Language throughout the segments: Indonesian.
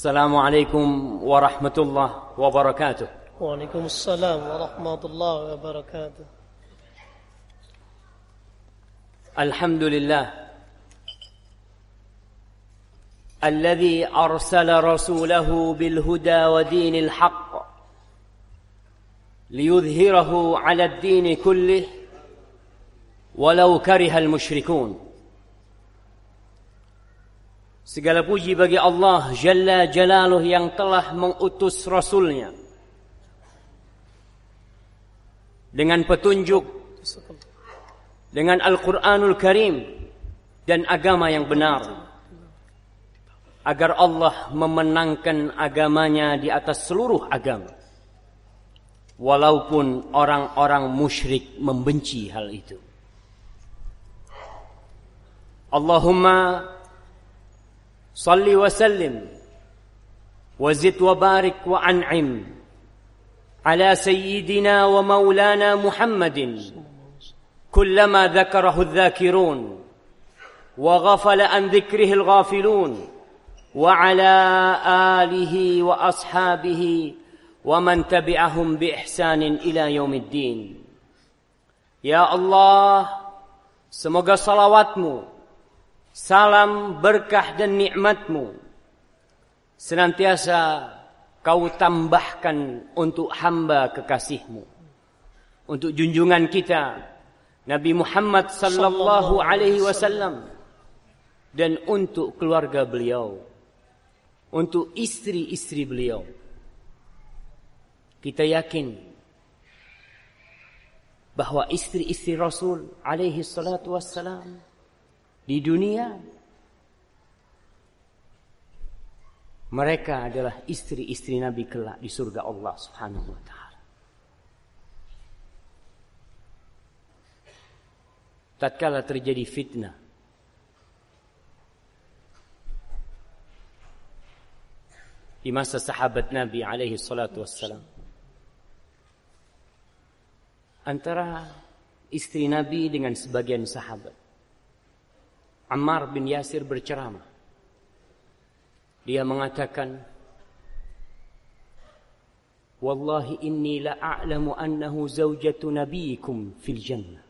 السلام عليكم ورحمة الله وبركاته. وعليكم السلام ورحمة الله وبركاته. الحمد لله الذي أرسل رسوله بالهدى ودين الحق ليظهره على الدين كله ولو كره المشركون. Segala puji bagi Allah Jalla Jalaluh yang telah mengutus Rasulnya. Dengan petunjuk dengan Al-Quranul Karim dan agama yang benar. Agar Allah memenangkan agamanya di atas seluruh agama. Walaupun orang-orang musyrik membenci hal itu. Allahumma صل وسلم وزد وبارك وأنعم على سيدنا ومولانا محمد كلما ذكره الذاكرون وغفل عن ذكره الغافلون وعلى آله وأصحابه ومن تبعهم بإحسان إلى يوم الدين. يا الله semoga salawatmu salam berkah dan nikmatmu. Senantiasa kau tambahkan untuk hamba kekasihmu. Untuk junjungan kita Nabi Muhammad sallallahu alaihi wasallam. Dan untuk keluarga beliau. Untuk istri-istri beliau. Kita yakin bahwa istri-istri Rasul alaihi salatu wassalam di dunia mereka adalah istri-istri Nabi kelak di surga Allah Subhanahu wa taala. Tatkala terjadi fitnah di masa sahabat Nabi alaihi salatu wassalam antara istri Nabi dengan sebagian sahabat Ammar bin Yasir berceramah. Dia mengatakan, Wallahi inni la a'lamu annahu zawjatu nabiyikum fil jannah.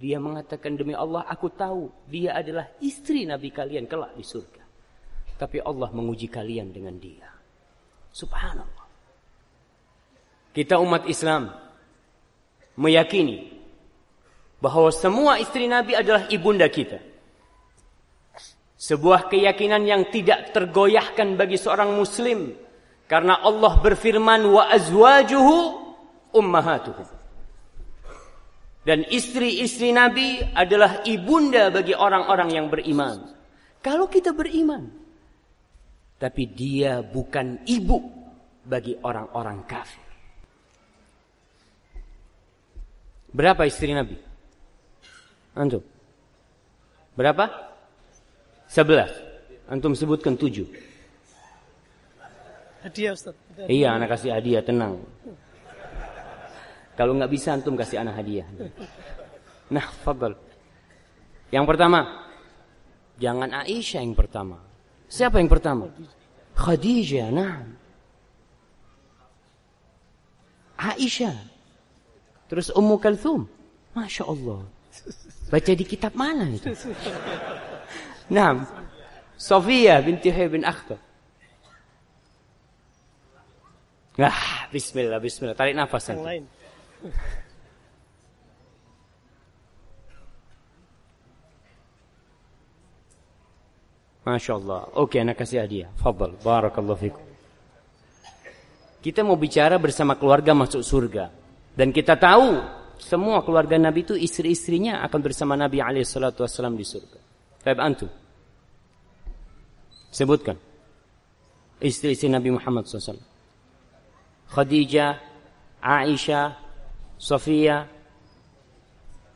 Dia mengatakan demi Allah aku tahu dia adalah istri Nabi kalian kelak di surga. Tapi Allah menguji kalian dengan dia. Subhanallah. Kita umat Islam meyakini bahwa semua istri Nabi adalah ibunda kita. Sebuah keyakinan yang tidak tergoyahkan bagi seorang muslim. Karena Allah berfirman wa azwajuhu ummahatuhum. Dan istri-istri Nabi adalah ibunda bagi orang-orang yang beriman. Kalau kita beriman. Tapi dia bukan ibu bagi orang-orang kafir. Berapa istri Nabi? Antum? Berapa? Sebelas. Antum sebutkan tujuh. Hadiah Ustaz. Iya, anak kasih hadiah, tenang. Kalau nggak bisa antum kasih anak hadiah. Nah, fadal. Yang pertama, jangan Aisyah yang pertama. Siapa yang pertama? Khadijah, nah. Aisyah. Terus Ummu Kalthum. Masya Allah. Baca di kitab mana itu? Nah, Sofia binti Huyai bin Akhtar. Nah, bismillah, bismillah. Tarik nafas Yang. Masya Allah. Oke, okay, anak kasih hadiah. Fadal. Barakallahu fikum. Kita mau bicara bersama keluarga masuk surga. Dan kita tahu semua keluarga Nabi itu istri-istrinya akan bersama Nabi SAW di surga. Baik antum. Sebutkan. Istri-istri Nabi Muhammad SAW. Khadijah, Aisyah, Sofia,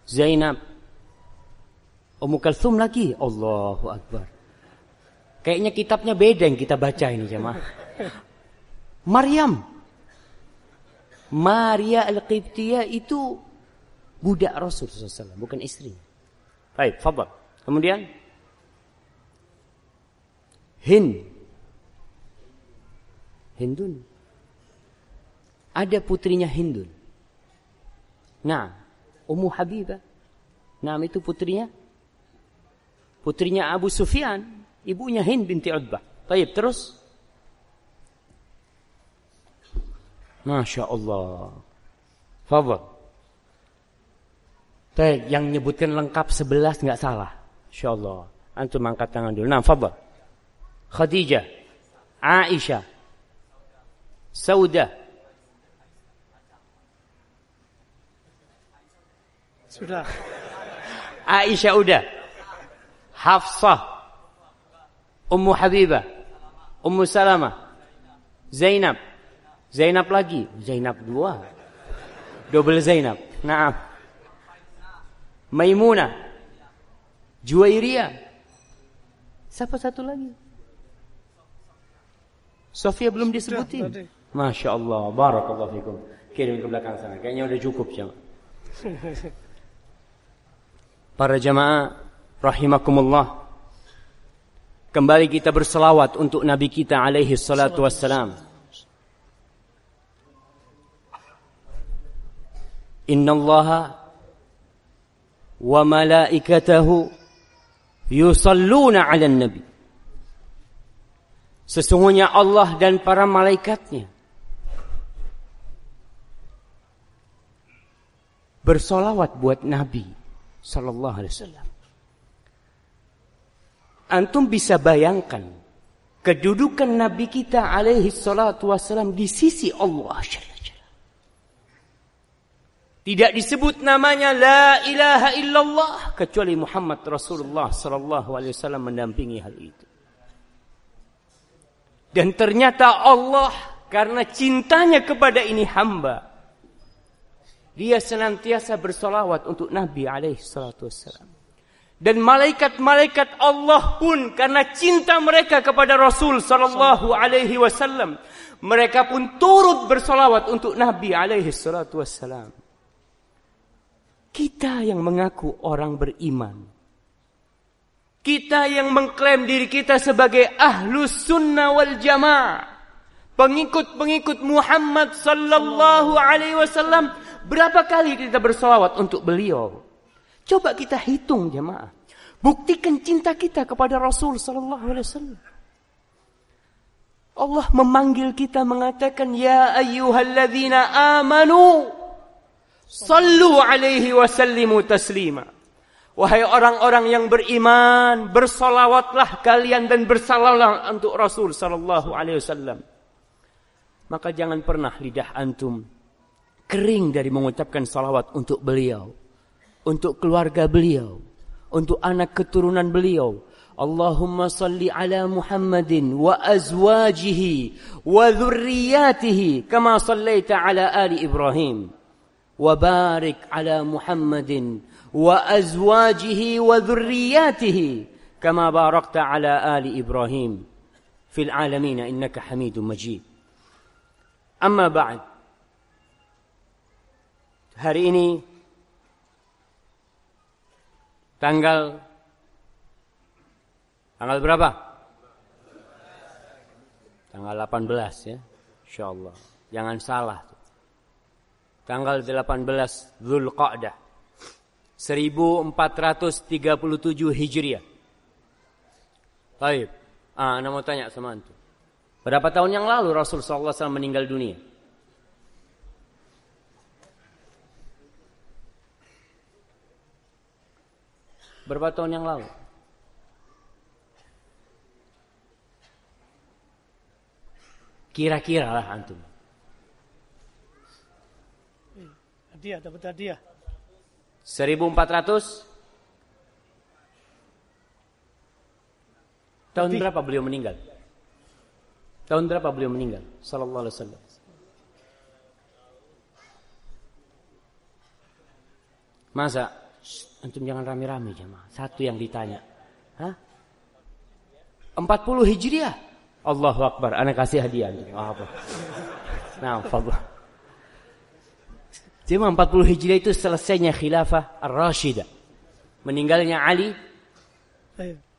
Zainab, Ummu Kalthum lagi. Allahu Akbar. Kayaknya kitabnya beda yang kita baca ini jemaah. Maryam. Maria Al-Qibtiyah itu budak Rasul SAW, bukan istri. Baik, fadal. Kemudian Hind Hindun. Ada putrinya Hindun. Nah, Ummu Habibah. Nah, itu putrinya. Putrinya Abu Sufyan. Ibunya Hind binti Utbah. Baik, terus. Masya Allah. Fadal. Baik, yang nyebutkan lengkap sebelas nggak salah. Insya Allah. Antum angkat tangan dulu. Nah, fadal. Khadijah. Aisyah. Saudah. Sudah. Aisyah udah. Hafsah. Ummu Habibah. Ummu Salamah. Zainab. Zainab lagi. Zainab dua. Double Zainab. Naam. Maimunah. Juwairiyah. Siapa satu lagi? Sofia belum disebutin. Masya Allah. Barakallahu fikum. Kirim ke belakang sana. Kayaknya udah cukup jamaah. Para jamaah rahimakumullah. Kembali kita berselawat untuk Nabi kita alaihi salatu wassalam. Inna Allah malaikatahu yusalluna ala nabi. Sesungguhnya Allah dan para malaikatnya bersolawat buat Nabi Sallallahu Alaihi Wasallam. Antum bisa bayangkan kedudukan Nabi kita alaihi salatu wassalam di sisi Allah Tidak disebut namanya la ilaha illallah kecuali Muhammad Rasulullah sallallahu alaihi wasallam mendampingi hal itu. Dan ternyata Allah karena cintanya kepada ini hamba dia senantiasa bersolawat untuk Nabi alaihi salatu wassalam. Dan malaikat-malaikat Allah pun karena cinta mereka kepada Rasul sallallahu alaihi wasallam, mereka pun turut bersolawat untuk Nabi alaihi salatu wassalam. Kita yang mengaku orang beriman. Kita yang mengklaim diri kita sebagai ahlus sunnah wal jamaah. Pengikut-pengikut Muhammad sallallahu alaihi wasallam. Berapa kali kita bersolawat untuk beliau? Coba kita hitung jemaah. Buktikan cinta kita kepada Rasul sallallahu alaihi wasallam. Allah memanggil kita mengatakan ya ayyuhalladzina amanu Sallu alaihi wasallimu taslima. Wahai orang-orang yang beriman, bersolawatlah kalian dan bersalawatlah untuk Rasul sallallahu alaihi wasallam. Maka jangan pernah lidah antum kering dari mengucapkan salawat untuk beliau, untuk keluarga beliau, untuk anak keturunan beliau. Allahumma salli ala Muhammadin wa azwajihi wa dhurriyyatihi kama sallaita ala ali Ibrahim. وبارك على محمد وازواجه وذرياته كما باركت على ال ابراهيم في العالمين انك حميد مجيد اما بعد hari ini tanggal tanggal berapa? Tanggal 18 ya. Insyaallah. Jangan salah tanggal 18 Zulqa'dah 1437 Hijriah. Baik. Ah, ana mau tanya sama antum. Berapa tahun yang lalu Rasul sallallahu meninggal dunia? Berapa tahun yang lalu? Kira-kira lah antum. Hadiah, dapat hadiah. 1400 Tahun Lebih. berapa beliau meninggal? Tahun berapa beliau meninggal? Sallallahu alaihi wasallam. Masa? Antum jangan rame-rame jemaah. Satu yang ditanya. Hah? 40 Hijriah. Allahu Akbar. Anak kasih hadiah. Oh, apa? Nah, fadlah. Cuma 40 Hijriah itu selesainya khilafah Ar-Rashidah. Meninggalnya Ali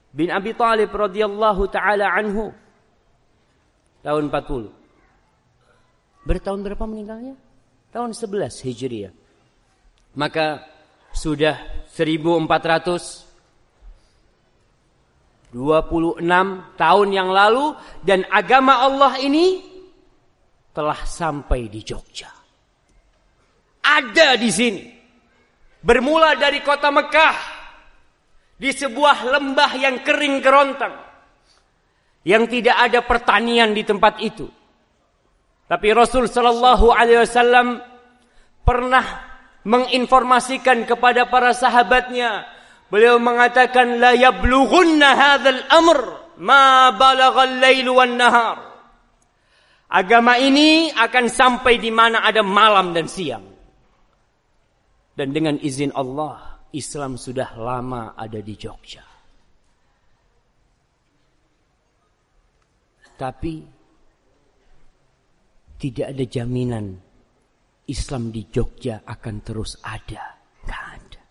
bin Abi Talib radhiyallahu taala anhu tahun 40. Bertahun berapa meninggalnya? Tahun 11 Hijriah. Maka sudah 1426 tahun yang lalu dan agama Allah ini telah sampai di Jogja. Ada di sini. Bermula dari kota Mekah di sebuah lembah yang kering kerontang yang tidak ada pertanian di tempat itu. Tapi Rasul Shallallahu Alaihi Wasallam pernah menginformasikan kepada para sahabatnya. Beliau mengatakan la yablughunna hadzal amr ma balaghal lail wan nahar. Agama ini akan sampai di mana ada malam dan siang. Dan dengan izin Allah, Islam sudah lama ada di Jogja. Tapi tidak ada jaminan Islam di Jogja akan terus ada. Tidak ada.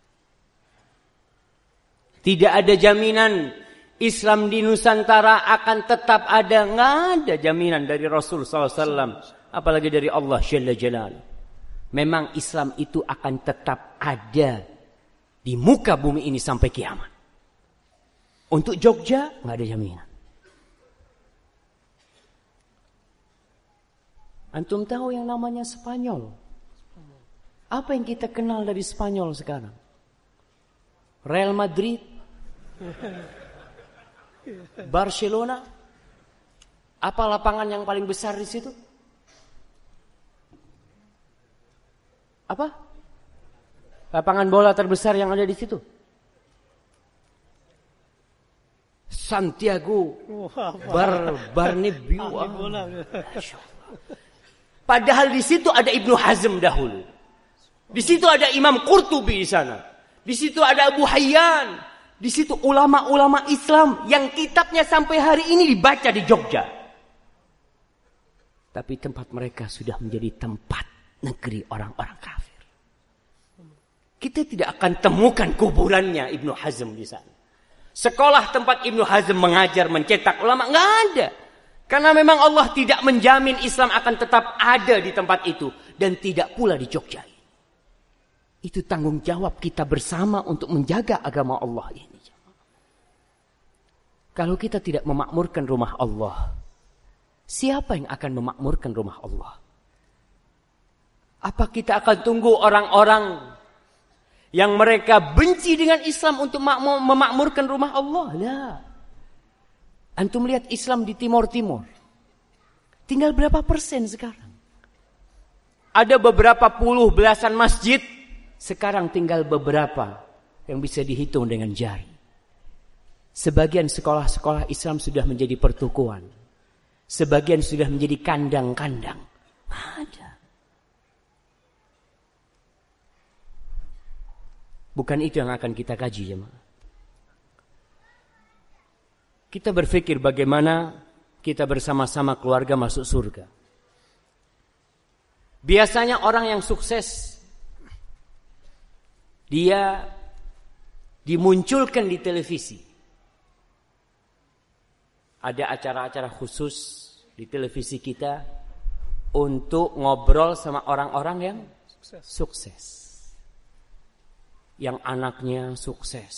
Tidak ada jaminan Islam di Nusantara akan tetap ada. Nggak ada jaminan dari Rasul SAW. Apalagi dari Allah Jalla Jalal. Memang Islam itu akan tetap ada di muka bumi ini sampai kiamat. Untuk Jogja nggak ada jaminan. Antum tahu yang namanya Spanyol? Apa yang kita kenal dari Spanyol sekarang? Real Madrid, Barcelona. Apa lapangan yang paling besar di situ? Apa? Lapangan bola terbesar yang ada di situ? Santiago Bar. Padahal di situ ada Ibnu Hazm dahulu. Di situ ada Imam Qurtubi di sana. Di situ ada Abu Hayyan. Di situ ulama-ulama Islam yang kitabnya sampai hari ini dibaca di Jogja. Tapi tempat mereka sudah menjadi tempat negeri orang-orang kafir. Kita tidak akan temukan kuburannya Ibnu Hazm di sana. Sekolah tempat Ibnu Hazm mengajar, mencetak ulama nggak ada. Karena memang Allah tidak menjamin Islam akan tetap ada di tempat itu. Dan tidak pula di Jogja. Itu tanggung jawab kita bersama untuk menjaga agama Allah ini. Kalau kita tidak memakmurkan rumah Allah. Siapa yang akan memakmurkan rumah Allah? Apa kita akan tunggu orang-orang yang mereka benci dengan Islam untuk memakmurkan rumah Allah? Lah. Antum lihat Islam di Timur Timur. Tinggal berapa persen sekarang? Ada beberapa puluh belasan masjid. Sekarang tinggal beberapa yang bisa dihitung dengan jari. Sebagian sekolah-sekolah Islam sudah menjadi pertukuan. Sebagian sudah menjadi kandang-kandang. Ada. Bukan itu yang akan kita kaji jemaah. Kita berpikir bagaimana kita bersama-sama keluarga masuk surga. Biasanya orang yang sukses dia dimunculkan di televisi. Ada acara-acara khusus di televisi kita untuk ngobrol sama orang-orang yang sukses. sukses. Yang anaknya sukses,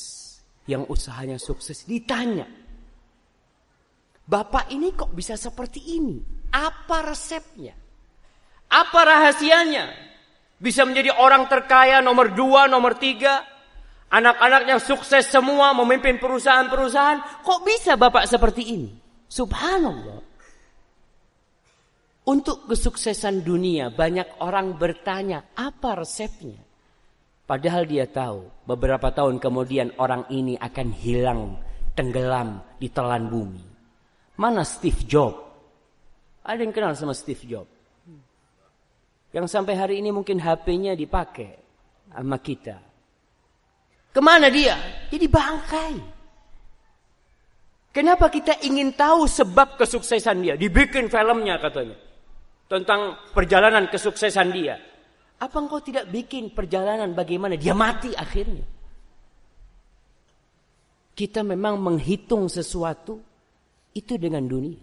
yang usahanya sukses ditanya Bapak ini kok bisa seperti ini? Apa resepnya? Apa rahasianya? Bisa menjadi orang terkaya nomor dua, nomor tiga. Anak-anaknya sukses semua memimpin perusahaan-perusahaan. Kok bisa bapak seperti ini? Subhanallah. Untuk kesuksesan dunia banyak orang bertanya apa resepnya. Padahal dia tahu beberapa tahun kemudian orang ini akan hilang tenggelam di telan bumi. Mana Steve Jobs? Ada yang kenal sama Steve Jobs? Yang sampai hari ini mungkin HP-nya dipakai sama kita. Ke mana dia? Jadi bangkai. Kenapa kita ingin tahu sebab kesuksesan dia? Dibikin filmnya katanya. Tentang perjalanan kesuksesan dia. Apa engkau tidak bikin perjalanan bagaimana dia mati akhirnya? Kita memang menghitung sesuatu itu dengan dunia.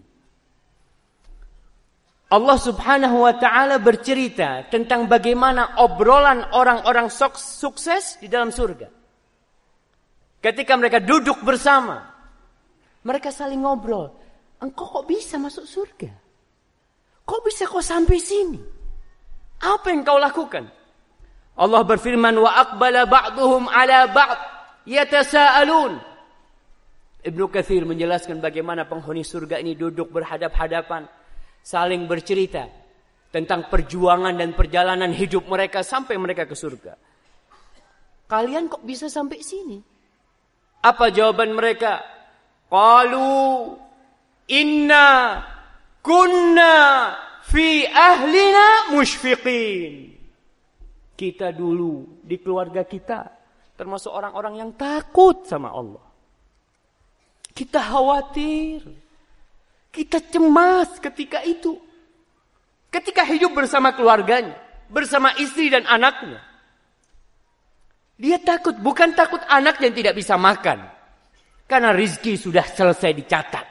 Allah Subhanahu wa taala bercerita tentang bagaimana obrolan orang-orang sukses di dalam surga. Ketika mereka duduk bersama, mereka saling ngobrol. Engkau kok bisa masuk surga? Kok bisa kau sampai sini? Apa yang kau lakukan? Allah berfirman wa aqbala ba'duhum ala ba'd yatasaalun. Ibnu Katsir menjelaskan bagaimana penghuni surga ini duduk berhadap-hadapan saling bercerita tentang perjuangan dan perjalanan hidup mereka sampai mereka ke surga. Kalian kok bisa sampai sini? Apa jawaban mereka? Qalu inna kunna fi ahlina musyfiqin. Kita dulu di keluarga kita termasuk orang-orang yang takut sama Allah. Kita khawatir kita cemas ketika itu. Ketika hidup bersama keluarganya, bersama istri dan anaknya. Dia takut, bukan takut anak yang tidak bisa makan. Karena rizki sudah selesai dicatat.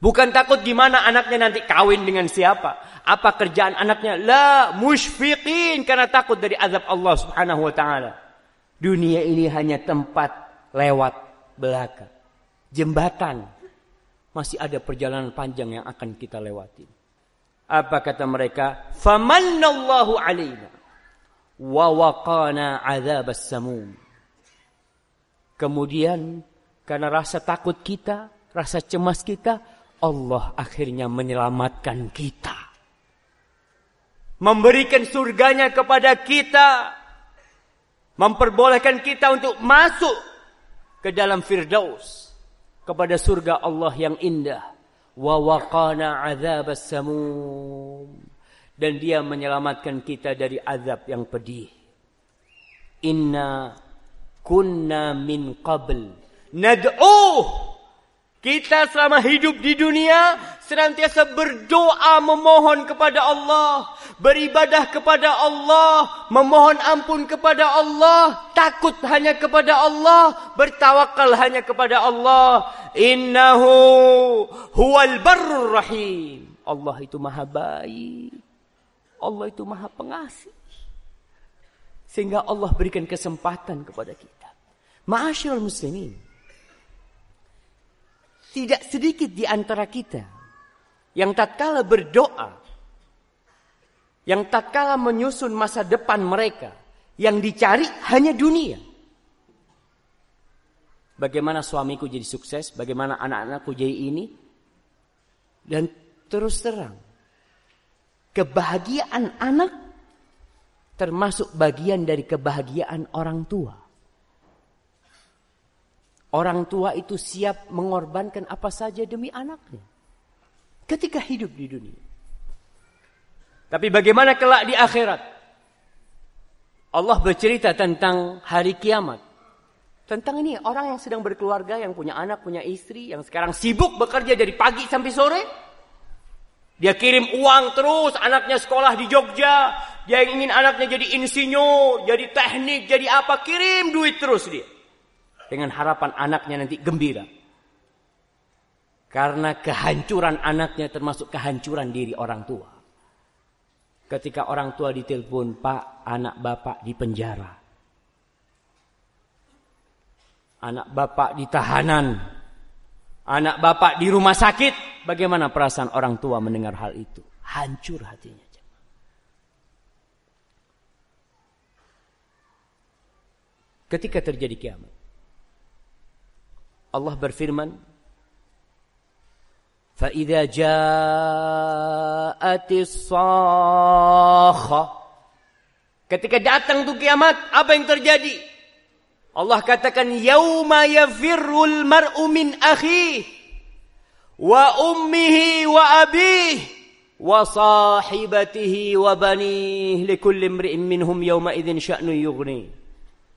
Bukan takut gimana anaknya nanti kawin dengan siapa. Apa kerjaan anaknya. La musyfiqin. Karena takut dari azab Allah subhanahu wa ta'ala. Dunia ini hanya tempat lewat belaka. Jembatan masih ada perjalanan panjang yang akan kita lewati. Apa kata mereka? Famannallahu alaina wa waqana adzabas samum. Kemudian karena rasa takut kita, rasa cemas kita, Allah akhirnya menyelamatkan kita. Memberikan surganya kepada kita. Memperbolehkan kita untuk masuk ke dalam Firdaus. Kepada surga Allah yang indah. Wa waqana adzabas samum dan dia menyelamatkan kita dari azab yang pedih. Inna kunna min qabl. Nad'uh kita selama hidup di dunia senantiasa berdoa memohon kepada Allah, beribadah kepada Allah, memohon ampun kepada Allah, takut hanya kepada Allah, bertawakal hanya kepada Allah. Innahu huwal barrur rahim. Allah itu maha baik. Allah itu maha pengasih. Sehingga Allah berikan kesempatan kepada kita. Ma'asyil muslimin. Tidak sedikit di antara kita yang tatkala berdoa, yang tatkala menyusun masa depan mereka, yang dicari hanya dunia. Bagaimana suamiku jadi sukses, bagaimana anak-anakku jadi ini, dan terus terang, kebahagiaan anak termasuk bagian dari kebahagiaan orang tua. Orang tua itu siap mengorbankan apa saja demi anaknya. Ketika hidup di dunia. Tapi bagaimana kelak di akhirat? Allah bercerita tentang hari kiamat. Tentang ini orang yang sedang berkeluarga, yang punya anak, punya istri, yang sekarang sibuk bekerja dari pagi sampai sore. Dia kirim uang terus, anaknya sekolah di Jogja. Dia ingin anaknya jadi insinyur, jadi teknik, jadi apa. Kirim duit terus dia dengan harapan anaknya nanti gembira. Karena kehancuran anaknya termasuk kehancuran diri orang tua. Ketika orang tua ditelepon, Pak, anak bapak di penjara. Anak bapak di tahanan. Anak bapak di rumah sakit. Bagaimana perasaan orang tua mendengar hal itu? Hancur hatinya. Ketika terjadi kiamat. Allah berfirman, فَإِذَا جَاءَتِ Ketika datang tuh kiamat, apa yang terjadi? Allah katakan, يَوْمَ يَفِرُّ الْمَرْءُ مِنْ akhi wa ummihi wa abihi wa sahibatihi wa banihi likulli imri'in.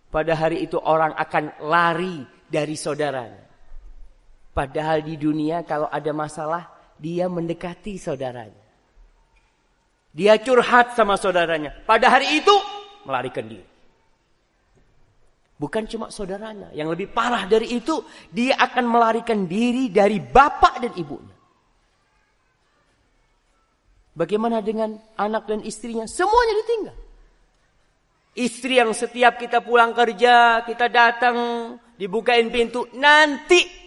Pada hari itu orang akan lari dari saudaranya. Padahal di dunia kalau ada masalah, dia mendekati saudaranya. Dia curhat sama saudaranya. Pada hari itu, melarikan diri. Bukan cuma saudaranya. Yang lebih parah dari itu, dia akan melarikan diri dari bapak dan ibunya. Bagaimana dengan anak dan istrinya? Semuanya ditinggal. Istri yang setiap kita pulang kerja, kita datang, dibukain pintu, nanti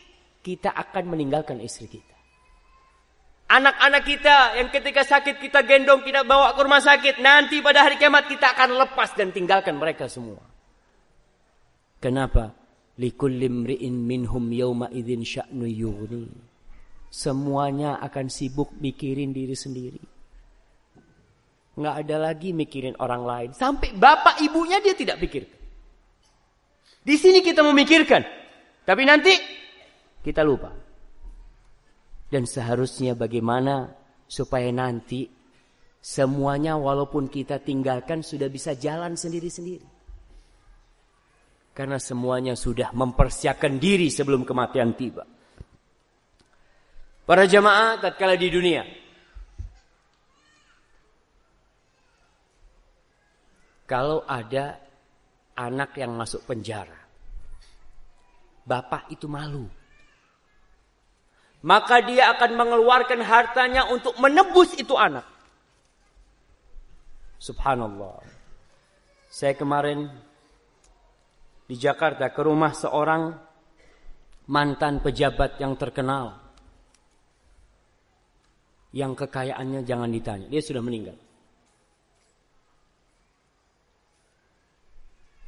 kita akan meninggalkan istri kita. Anak-anak kita yang ketika sakit kita gendong, kita bawa ke rumah sakit, nanti pada hari kiamat kita akan lepas dan tinggalkan mereka semua. Kenapa? Minhum yawma yughni. Semuanya akan sibuk mikirin diri sendiri. Nggak ada lagi mikirin orang lain. Sampai bapak ibunya dia tidak pikir. Di sini kita memikirkan. Tapi nanti kita lupa. Dan seharusnya bagaimana supaya nanti semuanya walaupun kita tinggalkan sudah bisa jalan sendiri-sendiri. Karena semuanya sudah mempersiapkan diri sebelum kematian tiba. Para jamaah tatkala di dunia. Kalau ada anak yang masuk penjara. Bapak itu malu. Maka dia akan mengeluarkan hartanya untuk menebus itu anak. Subhanallah. Saya kemarin di Jakarta ke rumah seorang mantan pejabat yang terkenal. Yang kekayaannya jangan ditanya, dia sudah meninggal.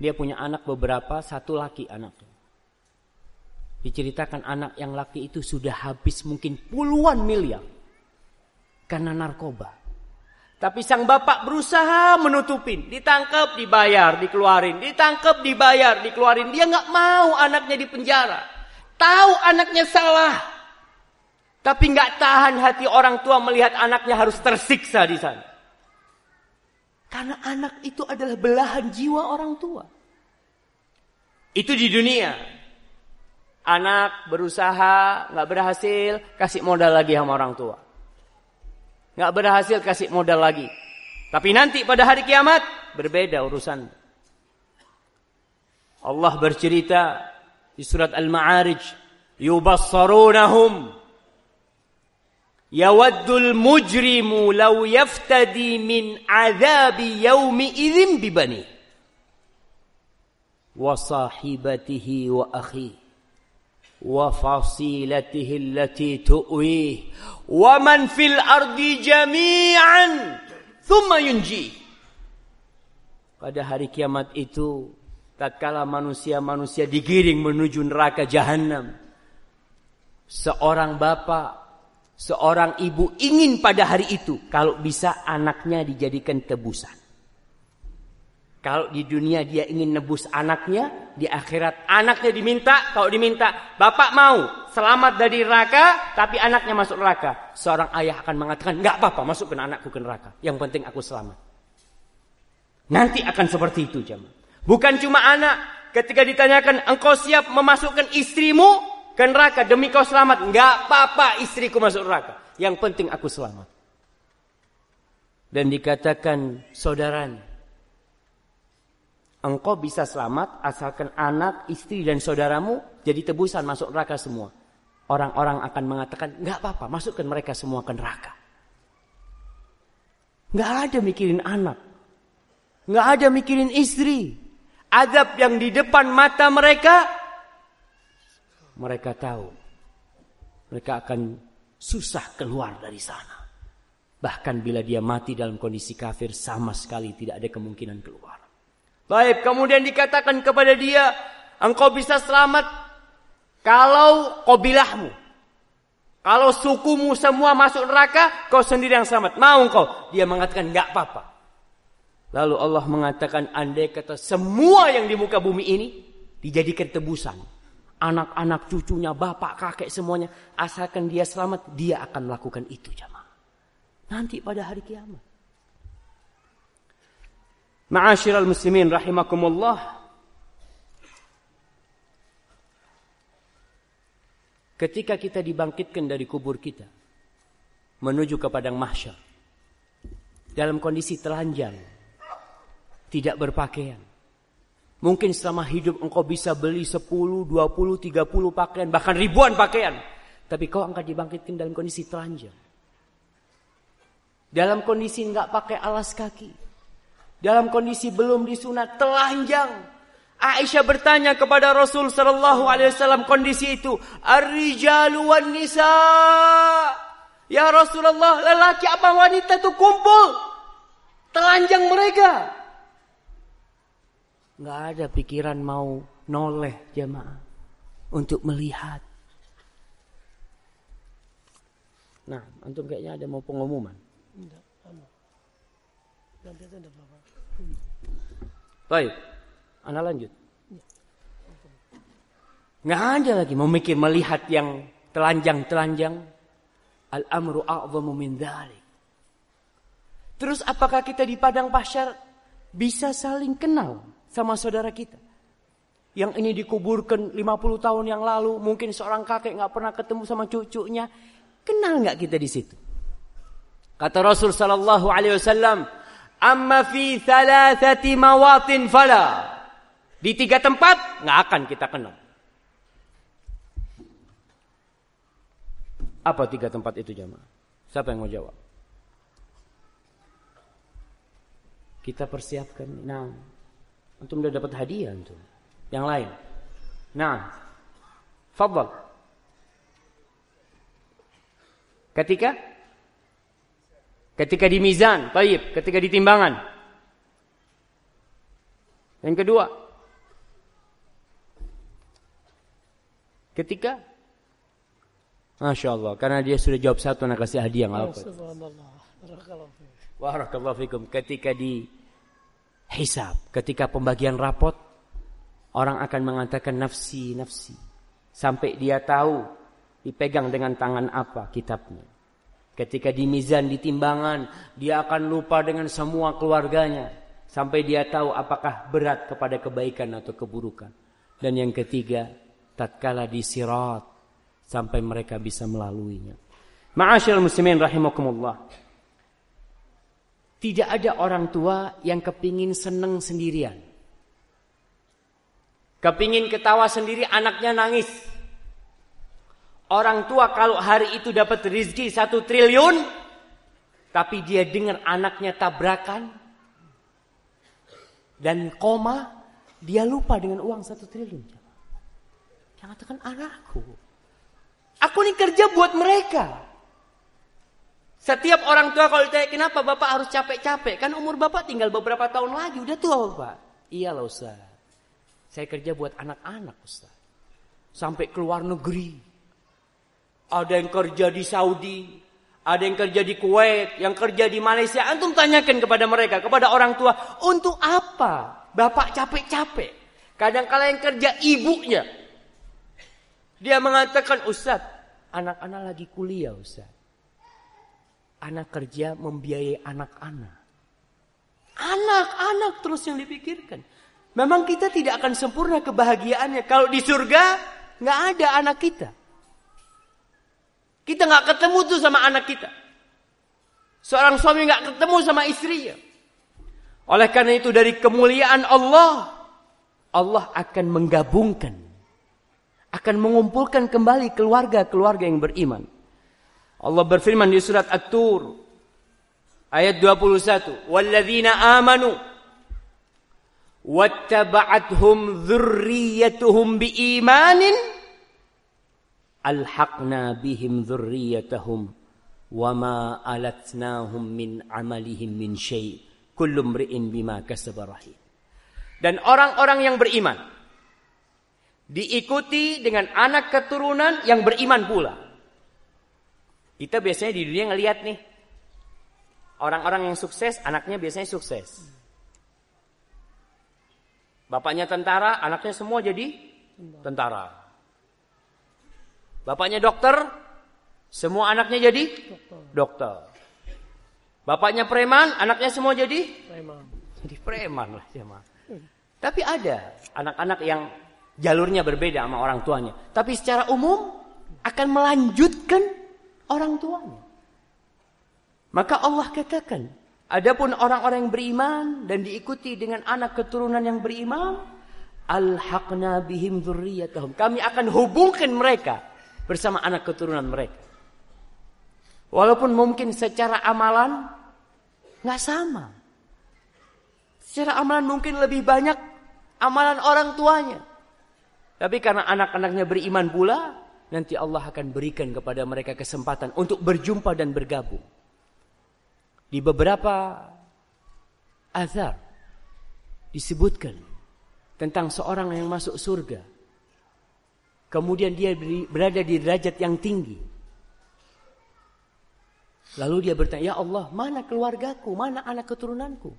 Dia punya anak beberapa, satu laki anaknya. Diceritakan anak yang laki itu sudah habis mungkin puluhan miliar. Karena narkoba. Tapi sang bapak berusaha menutupin. Ditangkap, dibayar, dikeluarin. Ditangkap, dibayar, dikeluarin. Dia nggak mau anaknya di penjara. Tahu anaknya salah. Tapi nggak tahan hati orang tua melihat anaknya harus tersiksa di sana. Karena anak itu adalah belahan jiwa orang tua. Itu di dunia. Anak berusaha, nggak berhasil, kasih modal lagi sama orang tua nggak berhasil kasih modal lagi. Tapi nanti pada hari kiamat berbeda urusan. Allah bercerita di surat Al-Ma'arij, yubassarunahum yawaddul mujrimu law yaftadi min azabi yaumi idzin bibani wa sahibatihi wa akhihi وفصيلته التي تؤويه ومن في الأرض جميعا ثم ينجيه pada hari kiamat itu tatkala manusia-manusia digiring menuju neraka jahanam seorang bapak seorang ibu ingin pada hari itu kalau bisa anaknya dijadikan tebusan kalau di dunia dia ingin nebus anaknya, di akhirat anaknya diminta, kalau diminta, bapak mau selamat dari neraka, tapi anaknya masuk neraka. Seorang ayah akan mengatakan, nggak apa-apa, masukkan anakku ke neraka. Yang penting aku selamat. Nanti akan seperti itu jam. Bukan cuma anak, ketika ditanyakan, engkau siap memasukkan istrimu ke neraka demi kau selamat. Nggak apa-apa istriku masuk neraka. Yang penting aku selamat. Dan dikatakan saudaranya, Engkau bisa selamat asalkan anak, istri dan saudaramu jadi tebusan masuk neraka semua. Orang-orang akan mengatakan, nggak apa-apa, masukkan mereka semua ke neraka. Nggak ada mikirin anak. Nggak ada mikirin istri. Adab yang di depan mata mereka, mereka tahu. Mereka akan susah keluar dari sana. Bahkan bila dia mati dalam kondisi kafir, sama sekali tidak ada kemungkinan keluar. Baik, kemudian dikatakan kepada dia, engkau bisa selamat kalau kobilahmu. Kalau sukumu semua masuk neraka, kau sendiri yang selamat. Mau engkau? Dia mengatakan, enggak apa-apa. Lalu Allah mengatakan, andai kata semua yang di muka bumi ini dijadikan tebusan. Anak-anak cucunya, bapak, kakek semuanya. Asalkan dia selamat, dia akan melakukan itu jamaah. Nanti pada hari kiamat. Ma'asyiral muslimin rahimakumullah. Ketika kita dibangkitkan dari kubur kita menuju ke padang mahsyar dalam kondisi telanjang, tidak berpakaian. Mungkin selama hidup engkau bisa beli 10, 20, 30 pakaian, bahkan ribuan pakaian. Tapi kau akan dibangkitkan dalam kondisi telanjang. Dalam kondisi nggak pakai alas kaki. Dalam kondisi belum disunat, telanjang. Aisyah bertanya kepada Rasul sallallahu alaihi wasallam kondisi itu, "Ar-rijalu wan nisa?" Ya Rasulullah, lelaki apa wanita itu kumpul. Telanjang mereka. Nggak ada pikiran mau noleh jamaah untuk melihat. Nah, antum kayaknya ada mau pengumuman. Baik, anda lanjut. Nggak ada lagi mau mikir melihat yang telanjang-telanjang. Al-amru a'zamu min dhalik. Terus apakah kita di padang pasar bisa saling kenal sama saudara kita? Yang ini dikuburkan 50 tahun yang lalu, mungkin seorang kakek nggak pernah ketemu sama cucunya, kenal nggak kita di situ? Kata Rasul sallallahu alaihi wasallam, "Amma fi thalathati mawatin fala." Di tiga tempat nggak akan kita kenal. Apa tiga tempat itu jamaah? Siapa yang mau jawab? Kita persiapkan. Nah, untuk udah dapat hadiah untuk yang lain. Nah, fadl. Ketika ketika di mizan, taib, ketika di timbangan. Yang kedua, ketika Masya Allah. Karena dia sudah jawab satu, nak kasih hadiah. Nggak apa. Barakallahu fikum. Ketika di hisab, ketika pembagian rapot, orang akan mengatakan nafsi, nafsi. Sampai dia tahu dipegang dengan tangan apa kitabnya. Ketika di mizan, di timbangan, dia akan lupa dengan semua keluarganya. Sampai dia tahu apakah berat kepada kebaikan atau keburukan. Dan yang ketiga, tatkala di sirat, sampai mereka bisa melaluinya. Ma'asyiral muslimin rahimakumullah. Tidak ada orang tua yang kepingin seneng sendirian. Kepingin ketawa sendiri anaknya nangis. Orang tua kalau hari itu dapat rezeki satu triliun. Tapi dia dengar anaknya tabrakan. Dan koma. Dia lupa dengan uang satu triliun. Yang katakan anakku. Aku ini kerja buat mereka. Setiap orang tua kalau ditanya kenapa bapak harus capek-capek. Kan umur bapak tinggal beberapa tahun lagi. Udah tua bapak. Iya loh Ustaz. Saya kerja buat anak-anak Ustaz. Sampai keluar negeri. Ada yang kerja di Saudi. Ada yang kerja di Kuwait. Yang kerja di Malaysia. Antum tanyakan kepada mereka. Kepada orang tua. Untuk apa? Bapak capek-capek. Kadang-kala yang kerja ibunya. Dia mengatakan, Ustaz, anak-anak lagi kuliah Ustaz. Anak kerja membiayai anak-anak. Anak-anak terus yang dipikirkan. Memang kita tidak akan sempurna kebahagiaannya. Kalau di surga, nggak ada anak kita. Kita nggak ketemu tuh sama anak kita. Seorang suami nggak ketemu sama istrinya. Oleh karena itu dari kemuliaan Allah, Allah akan menggabungkan akan mengumpulkan kembali keluarga-keluarga yang beriman. Allah berfirman di surat At-Tur ayat 21, "Walladzina amanu wattaba'athum dzurriyyatuhum biimanin alhaqna bihim dzurriyyatahum wama alatnahum min amalihim min syai' kullu imri'in bima kasaba rahim." Dan orang-orang yang beriman diikuti dengan anak keturunan yang beriman pula. Kita biasanya di dunia ngelihat nih orang-orang yang sukses, anaknya biasanya sukses. Bapaknya tentara, anaknya semua jadi tentara. Bapaknya dokter, semua anaknya jadi dokter. Bapaknya preman, anaknya semua jadi preman. Jadi preman lah jemaah. Tapi ada anak-anak yang jalurnya berbeda sama orang tuanya. Tapi secara umum akan melanjutkan orang tuanya. Maka Allah katakan, adapun orang-orang yang beriman dan diikuti dengan anak keturunan yang beriman, alhaqna bihim dzurriyyatahum. Kami akan hubungkan mereka bersama anak keturunan mereka. Walaupun mungkin secara amalan Nggak sama. Secara amalan mungkin lebih banyak amalan orang tuanya. Tapi karena anak-anaknya beriman pula, nanti Allah akan berikan kepada mereka kesempatan untuk berjumpa dan bergabung. Di beberapa azar disebutkan tentang seorang yang masuk surga. Kemudian dia berada di derajat yang tinggi. Lalu dia bertanya, "Ya Allah, mana keluargaku? Mana anak keturunanku?"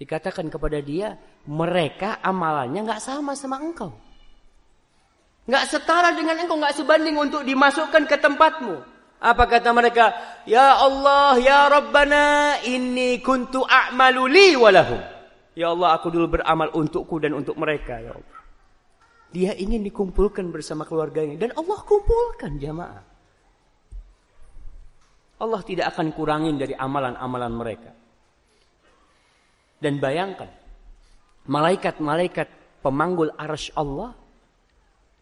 Dikatakan kepada dia, mereka amalannya nggak sama sama engkau. Nggak setara dengan engkau, nggak sebanding untuk dimasukkan ke tempatmu. Apa kata mereka? Ya Allah, ya Rabbana, ini kuntu a'malu li. Ya Allah, aku dulu beramal untukku dan untuk mereka, ya Allah. Dia ingin dikumpulkan bersama keluarganya dan Allah kumpulkan jamaah. Allah tidak akan kurangin dari amalan-amalan mereka. Dan bayangkan, malaikat-malaikat pemanggul arsh Allah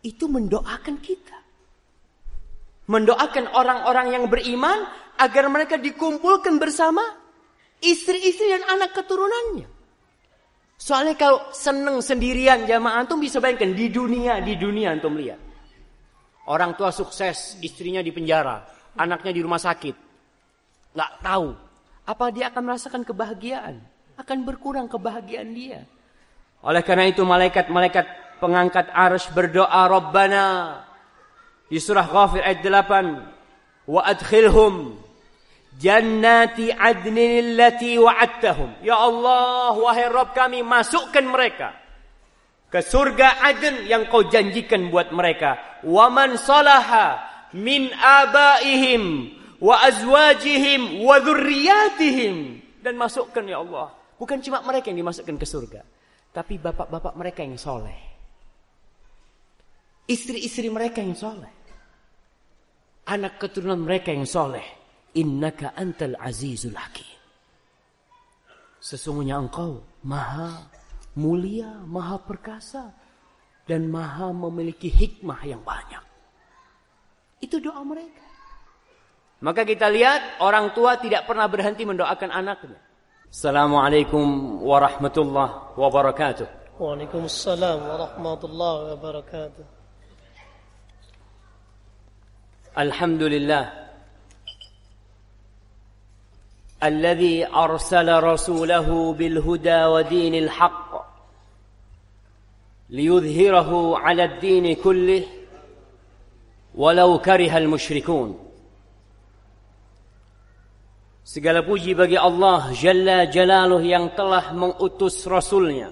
itu mendoakan kita. Mendoakan orang-orang yang beriman agar mereka dikumpulkan bersama istri-istri dan anak keturunannya. Soalnya kalau seneng sendirian jamaah antum bisa bayangkan di dunia, di dunia antum lihat. Orang tua sukses, istrinya di penjara, anaknya di rumah sakit. Nggak tahu. Apa dia akan merasakan kebahagiaan? akan berkurang kebahagiaan dia. Oleh karena itu malaikat-malaikat pengangkat arsh berdoa Rabbana di surah Ghafir ayat 8 wa adkhilhum jannati adnin allati wa'adtahum. Ya Allah, wahai Rabb kami, masukkan mereka ke surga Aden yang kau janjikan buat mereka. Wa man salaha min abaihim wa azwajihim wa dzurriyyatihim dan masukkan ya Allah Bukan cuma mereka yang dimasukkan ke surga. Tapi bapak-bapak mereka yang soleh. Istri-istri mereka yang soleh. Anak keturunan mereka yang soleh innaka antal azizul hakim. Sesungguhnya engkau maha mulia, maha perkasa, dan maha memiliki hikmah yang banyak. Itu doa mereka. Maka kita lihat orang tua tidak pernah berhenti mendoakan anaknya. Assalamualaikum warahmatullahi wabarakatuh. Waalaikumsalam warahmatullahi wabarakatuh. Alhamdulillah. الذي أرسل رسوله بالهدى ودين الحق ليظهره على الدين كله ولو كره المشركون Segala puji bagi Allah Jalla Jalaluh yang telah mengutus Rasulnya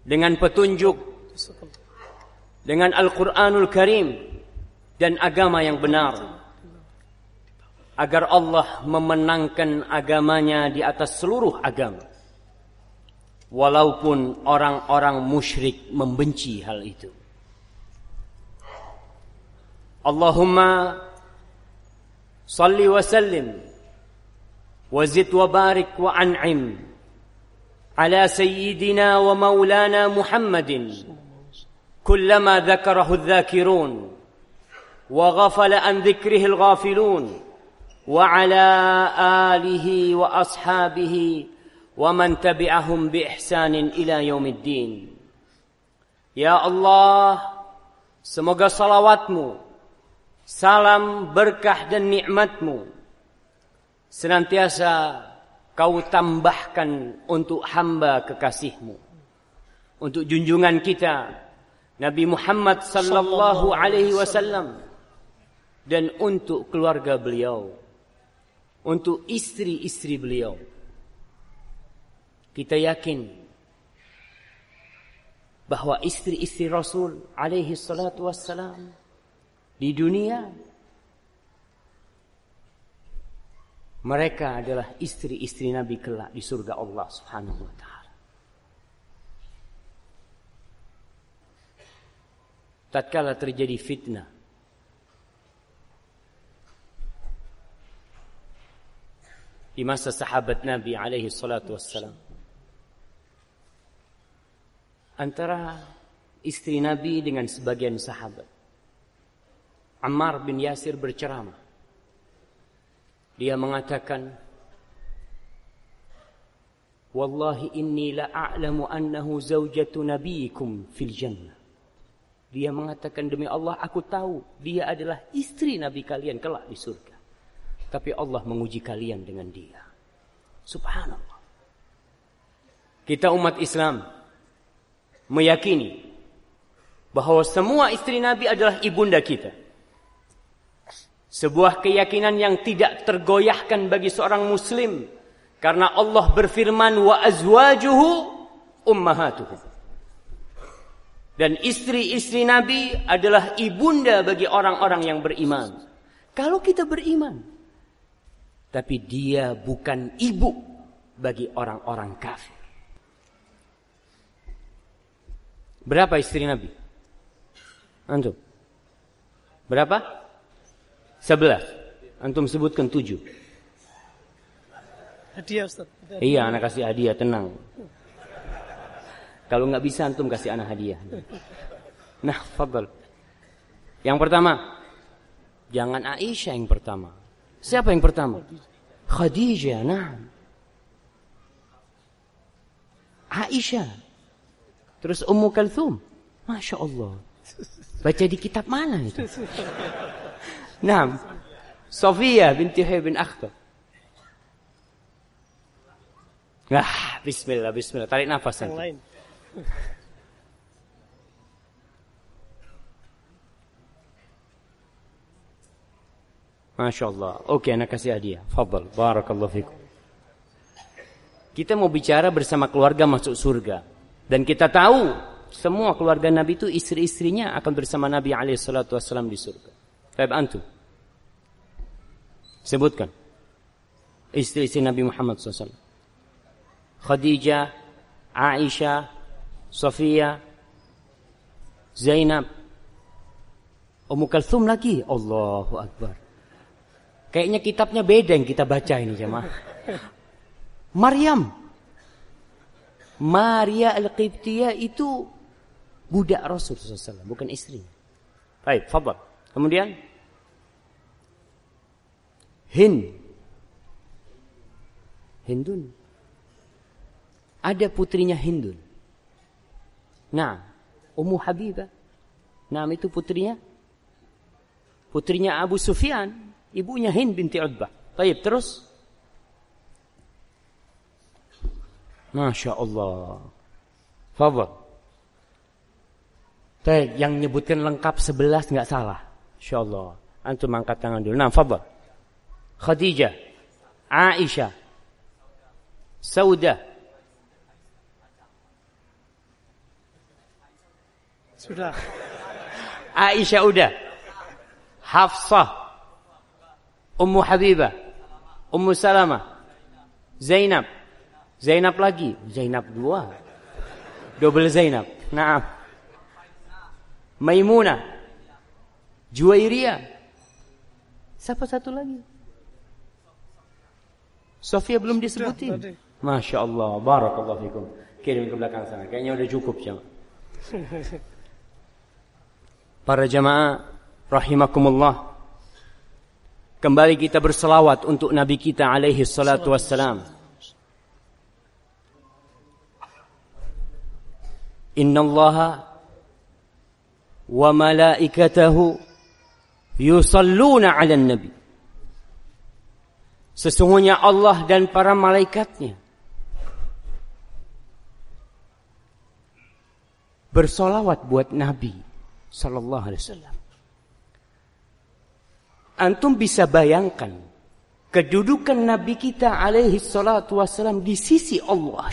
dengan petunjuk dengan Al-Quranul Karim dan agama yang benar agar Allah memenangkan agamanya di atas seluruh agama. Walaupun orang-orang musyrik membenci hal itu. Allahumma salli wa sallim wa zid wa barik wa an'im ala sayyidina wa maulana Muhammadin kullama dzakarahu dzakirun wa ghafala an dzikrihi al-ghafilun وعلى اله واصحابه ومن تبعهم باحسان الى يوم الدين يا الله semoga salawatmu salam berkah dan nikmatmu senantiasa kau tambahkan untuk hamba kekasihmu untuk junjungan kita Nabi Muhammad sallallahu alaihi wasallam dan untuk keluarga beliau untuk istri-istri beliau kita yakin bahwa istri-istri Rasul alaihi salatu wassalam di dunia mereka adalah istri-istri Nabi kelak di surga Allah Subhanahu wa taala. Tatkala terjadi fitnah di masa sahabat Nabi alaihi salatu wassalam antara istri Nabi dengan sebagian sahabat Ammar bin Yasir berceramah. Dia mengatakan, Wallahi inni la a'lamu annahu zaujatu nabiyikum fil jannah. Dia mengatakan demi Allah aku tahu dia adalah istri nabi kalian kelak di surga. Tapi Allah menguji kalian dengan dia. Subhanallah. Kita umat Islam meyakini bahwa semua istri Nabi adalah ibunda kita. Sebuah keyakinan yang tidak tergoyahkan bagi seorang muslim karena Allah berfirman wa azwajuhu ummahatuhum. Dan istri-istri Nabi adalah ibunda bagi orang-orang yang beriman. Kalau kita beriman, tapi dia bukan ibu bagi orang-orang kafir. Berapa istri Nabi? Antum? Berapa? Sebelas. Antum sebutkan tujuh. Hadiah Ustaz. Iya, anak kasih hadiah, tenang. Kalau nggak bisa antum kasih anak hadiah. Nah, fadal. Yang pertama, jangan Aisyah yang pertama. Siapa yang pertama? Khadijah, nah. Aisyah. Terus Ummu Kalthum. Masya Allah. Baca di kitab mana itu? Nah, Sofia binti Huyai bin Akhtar. Ah, bismillah, bismillah. Tarik nafas Yang lain. Masya Allah. Oke, anak kasih hadiah. Fadal. Barakallahu fikum. Kita mau bicara bersama keluarga masuk surga. Dan kita tahu semua keluarga Nabi itu istri-istrinya akan bersama Nabi SAW di surga. Baik antum. Sebutkan. Istri-istri Nabi Muhammad SAW. Khadijah, Aisyah, Sofia, Zainab, Ummu Kalthum lagi. Allahu Akbar. Kayaknya kitabnya beda yang kita baca ini jemaah. Maryam. Maria Al-Qibtiyah itu budak Rasul SAW, bukan istri. Baik, fadal. Kemudian Hind. Hindun. Ada putrinya Hindun. Nah, Ummu Habibah. Nah, itu putrinya. Putrinya Abu Sufyan. Ibunya Hind binti Utbah. Baik, terus. Masya Allah. Fadal. Baik, yang nyebutkan lengkap sebelas nggak salah. Insya Allah. Antum angkat tangan dulu. Nah, fadal. Khadijah. Aisyah. Saudah. Sudah. Aisyah udah. Hafsah. Ummu Habibah. Ummu Salamah. Zainab. Zainab lagi. Zainab dua. Double Zainab. Naam. Maimunah. Juwairiyah. Siapa satu lagi? Sofia belum disebutin. Masya Allah. Barakallahu fikum. Kirim ke belakang sana. Kayaknya udah cukup jemaah. Para jamaah rahimakumullah. Kembali kita berselawat untuk Nabi kita alaihi salatu wassalam. Inna Allah wa malaikatahu yusalluna ala nabi. Sesungguhnya Allah dan para malaikatnya bersolawat buat Nabi Sallallahu Alaihi Wasallam. Antum bisa bayangkan kedudukan Nabi kita alaihi salatu wassalam di sisi Allah.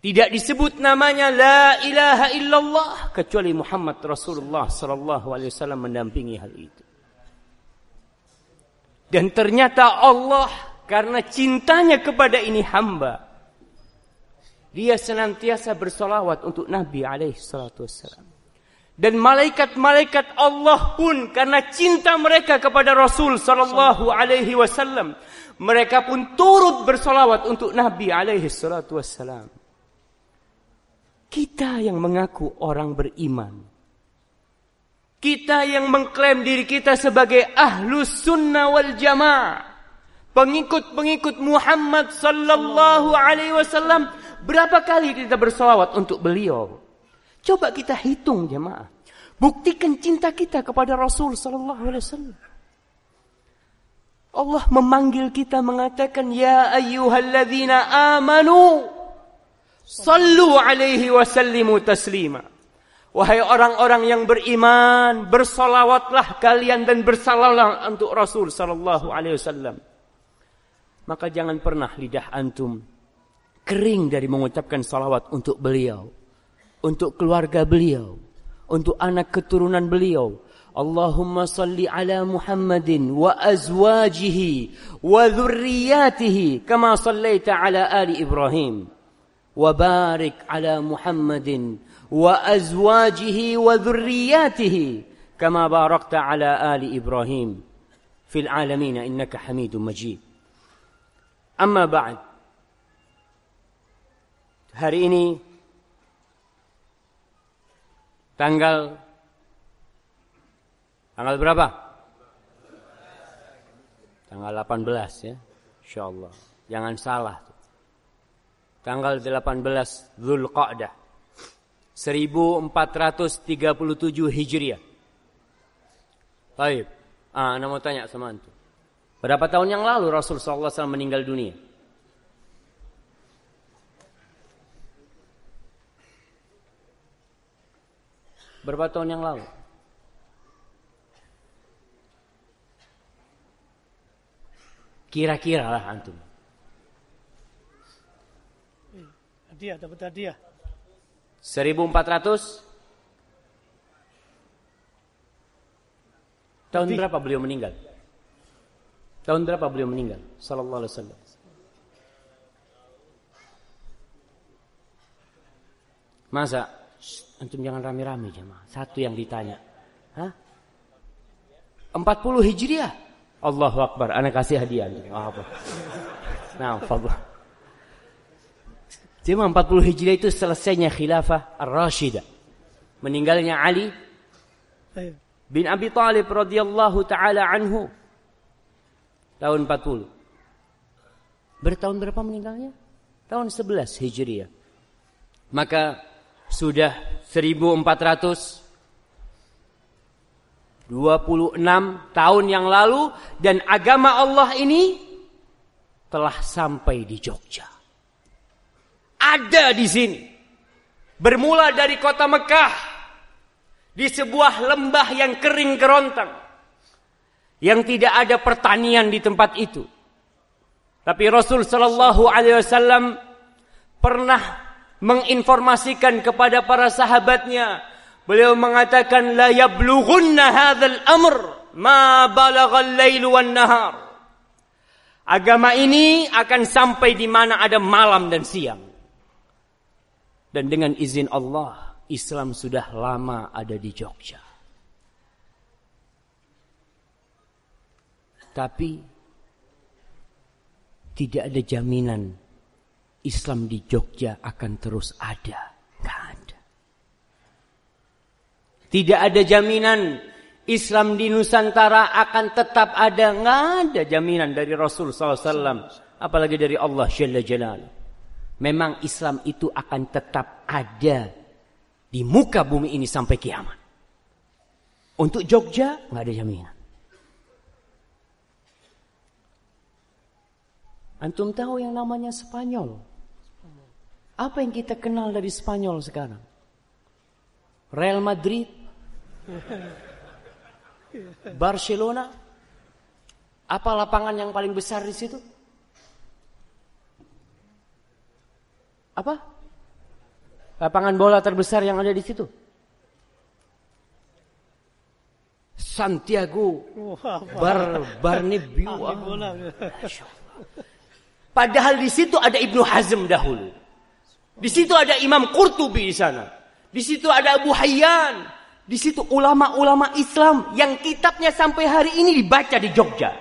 Tidak disebut namanya la ilaha illallah kecuali Muhammad Rasulullah sallallahu alaihi wasallam mendampingi hal itu. Dan ternyata Allah karena cintanya kepada ini hamba dia senantiasa bersolawat untuk Nabi alaihi salatu wassalam. Dan malaikat-malaikat Allah pun karena cinta mereka kepada Rasul sallallahu alaihi wasallam, mereka pun turut bersolawat untuk Nabi alaihi salatu wassalam. Kita yang mengaku orang beriman. Kita yang mengklaim diri kita sebagai ahlus sunnah wal jamaah. Pengikut-pengikut Muhammad sallallahu alaihi wasallam. Berapa kali kita bersolawat untuk beliau? Coba kita hitung jemaah. Buktikan cinta kita kepada Rasul sallallahu alaihi wasallam. Allah memanggil kita mengatakan ya ayyuhalladzina amanu sallu alaihi wasallimu taslima. Wahai orang-orang yang beriman, bersolawatlah kalian dan bersalawatlah untuk Rasul sallallahu alaihi wasallam. Maka jangan pernah lidah antum kering dari mengucapkan salawat untuk beliau, untuk keluarga beliau, untuk anak keturunan beliau. Allahumma salli ala Muhammadin wa azwajihi wa dhurriyyatihi kama sallaita ala ali Ibrahim wa barik ala Muhammadin وأزواجه وذرياته كما باركت على آل إبراهيم في العالمين إنك حميد مجيد أما بعد hari ini tanggal tanggal berapa? Tanggal 18 ya. Insyaallah. Jangan salah. Tanggal 18 Zulqa'dah 1437 Hijriah. Baik. Ah, mau tanya sama antum. Berapa tahun yang lalu Rasul sallallahu alaihi meninggal dunia? Berapa tahun yang lalu? Kira-kira lah antum. Hadiah dapat hadiah. 1400 Tahun berapa beliau meninggal? Tahun berapa beliau meninggal? Sallallahu alaihi wasallam. Masa antum jangan rame-rame jemaah. Satu yang ditanya. Hah? 40 Hijriah. Allahu Akbar. Anak kasih hadiah. Oh, apa? Nah, fadlah. Cuma 40 Hijriah itu selesainya khilafah Ar-Rashidah. Meninggalnya Ali bin Abi Talib radhiyallahu taala anhu tahun 40. Bertahun berapa meninggalnya? Tahun 11 Hijriah. Maka sudah 1426 tahun yang lalu dan agama Allah ini telah sampai di Jogja ada di sini. Bermula dari kota Mekah di sebuah lembah yang kering kerontang yang tidak ada pertanian di tempat itu. Tapi Rasul Shallallahu Alaihi Wasallam pernah menginformasikan kepada para sahabatnya. Beliau mengatakan la yablughunna hadzal amr ma balaghal lail wan nahar. Agama ini akan sampai di mana ada malam dan siang. Dan dengan izin Allah, Islam sudah lama ada di Jogja. Tapi tidak ada jaminan Islam di Jogja akan terus ada. Tidak ada. Tidak ada jaminan Islam di Nusantara akan tetap ada. Nggak ada jaminan dari Rasul SAW. Apalagi dari Allah Jalla Jalaluh memang Islam itu akan tetap ada di muka bumi ini sampai kiamat. Untuk Jogja nggak ada jaminan. Antum tahu yang namanya Spanyol? Apa yang kita kenal dari Spanyol sekarang? Real Madrid, Barcelona. Apa lapangan yang paling besar di situ? apa? Lapangan bola terbesar yang ada di situ. Santiago Bar Barnebiu. Padahal di situ ada Ibnu Hazm dahulu. Di situ ada Imam Qurtubi di sana. Di situ ada Abu Hayyan. Di situ ulama-ulama Islam yang kitabnya sampai hari ini dibaca di Jogja.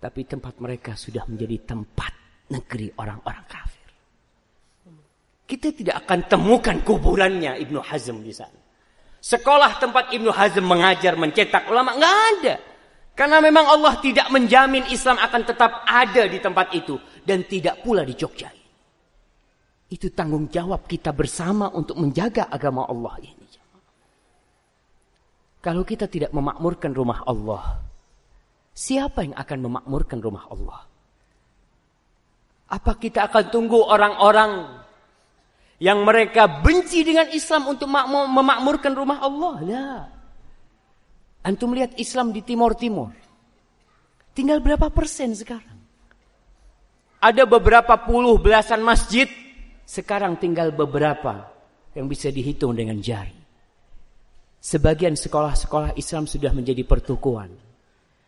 Tapi tempat mereka sudah menjadi tempat negeri orang-orang kafir. Kita tidak akan temukan kuburannya Ibnu Hazm di sana. Sekolah tempat Ibnu Hazm mengajar, mencetak ulama nggak ada. Karena memang Allah tidak menjamin Islam akan tetap ada di tempat itu dan tidak pula di Jogja. Itu tanggung jawab kita bersama untuk menjaga agama Allah ini. Kalau kita tidak memakmurkan rumah Allah, siapa yang akan memakmurkan rumah Allah? Apa kita akan tunggu orang-orang yang mereka benci dengan Islam untuk memakmurkan rumah Allah? Lah. Antum lihat Islam di Timur Timur. Tinggal berapa persen sekarang? Ada beberapa puluh belasan masjid. Sekarang tinggal beberapa yang bisa dihitung dengan jari. Sebagian sekolah-sekolah Islam sudah menjadi pertukuan.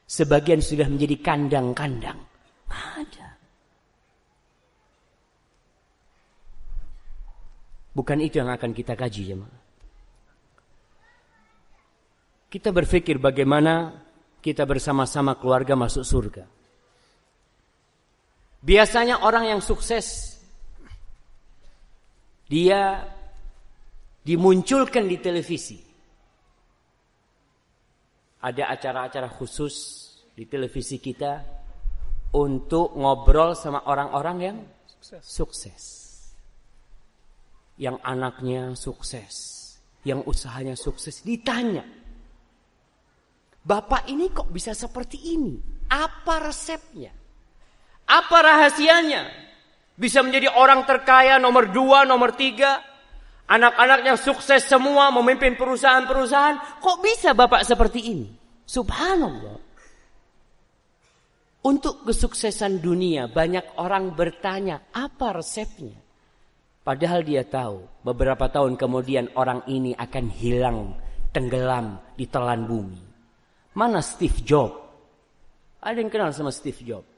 Sebagian sudah menjadi kandang-kandang. Ada. Bukan itu yang akan kita kaji jemaah. Kita berpikir bagaimana kita bersama-sama keluarga masuk surga. Biasanya orang yang sukses dia dimunculkan di televisi ada acara-acara khusus di televisi kita untuk ngobrol sama orang-orang yang sukses. sukses. Yang anaknya sukses, yang usahanya sukses ditanya. Bapak ini kok bisa seperti ini? Apa resepnya? Apa rahasianya? Bisa menjadi orang terkaya nomor dua, nomor tiga, Anak-anaknya sukses semua memimpin perusahaan-perusahaan. Kok bisa bapak seperti ini? Subhanallah. Untuk kesuksesan dunia banyak orang bertanya apa resepnya. Padahal dia tahu beberapa tahun kemudian orang ini akan hilang, tenggelam di telan bumi. Mana Steve Jobs? Ada yang kenal sama Steve Jobs?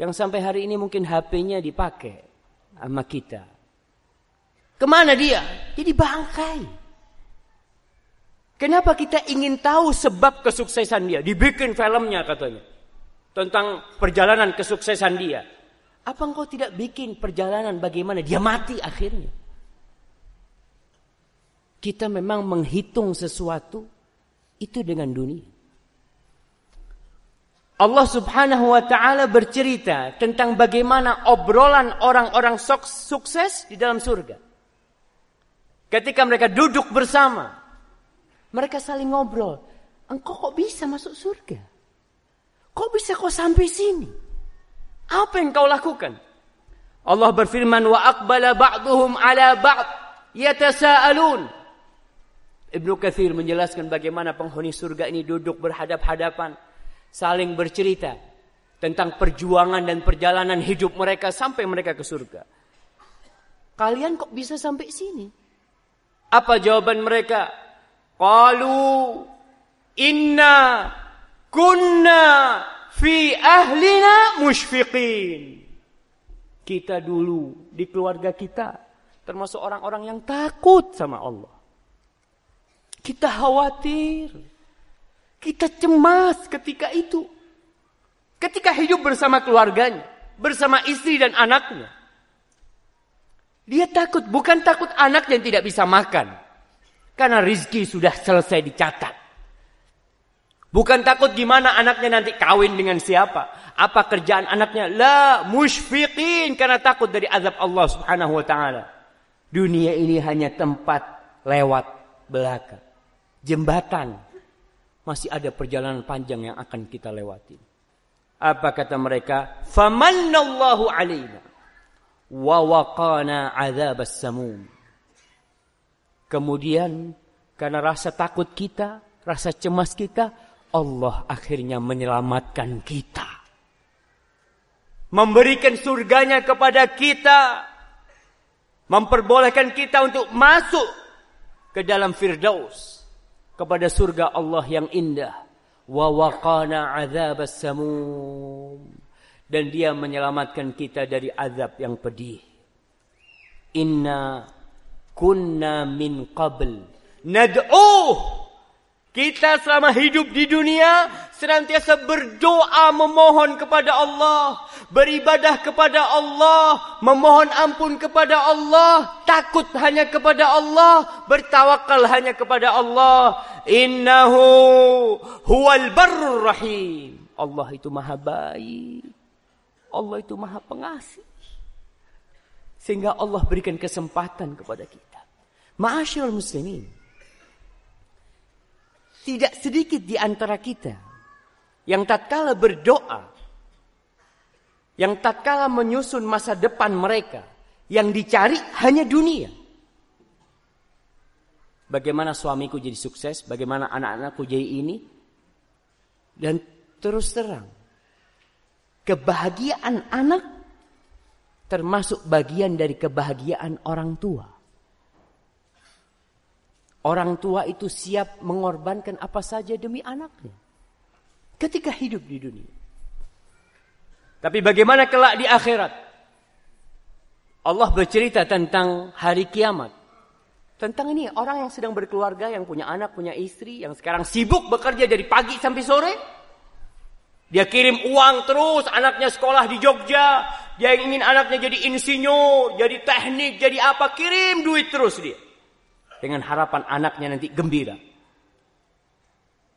Yang sampai hari ini mungkin HP-nya dipakai sama kita. Ke mana dia? Jadi bangkai. Kenapa kita ingin tahu sebab kesuksesan dia? Dibikin filmnya katanya. Tentang perjalanan kesuksesan dia. Apa engkau tidak bikin perjalanan bagaimana dia mati akhirnya? Kita memang menghitung sesuatu itu dengan dunia. Allah Subhanahu wa taala bercerita tentang bagaimana obrolan orang-orang sukses di dalam surga. Ketika mereka duduk bersama, mereka saling ngobrol. Engkau kok bisa masuk surga? Kok bisa kau sampai sini? Apa yang kau lakukan? Allah berfirman wa aqbala ba'duhum ala ba'd yatasaalun. Ibnu Katsir menjelaskan bagaimana penghuni surga ini duduk berhadap-hadapan saling bercerita tentang perjuangan dan perjalanan hidup mereka sampai mereka ke surga. Kalian kok bisa sampai sini? Apa jawaban mereka? Qalu inna kunna fi ahlina musyfiqin. Kita dulu di keluarga kita termasuk orang-orang yang takut sama Allah. Kita khawatir. Kita cemas ketika itu. Ketika hidup bersama keluarganya, bersama istri dan anaknya. Dia takut, bukan takut anak yang tidak bisa makan. Karena rizki sudah selesai dicatat. Bukan takut gimana anaknya nanti kawin dengan siapa. Apa kerjaan anaknya. La musyfiqin. Karena takut dari azab Allah subhanahu wa ta'ala. Dunia ini hanya tempat lewat belaka. Jembatan. Masih ada perjalanan panjang yang akan kita lewati. Apa kata mereka? Famannallahu alaina wa waqana adzabas samum. Kemudian karena rasa takut kita, rasa cemas kita, Allah akhirnya menyelamatkan kita. Memberikan surganya kepada kita. Memperbolehkan kita untuk masuk ke dalam firdaus. Kepada surga Allah yang indah. Wa waqana adzabas samum dan dia menyelamatkan kita dari azab yang pedih. Inna kunna min qabl nad'uh kita selama hidup di dunia senantiasa berdoa memohon kepada Allah, beribadah kepada Allah, memohon ampun kepada Allah, takut hanya kepada Allah, bertawakal hanya kepada Allah. Innahu huwal rahim. Allah itu maha baik. Allah itu maha pengasih. Sehingga Allah berikan kesempatan kepada kita. Ma'asyil muslimin. Tidak sedikit di antara kita yang tatkala berdoa yang tatkala menyusun masa depan mereka yang dicari hanya dunia. Bagaimana suamiku jadi sukses, bagaimana anak-anakku jadi ini. Dan terus terang, kebahagiaan anak termasuk bagian dari kebahagiaan orang tua. Orang tua itu siap mengorbankan apa saja demi anaknya. Ketika hidup di dunia. Tapi bagaimana kelak di akhirat? Allah bercerita tentang hari kiamat. Tentang ini orang yang sedang berkeluarga, yang punya anak, punya istri, yang sekarang sibuk bekerja dari pagi sampai sore. Dia kirim uang terus, anaknya sekolah di Jogja. Dia ingin anaknya jadi insinyur, jadi teknik, jadi apa. Kirim duit terus dia. Dengan harapan anaknya nanti gembira.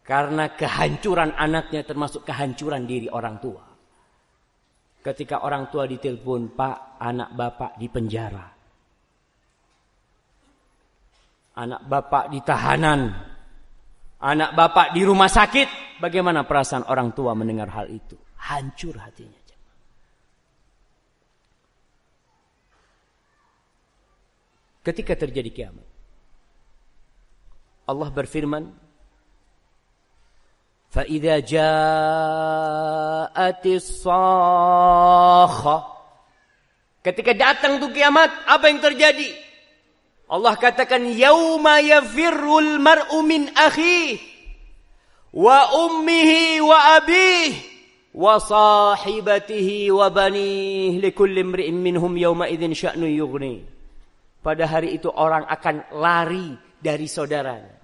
Karena kehancuran anaknya termasuk kehancuran diri orang tua. Ketika orang tua ditelepon, Pak, anak bapak di penjara. Anak bapak di tahanan. Anak bapak di rumah sakit. Bagaimana perasaan orang tua mendengar hal itu? Hancur hatinya. Ketika terjadi kiamat. Allah berfirman, فإذا جاءت الصاخة Ketika datang tuh kiamat, apa yang terjadi? Allah katakan, Yauma yafirrul mar'u min akhi wa ummihi wa abih wa sahibatihi wa banih likulli imri'in minhum yauma idzin sya'nu yughni. Pada hari itu orang akan lari dari saudaranya.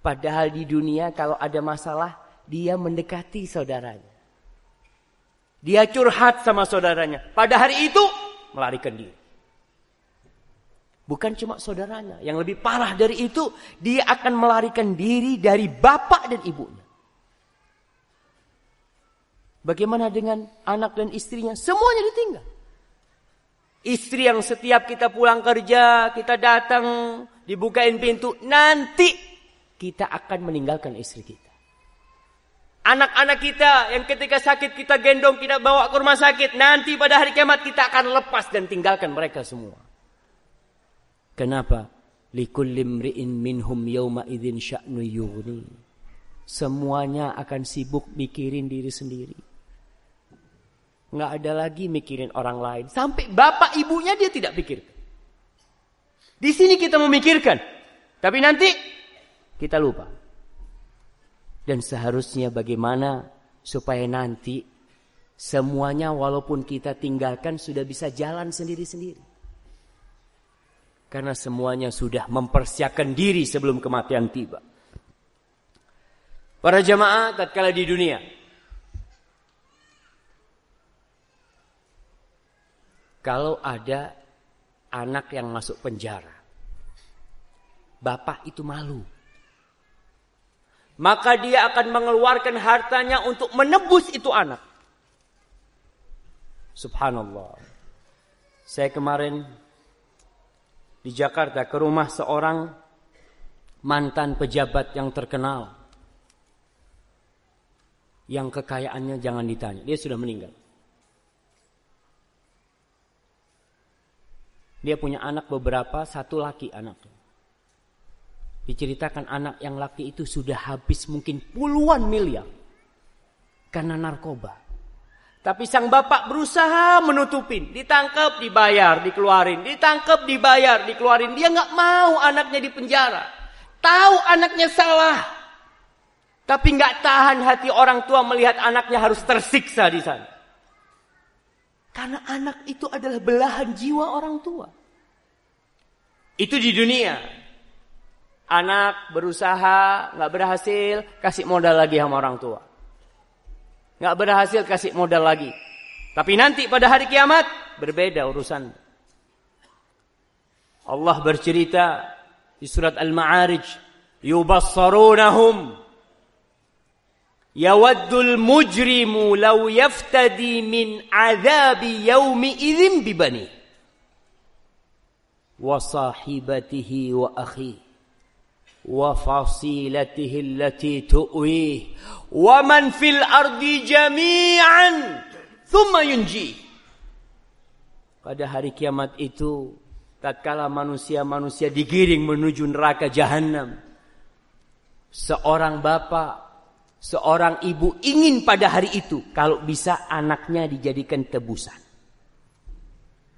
Padahal di dunia kalau ada masalah, dia mendekati saudaranya. Dia curhat sama saudaranya. Pada hari itu, melarikan diri. Bukan cuma saudaranya. Yang lebih parah dari itu, dia akan melarikan diri dari bapak dan ibunya. Bagaimana dengan anak dan istrinya? Semuanya ditinggal. Istri yang setiap kita pulang kerja, kita datang, dibukain pintu, nanti kita akan meninggalkan istri kita. Anak-anak kita yang ketika sakit kita gendong, kita bawa ke rumah sakit. Nanti pada hari kiamat kita akan lepas dan tinggalkan mereka semua. Kenapa? Likullim ri'in minhum yawma idzin sya'nu yughni. Semuanya akan sibuk mikirin diri sendiri. Nggak ada lagi mikirin orang lain. Sampai bapak ibunya dia tidak pikir. Di sini kita memikirkan. Tapi nanti kita lupa. Dan seharusnya bagaimana supaya nanti semuanya walaupun kita tinggalkan sudah bisa jalan sendiri-sendiri. Karena semuanya sudah mempersiapkan diri sebelum kematian tiba. Para jamaah tatkala di dunia Kalau ada anak yang masuk penjara Bapak itu malu maka dia akan mengeluarkan hartanya untuk menebus itu anak. Subhanallah. Saya kemarin di Jakarta ke rumah seorang mantan pejabat yang terkenal. Yang kekayaannya jangan ditanya, dia sudah meninggal. Dia punya anak beberapa, satu laki anaknya. Diceritakan anak yang laki itu sudah habis mungkin puluhan miliar. Karena narkoba. Tapi sang bapak berusaha menutupin. Ditangkap, dibayar, dikeluarin. Ditangkap, dibayar, dikeluarin. Dia nggak mau anaknya di penjara. Tahu anaknya salah. Tapi nggak tahan hati orang tua melihat anaknya harus tersiksa di sana. Karena anak itu adalah belahan jiwa orang tua. Itu di dunia. Anak berusaha, nggak berhasil, kasih modal lagi sama orang tua. Nggak berhasil, kasih modal lagi. Tapi nanti pada hari kiamat berbeda urusan. Allah bercerita di surat Al-Ma'arij, yubassarunahum yawaddul mujrimu law yaftadi min azabi yaumi idzin bibani wa sahibatihi wa akhihi وفصيلته التي تؤويه ومن في الأرض جميعا ثم ينجيه pada hari kiamat itu tatkala manusia-manusia digiring menuju neraka jahanam seorang bapak seorang ibu ingin pada hari itu kalau bisa anaknya dijadikan tebusan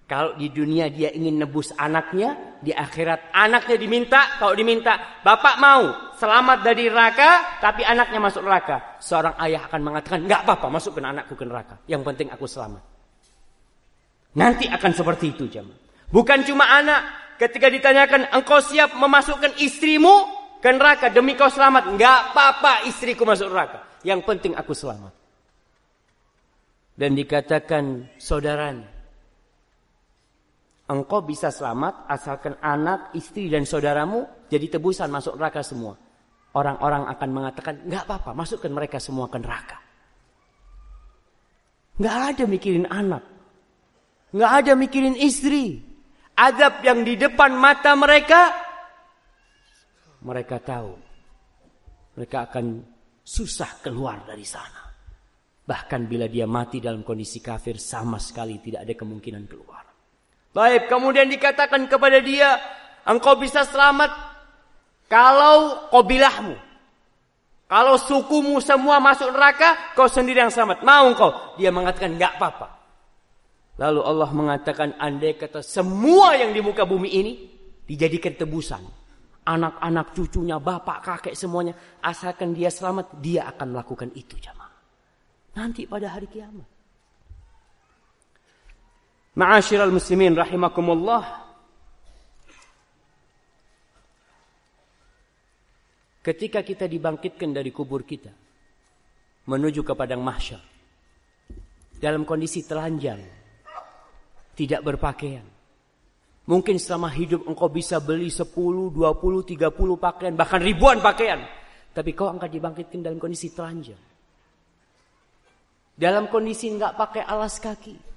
kalau di dunia dia ingin nebus anaknya, di akhirat anaknya diminta, kalau diminta, bapak mau selamat dari neraka, tapi anaknya masuk neraka. Seorang ayah akan mengatakan, nggak apa-apa, masukkan anakku ke neraka. Yang penting aku selamat. Nanti akan seperti itu jemaah. Bukan cuma anak, ketika ditanyakan, engkau siap memasukkan istrimu ke neraka demi kau selamat. Nggak apa-apa istriku masuk neraka. Yang penting aku selamat. Dan dikatakan saudaranya, Engkau bisa selamat asalkan anak, istri dan saudaramu jadi tebusan masuk neraka semua. Orang-orang akan mengatakan, nggak apa-apa, masukkan mereka semua ke neraka. Nggak ada mikirin anak. Nggak ada mikirin istri. Adab yang di depan mata mereka, mereka tahu. Mereka akan susah keluar dari sana. Bahkan bila dia mati dalam kondisi kafir, sama sekali tidak ada kemungkinan keluar. Baik, kemudian dikatakan kepada dia, engkau bisa selamat kalau kobilahmu. Kalau sukumu semua masuk neraka, kau sendiri yang selamat. Mau engkau? Dia mengatakan, enggak apa-apa. Lalu Allah mengatakan, andai kata semua yang di muka bumi ini dijadikan tebusan. Anak-anak cucunya, bapak, kakek semuanya. Asalkan dia selamat, dia akan melakukan itu jamaah. Nanti pada hari kiamat. Ma'asyiral muslimin rahimakumullah. Ketika kita dibangkitkan dari kubur kita menuju ke padang mahsyar dalam kondisi telanjang, tidak berpakaian. Mungkin selama hidup engkau bisa beli 10, 20, 30 pakaian, bahkan ribuan pakaian. Tapi kau akan dibangkitkan dalam kondisi telanjang. Dalam kondisi enggak pakai alas kaki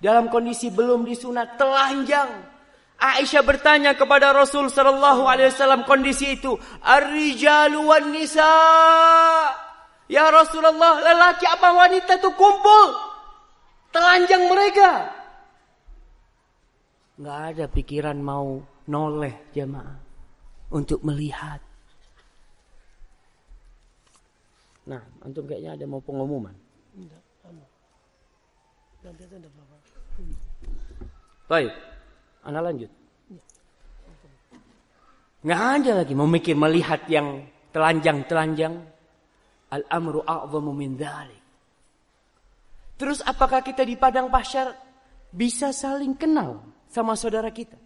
dalam kondisi belum disunat telanjang. Aisyah bertanya kepada Rasul sallallahu alaihi wasallam kondisi itu, "Ar-rijalu wan nisa?" Ya Rasulullah, lelaki apa wanita itu kumpul telanjang mereka. Enggak ada pikiran mau noleh jemaah untuk melihat. Nah, antum kayaknya ada mau pengumuman. Enggak, Nanti ada Baik, Anda lanjut. Nggak ada lagi memikir melihat yang telanjang-telanjang. Al-amru a'zamu min dhalik. Terus apakah kita di padang pasar bisa saling kenal sama saudara kita?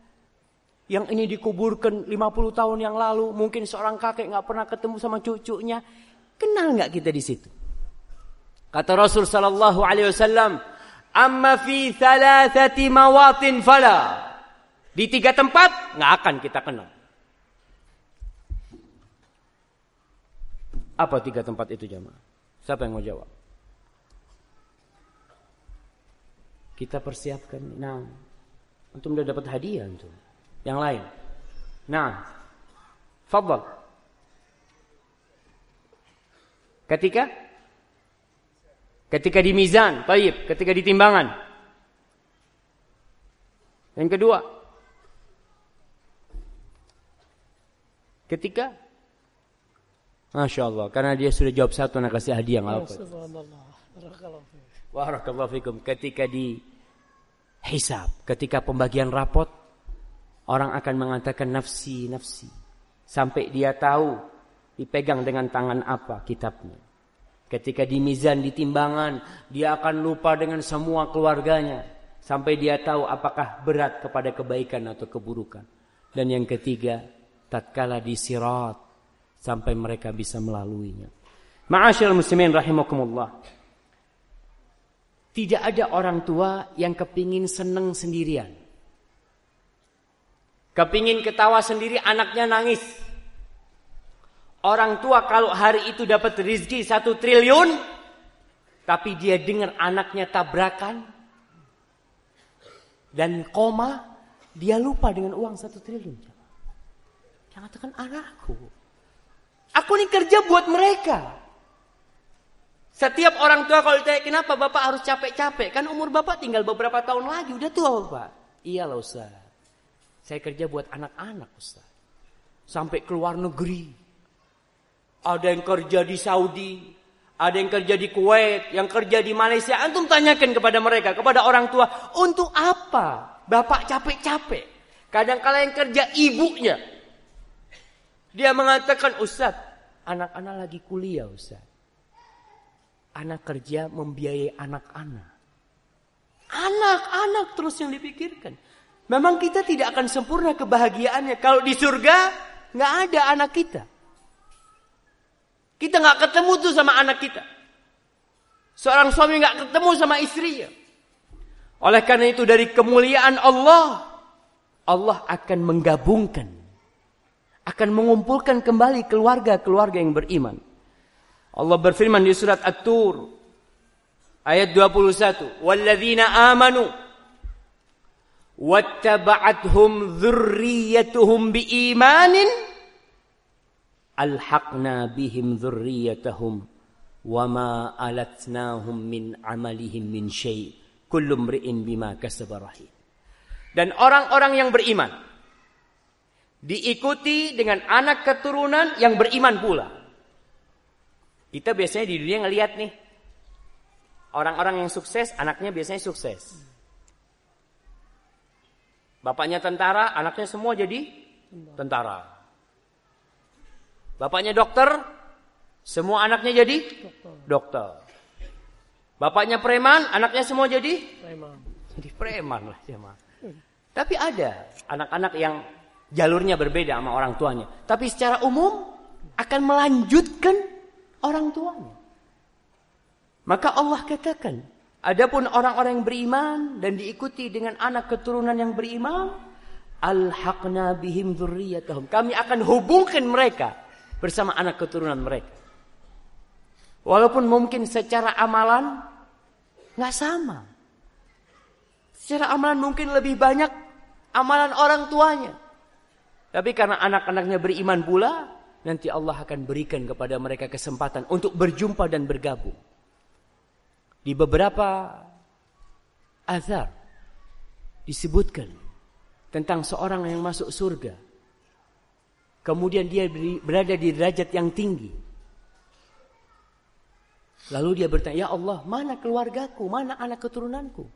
Yang ini dikuburkan 50 tahun yang lalu, mungkin seorang kakek nggak pernah ketemu sama cucunya. Kenal nggak kita di situ? Kata Rasul sallallahu alaihi wasallam, Amma fi thalathati mawatin fala. Di tiga tempat nggak akan kita kenal. Apa tiga tempat itu jamaah? Siapa yang mau jawab? Kita persiapkan. Nah, untuk udah dapat hadiah untuk yang lain. Nah, fadal. Ketika Ketika di mizan, taib, ketika di timbangan. Yang kedua, ketika Masya Allah, karena dia sudah jawab satu, nak kasih hadiah nggak apa. Barakallahu fikum. Ketika di hisab, ketika pembagian rapot, orang akan mengatakan nafsi, nafsi. Sampai dia tahu dipegang dengan tangan apa kitabnya. Ketika di mizan, di timbangan, dia akan lupa dengan semua keluarganya. Sampai dia tahu apakah berat kepada kebaikan atau keburukan. Dan yang ketiga, tatkala di sirat. Sampai mereka bisa melaluinya. Ma'asyil muslimin rahimakumullah. Tidak ada orang tua yang kepingin seneng sendirian. Kepingin ketawa sendiri anaknya nangis. Orang tua kalau hari itu dapat rezeki satu triliun. Tapi dia dengar anaknya tabrakan. Dan koma. Dia lupa dengan uang satu triliun. Yang katakan anakku. Aku ini kerja buat mereka. Setiap orang tua kalau ditanya kenapa bapak harus capek-capek. Kan umur bapak tinggal beberapa tahun lagi. Udah tua bapak. Iya loh Ustaz. Saya kerja buat anak-anak Ustaz. Sampai keluar negeri. Ada yang kerja di Saudi. Ada yang kerja di Kuwait. Yang kerja di Malaysia. Antum tanyakan kepada mereka. Kepada orang tua. Untuk apa? Bapak capek-capek. Kadang-kala yang kerja ibunya. Dia mengatakan, Ustaz, anak-anak lagi kuliah Ustaz. Anak kerja membiayai anak-anak. Anak-anak terus yang dipikirkan. Memang kita tidak akan sempurna kebahagiaannya. Kalau di surga, nggak ada anak kita. Kita nggak ketemu tuh sama anak kita. Seorang suami nggak ketemu sama istrinya. Oleh karena itu dari kemuliaan Allah, Allah akan menggabungkan akan mengumpulkan kembali keluarga-keluarga yang beriman. Allah berfirman di surat At-Tur ayat 21, "Walladzina amanu wattaba'athum dzurriyyatuhum biimanin alhaqna bihim dzurriyyatahum wama alatnahum min amalihim min syai' kullu imri'in bima kasaba rahim." Dan orang-orang yang beriman Diikuti dengan anak keturunan yang beriman pula. Kita biasanya di dunia ngelihat nih. Orang-orang yang sukses, anaknya biasanya sukses. Bapaknya tentara, anaknya semua jadi tentara. Bapaknya dokter, semua anaknya jadi dokter. Bapaknya preman, anaknya semua jadi preman. Jadi preman lah sama. Tapi ada anak-anak yang jalurnya berbeda sama orang tuanya. Tapi secara umum akan melanjutkan orang tuanya. Maka Allah katakan, adapun orang-orang yang beriman dan diikuti dengan anak keturunan yang beriman, alhaqna bihim dzurriyyatahum. Kami akan hubungkan mereka bersama anak keturunan mereka. Walaupun mungkin secara amalan nggak sama. Secara amalan mungkin lebih banyak amalan orang tuanya. Tapi karena anak-anaknya beriman pula, nanti Allah akan berikan kepada mereka kesempatan untuk berjumpa dan bergabung. Di beberapa azar disebutkan tentang seorang yang masuk surga. Kemudian dia berada di derajat yang tinggi. Lalu dia bertanya, "Ya Allah, mana keluargaku? Mana anak keturunanku?"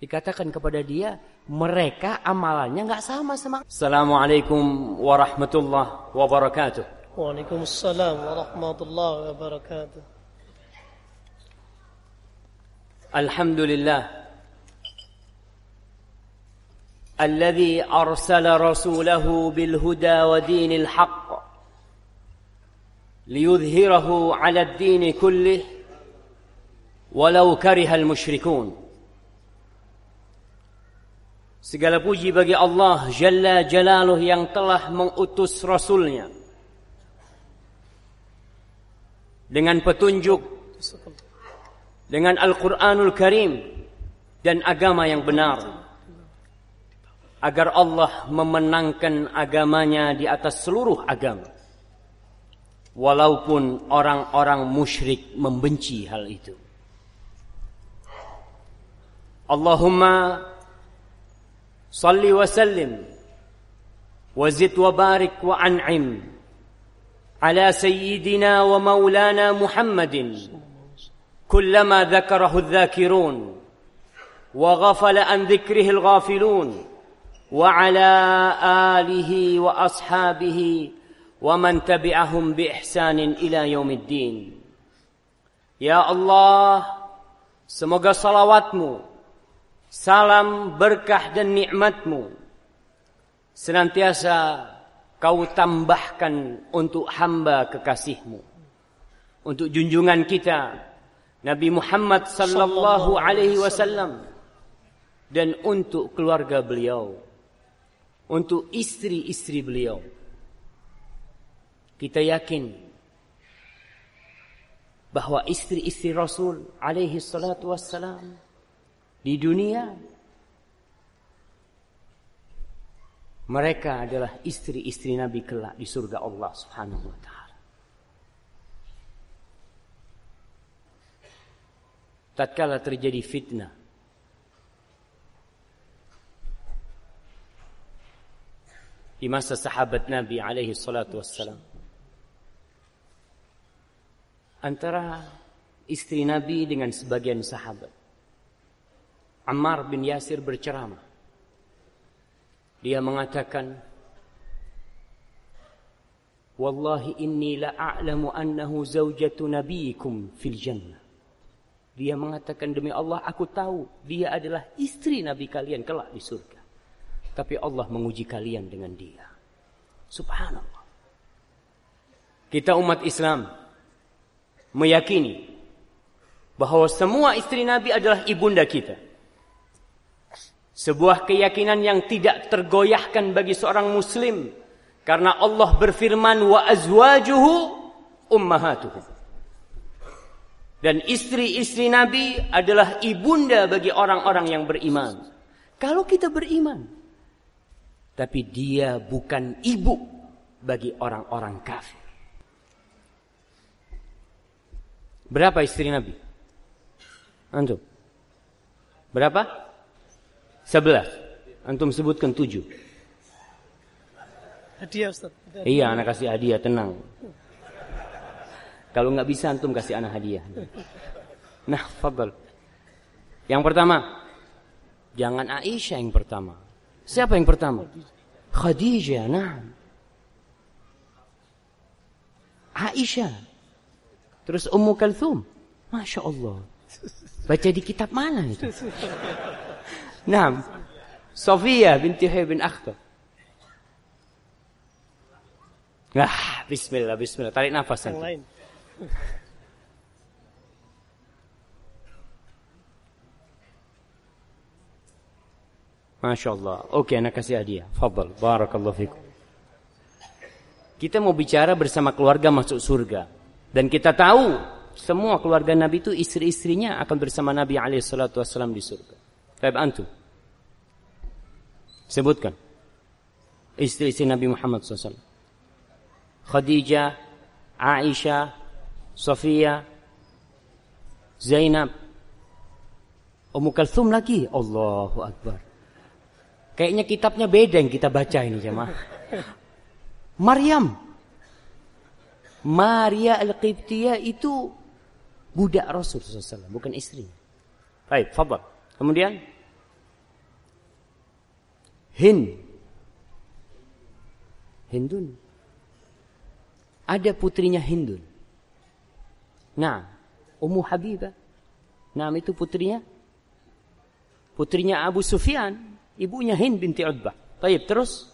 Dikatakan kepada dia, mereka amalannya nggak sama sama. Assalamualaikum warahmatullahi wabarakatuh. Waalaikumsalam warahmatullahi wabarakatuh. Alhamdulillah. الذي أرسل رسوله بالهدى ودين الحق ليظهره على الدين كله ولو كره المشركون Segala puji bagi Allah Jalla Jalaluh yang telah mengutus Rasulnya dengan petunjuk dengan Al-Quranul Karim dan agama yang benar agar Allah memenangkan agamanya di atas seluruh agama. Walaupun orang-orang musyrik membenci hal itu. Allahumma salli wa sallim wa zid wa barik wa an'im ala sayyidina wa maulana Muhammadin kullama dzakarahu adh-dhakirun wa ghafala an dzikrihi al-ghafilun وعلى اله واصحابه ومن تبعهم باحسان الى يوم الدين يا الله semoga salawatmu salam berkah dan nikmatmu senantiasa kau tambahkan untuk hamba kekasihmu untuk junjungan kita Nabi Muhammad sallallahu alaihi wasallam dan untuk keluarga beliau untuk istri-istri beliau kita yakin bahwa istri-istri Rasul alaihi salatu wassalam di dunia mereka adalah istri-istri Nabi kelak di surga Allah Subhanahu wa taala. tatkala terjadi fitnah di masa sahabat Nabi alaihi salatu wassalam. Antara istri Nabi dengan sebagian sahabat. Ammar bin Yasir berceramah. Dia mengatakan Wallahi inni la a'lamu annahu zawjatu nabiyikum fil jannah. Dia mengatakan demi Allah aku tahu dia adalah istri Nabi kalian kelak di surga. Tapi Allah menguji kalian dengan dia. Subhanallah. Kita umat Islam meyakini bahwa semua istri Nabi adalah ibunda kita. Sebuah keyakinan yang tidak tergoyahkan bagi seorang muslim karena Allah berfirman wa azwajuhu ummahatuhum. Dan istri-istri Nabi adalah ibunda bagi orang-orang yang beriman. Kalau kita beriman. Tapi dia bukan ibu bagi orang-orang kafir. Berapa istri Nabi? Antum? Berapa? Sebelas. Antum sebutkan tujuh. Hadiah Ustaz. Iya, anak kasih hadiah, tenang. Kalau nggak bisa antum kasih anak hadiah. Nah, fadl. Yang pertama, jangan Aisyah yang pertama. Siapa yang pertama? Khadijah, nah. Aisyah. Terus Ummu Kalthum. Masya Allah. Baca di kitab mana itu? Nah, Sofia binti Huyai bin Akhtar. Ah, bismillah, bismillah. Tarik nafas. Yang lain. Masya Allah. Oke, anak kasih hadiah. Fadal. Barakallahu fikum. Kita mau bicara bersama keluarga masuk surga. Dan kita tahu semua keluarga Nabi itu istri-istrinya akan bersama Nabi SAW di surga. Baik antum. Sebutkan. Istri-istri Nabi Muhammad SAW. Khadijah, Aisyah, Sofia, Zainab, Ummu Kalthum lagi. Allahu Akbar. Kayaknya kitabnya beda yang kita baca ini jemaah. Maryam. Maria Al-Qibtiyah itu budak Rasul SAW, bukan istri. Baik, fadal. Kemudian Hind. Hindun. Ada putrinya Hindun. Nah, Ummu Habibah. Nah, itu putrinya. Putrinya Abu Sufyan. Ibunya Hind binti Utbah. Baik, terus.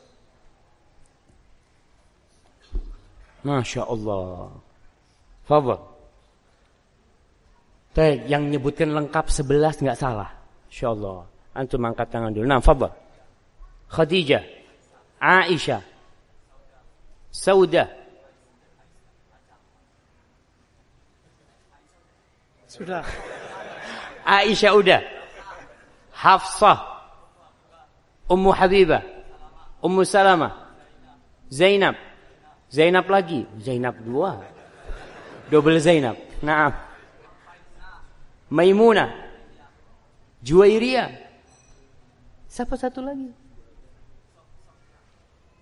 Masya Allah. Fadal. Baik, yang nyebutkan lengkap sebelas nggak salah. Insya Allah. Antum angkat tangan dulu. Nah, fadal. Khadijah. Aisyah. Saudah. Sudah. Aisyah udah. Hafsah. Ummu Habibah. Ummu Salamah. Zainab. Zainab lagi. Zainab dua. Double Zainab. Naam. Maimunah. Juwairiyah. Siapa satu lagi?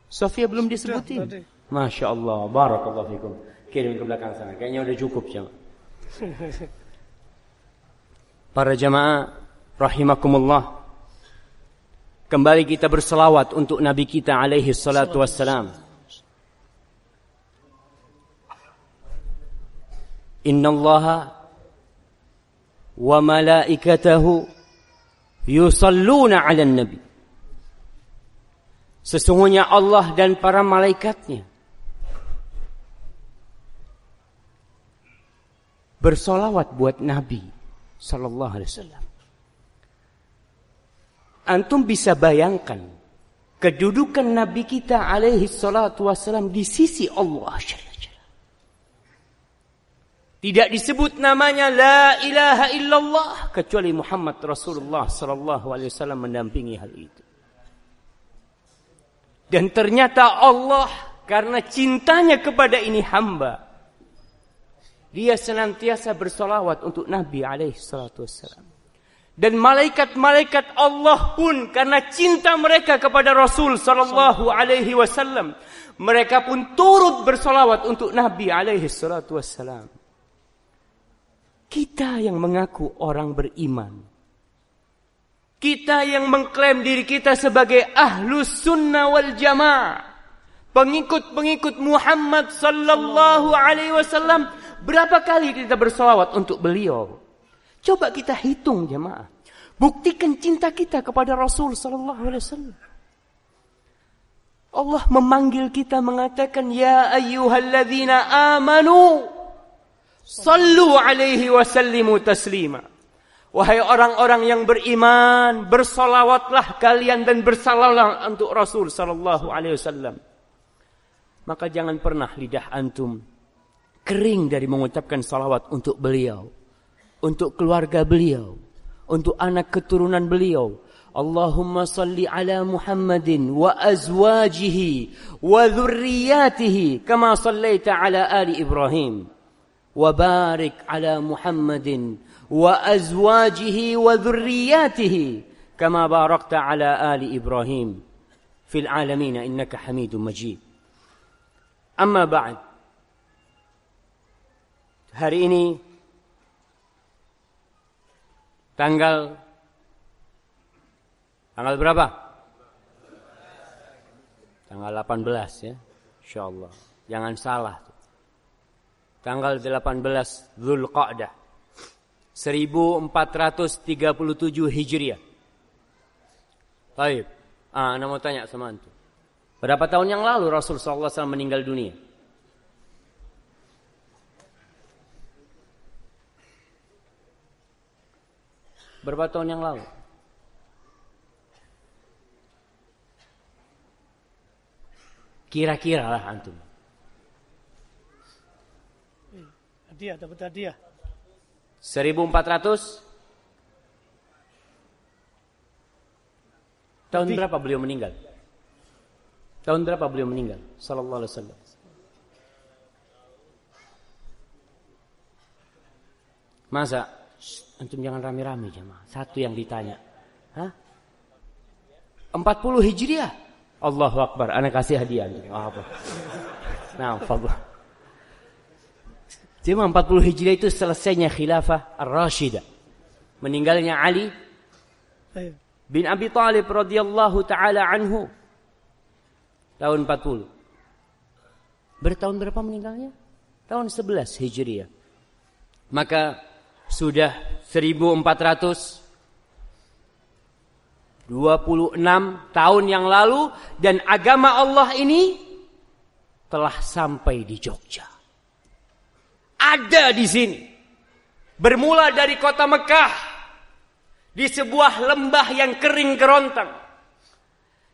Sofia belum disebutin. Masya Allah. Barakallahu fikum. Kirim ke belakang sana. Kayaknya udah cukup. Jamaah. Para jamaah rahimakumullah. Kembali kita berselawat untuk Nabi kita alaihi salatu wassalam. Inna Allah wa malaikatahu yusalluna ala nabi. Sesungguhnya Allah dan para malaikatnya bersolawat buat Nabi Sallallahu Alaihi Wasallam. Antum bisa bayangkan kedudukan Nabi kita alaihi salatu wassalam di sisi Allah Tidak disebut namanya la ilaha illallah kecuali Muhammad Rasulullah sallallahu alaihi wasallam mendampingi hal itu. Dan ternyata Allah karena cintanya kepada ini hamba dia senantiasa bersolawat untuk Nabi alaihi salatu wassalam. Dan malaikat-malaikat Allah pun karena cinta mereka kepada Rasul sallallahu alaihi wasallam, mereka pun turut bersolawat untuk Nabi alaihi salatu wassalam. Kita yang mengaku orang beriman. Kita yang mengklaim diri kita sebagai ahlus sunnah wal jamaah. Pengikut-pengikut Muhammad sallallahu alaihi wasallam Berapa kali kita bersolawat untuk beliau? Coba kita hitung jemaah. Buktikan cinta kita kepada Rasul Sallallahu Alaihi Wasallam. Allah memanggil kita mengatakan ya ayyuhalladzina amanu sallu alaihi wasallimu taslima. Wahai orang-orang yang beriman, bersolawatlah kalian dan bersalawatlah untuk Rasul sallallahu alaihi wasallam. Maka jangan pernah lidah antum kering dari mengucapkan salawat untuk beliau, untuk keluarga beliau, untuk anak keturunan beliau. Allahumma salli ala Muhammadin wa azwajihi wa dhurriyyatihi kama sallaita ala ali Ibrahim wa barik ala Muhammadin wa azwajihi wa dhurriyyatihi kama barakta ala ali Ibrahim fil alamin innaka Hamidum Majid. Amma ba'd hari ini tanggal tanggal berapa? Tanggal 18 ya. Insyaallah. Jangan salah. Tanggal 18 Zulqa'dah 1437 Hijriah. Baik. Ah, mau tanya sama antum. Berapa tahun yang lalu Rasul sallallahu alaihi wasallam meninggal dunia? Berapa tahun yang lalu? Kira-kira lah antum. Hadiah, dapat hadiah. 1400 Tahun Lebih. berapa beliau meninggal? Tahun berapa beliau meninggal? Sallallahu alaihi wasallam. Masa Antum jangan rame-rame jemaah. Satu yang ditanya. Hah? 40 Hijriah. Allahu Akbar. Anak kasih hadiah. Oh, apa? Nah, fadlah. Cuma 40 Hijriah itu selesainya khilafah Ar-Rashidah. Meninggalnya Ali bin Abi Talib radhiyallahu taala anhu tahun 40. Bertahun berapa meninggalnya? Tahun 11 Hijriah. Maka sudah 1426 tahun yang lalu dan agama Allah ini telah sampai di Jogja. Ada di sini. Bermula dari kota Mekah di sebuah lembah yang kering kerontang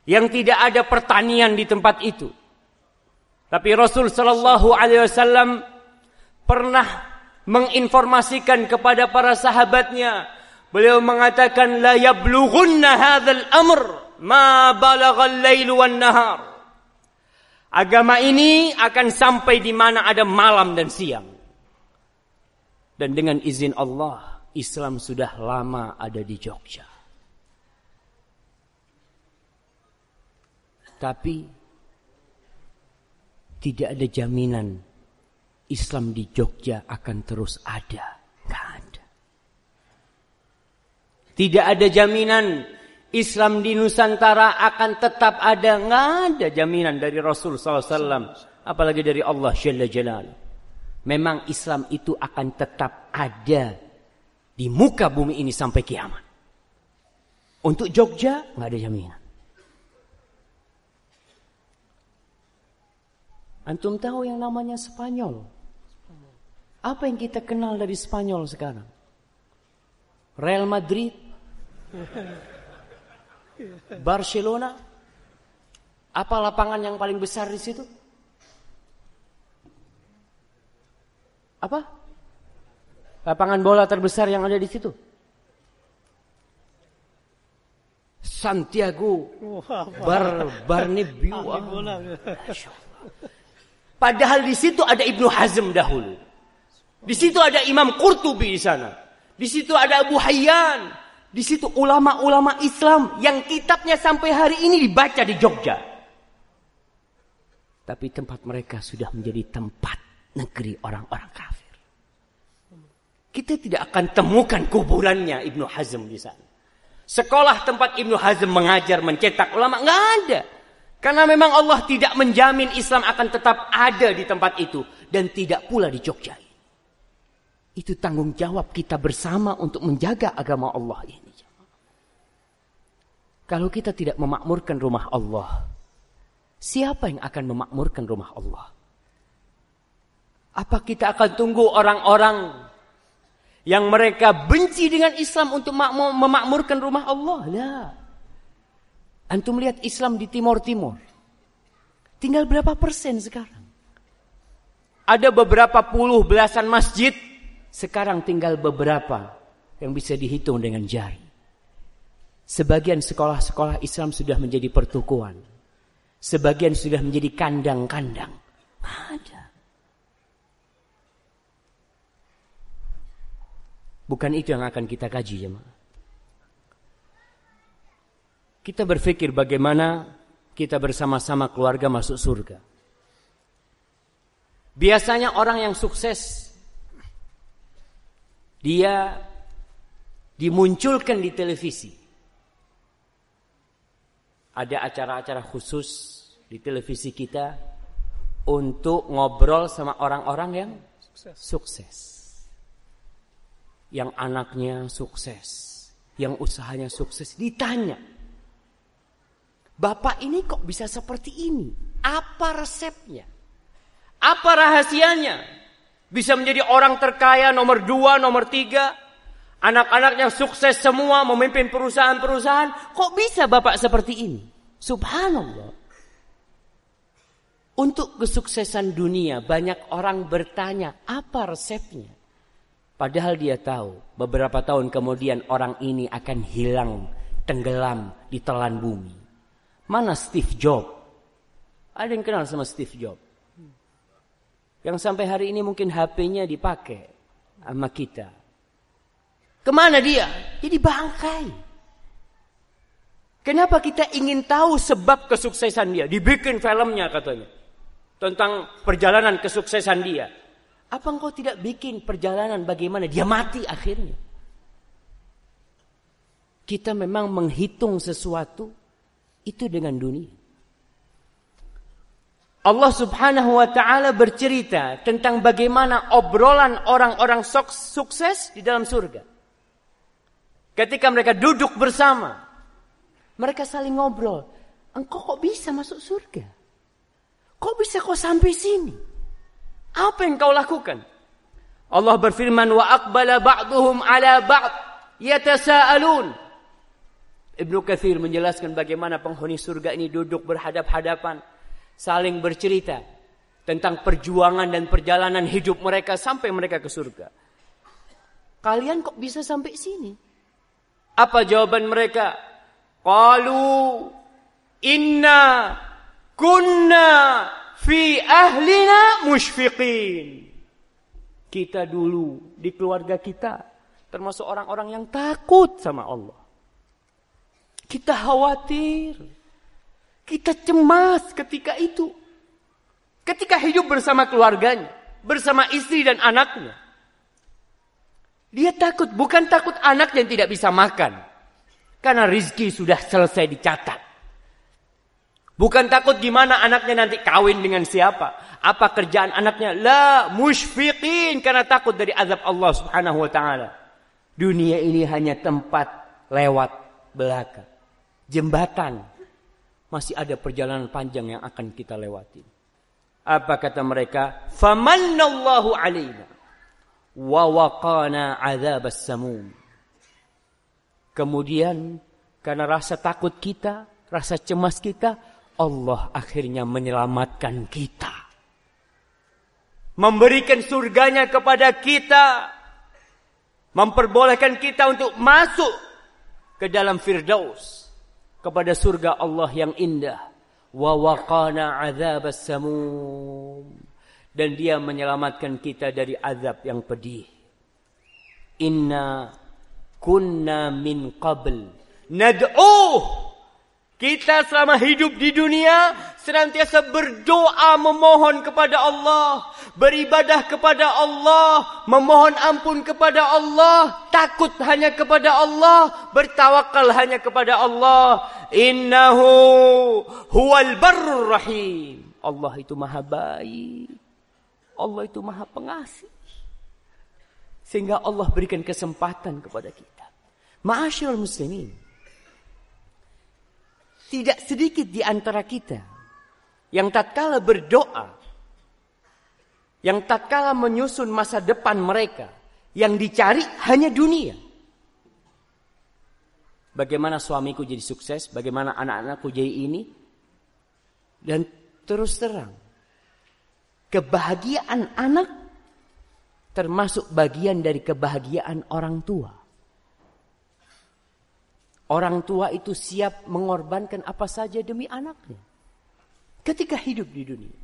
yang tidak ada pertanian di tempat itu. Tapi Rasul Shallallahu Alaihi Wasallam pernah menginformasikan kepada para sahabatnya. Beliau mengatakan la yablughunna hadzal amr ma balaghal lail wan nahar. Agama ini akan sampai di mana ada malam dan siang. Dan dengan izin Allah, Islam sudah lama ada di Jogja. Tapi tidak ada jaminan Islam di Jogja akan terus ada. Tidak ada. Tidak ada jaminan Islam di Nusantara akan tetap ada. Nggak ada jaminan dari Rasul SAW. Apalagi dari Allah Jalla Jalal. Memang Islam itu akan tetap ada di muka bumi ini sampai kiamat. Untuk Jogja nggak ada jaminan. Antum tahu yang namanya Spanyol? Apa yang kita kenal dari Spanyol sekarang? Real Madrid, Barcelona. Apa lapangan yang paling besar di situ? Apa? Lapangan bola terbesar yang ada di situ? Santiago Bar. Padahal di situ ada Ibnu Hazm dahulu. Di situ ada Imam Qurtubi di sana. Di situ ada Abu Hayyan. Di situ ulama-ulama Islam yang kitabnya sampai hari ini dibaca di Jogja. Tapi tempat mereka sudah menjadi tempat negeri orang-orang kafir. Kita tidak akan temukan kuburannya Ibnu Hazm di sana. Sekolah tempat Ibnu Hazm mengajar, mencetak ulama, nggak ada. Karena memang Allah tidak menjamin Islam akan tetap ada di tempat itu. Dan tidak pula di Jogja. Itu tanggung jawab kita bersama untuk menjaga agama Allah ini. Kalau kita tidak memakmurkan rumah Allah, siapa yang akan memakmurkan rumah Allah? Apa kita akan tunggu orang-orang yang mereka benci dengan Islam untuk memakmurkan rumah Allah. Lah. Antum lihat Islam di Timur Timur. Tinggal berapa persen sekarang? Ada beberapa puluh belasan masjid. Sekarang tinggal beberapa yang bisa dihitung dengan jari. Sebagian sekolah-sekolah Islam sudah menjadi pertukuan. Sebagian sudah menjadi kandang-kandang. Ada. Bukan itu yang akan kita kaji ya. Kita berpikir bagaimana kita bersama-sama keluarga masuk surga. Biasanya orang yang sukses dia dimunculkan di televisi. Ada acara-acara khusus di televisi kita untuk ngobrol sama orang-orang yang sukses. sukses yang anaknya sukses, yang usahanya sukses, ditanya, Bapak ini kok bisa seperti ini? Apa resepnya? Apa rahasianya? Bisa menjadi orang terkaya nomor dua, nomor tiga. Anak-anaknya sukses semua memimpin perusahaan-perusahaan. Kok bisa Bapak seperti ini? Subhanallah. Untuk kesuksesan dunia banyak orang bertanya apa resepnya? Padahal dia tahu beberapa tahun kemudian orang ini akan hilang, tenggelam di telan bumi. Mana Steve Jobs? Ada yang kenal sama Steve Jobs? Yang sampai hari ini mungkin HP-nya dipakai sama kita. Ke mana dia? Jadi bangkai. Kenapa kita ingin tahu sebab kesuksesan dia? Dibikin filmnya katanya. Tentang perjalanan kesuksesan dia. Apa engkau tidak bikin perjalanan bagaimana dia mati akhirnya? Kita memang menghitung sesuatu itu dengan dunia. Allah Subhanahu wa taala bercerita tentang bagaimana obrolan orang-orang sukses di dalam surga. Ketika mereka duduk bersama, mereka saling ngobrol. Engkau kok bisa masuk surga? Kok bisa kau sampai sini? Apa yang kau lakukan? Allah berfirman wa aqbala ba'duhum ala ba'd yatasaalun. Ibnu Katsir menjelaskan bagaimana penghuni surga ini duduk berhadap-hadapan saling bercerita tentang perjuangan dan perjalanan hidup mereka sampai mereka ke surga. Kalian kok bisa sampai sini? Apa jawaban mereka? Qalu inna kunna fi ahlina musyfiqin. Kita dulu di keluarga kita termasuk orang-orang yang takut sama Allah. Kita khawatir. Kita cemas ketika itu. Ketika hidup bersama keluarganya, bersama istri dan anaknya. Dia takut, bukan takut anak yang tidak bisa makan. Karena rizki sudah selesai dicatat. Bukan takut gimana anaknya nanti kawin dengan siapa. Apa kerjaan anaknya. La musyfiqin. Karena takut dari azab Allah subhanahu wa ta'ala. Dunia ini hanya tempat lewat belaka. Jembatan. Masih ada perjalanan panjang yang akan kita lewati. Apa kata mereka? Famannallahu alaina. wa waqana adzabas samum. Kemudian karena rasa takut kita, rasa cemas kita, Allah akhirnya menyelamatkan kita. Memberikan surganya kepada kita. Memperbolehkan kita untuk masuk ke dalam firdaus. Kepada surga Allah yang indah. Wa waqana azabas samum. Dan dia menyelamatkan kita dari azab yang pedih. Inna kunna min qabl nad'uh kita selama hidup di dunia senantiasa berdoa memohon kepada Allah, beribadah kepada Allah, memohon ampun kepada Allah, takut hanya kepada Allah, bertawakal hanya kepada Allah. Innahu huwal barrur rahim. Allah itu maha baik. Allah itu maha pengasih. Sehingga Allah berikan kesempatan kepada kita. Ma'asyiral muslimin. Tidak sedikit di antara kita yang tatkala berdoa, yang tatkala menyusun masa depan mereka, yang dicari hanya dunia. Bagaimana suamiku jadi sukses, bagaimana anak-anakku jadi ini, dan terus terang, kebahagiaan anak termasuk bagian dari kebahagiaan orang tua. Orang tua itu siap mengorbankan apa saja demi anaknya. Ketika hidup di dunia.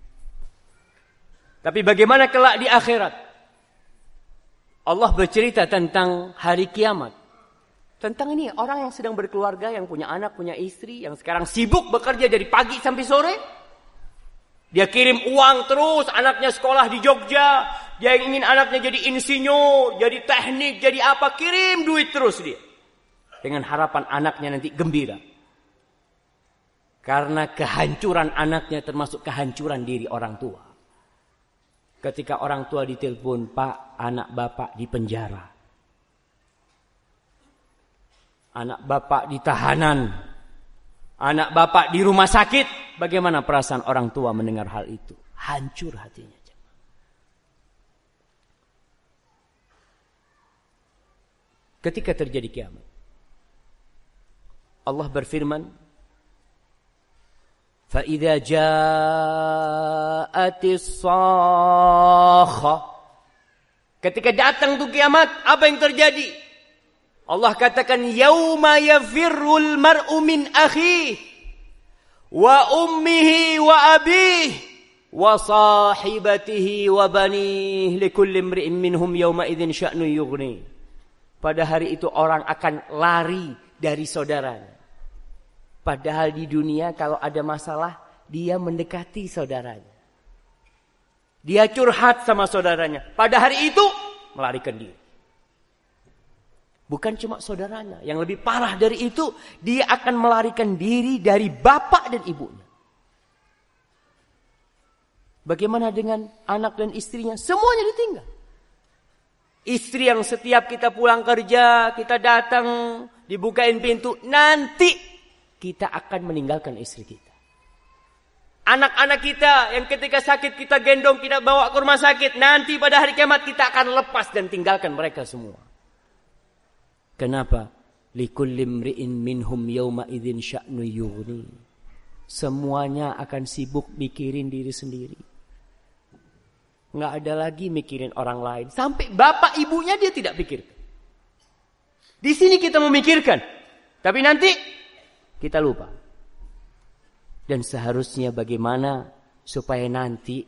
Tapi bagaimana kelak di akhirat? Allah bercerita tentang hari kiamat. Tentang ini orang yang sedang berkeluarga, yang punya anak, punya istri, yang sekarang sibuk bekerja dari pagi sampai sore. Dia kirim uang terus, anaknya sekolah di Jogja. Dia ingin anaknya jadi insinyur, jadi teknik, jadi apa. Kirim duit terus dia dengan harapan anaknya nanti gembira. Karena kehancuran anaknya termasuk kehancuran diri orang tua. Ketika orang tua ditelepon, Pak, anak bapak di penjara. Anak bapak di tahanan. Anak bapak di rumah sakit. Bagaimana perasaan orang tua mendengar hal itu? Hancur hatinya. Ketika terjadi kiamat. Allah berfirman, "Fa'idza ja'atis Ketika datang tuh kiamat, apa yang terjadi? Allah katakan, "Yauma yafirrul mar'u min akhi wa ummihi wa abihi wa sahibatihi wa banih li likulli imri'in minhum yauma idzin sya'nu yughni." Pada hari itu orang akan lari dari saudaranya. Padahal di dunia kalau ada masalah, dia mendekati saudaranya. Dia curhat sama saudaranya. Pada hari itu, melarikan diri. Bukan cuma saudaranya. Yang lebih parah dari itu, dia akan melarikan diri dari bapak dan ibunya. Bagaimana dengan anak dan istrinya? Semuanya ditinggal. Istri yang setiap kita pulang kerja, kita datang, dibukain pintu, nanti kita akan meninggalkan istri kita. Anak-anak kita yang ketika sakit kita gendong, kita bawa ke rumah sakit. Nanti pada hari kiamat kita akan lepas dan tinggalkan mereka semua. Kenapa? Likullim ri'in minhum yawma idhin sya'nu yughni. Semuanya akan sibuk mikirin diri sendiri. Nggak ada lagi mikirin orang lain. Sampai bapak ibunya dia tidak pikir. Di sini kita memikirkan. Tapi nanti kita lupa. Dan seharusnya bagaimana supaya nanti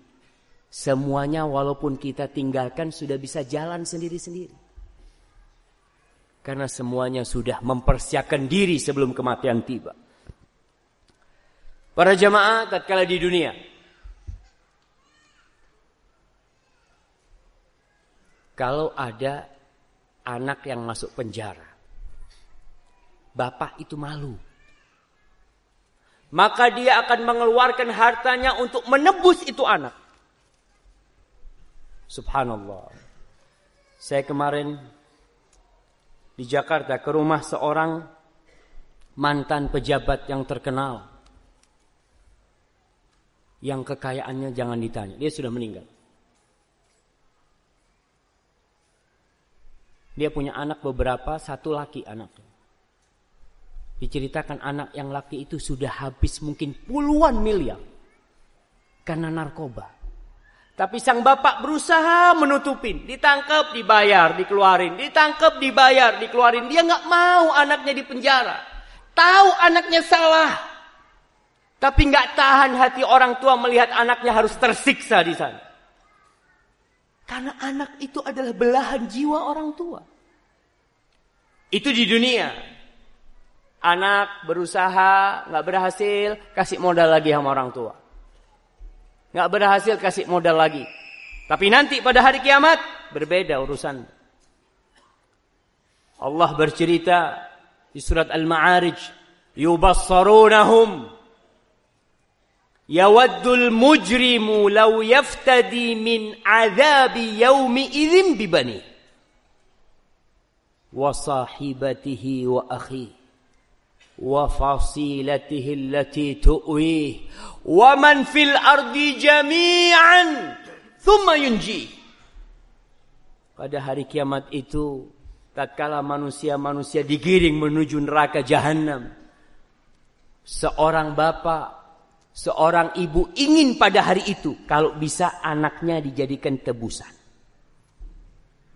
semuanya walaupun kita tinggalkan sudah bisa jalan sendiri-sendiri. Karena semuanya sudah mempersiapkan diri sebelum kematian tiba. Para jamaah tatkala di dunia Kalau ada anak yang masuk penjara Bapak itu malu maka dia akan mengeluarkan hartanya untuk menebus itu anak. Subhanallah. Saya kemarin di Jakarta ke rumah seorang mantan pejabat yang terkenal. Yang kekayaannya jangan ditanya, dia sudah meninggal. Dia punya anak beberapa, satu laki anaknya. Diceritakan anak yang laki itu sudah habis mungkin puluhan miliar. Karena narkoba. Tapi sang bapak berusaha menutupin. Ditangkap, dibayar, dikeluarin. Ditangkap, dibayar, dikeluarin. Dia nggak mau anaknya di penjara. Tahu anaknya salah. Tapi nggak tahan hati orang tua melihat anaknya harus tersiksa di sana. Karena anak itu adalah belahan jiwa orang tua. Itu di dunia. Anak berusaha, nggak berhasil, kasih modal lagi sama orang tua. Nggak berhasil, kasih modal lagi. Tapi nanti pada hari kiamat, berbeda urusan. Allah bercerita di surat Al-Ma'arij. Yubassarunahum Yawaddul mujrimu law yaftadi min azabi yaumi idzin bibani. Wa sahibatihi wa akhi. Allati tu'wih. Wa man fil ardi jami'an. Thumma yunji. Pada hari kiamat itu. Tatkala manusia-manusia digiring menuju neraka jahanam. Seorang bapak Seorang ibu ingin pada hari itu kalau bisa anaknya dijadikan tebusan.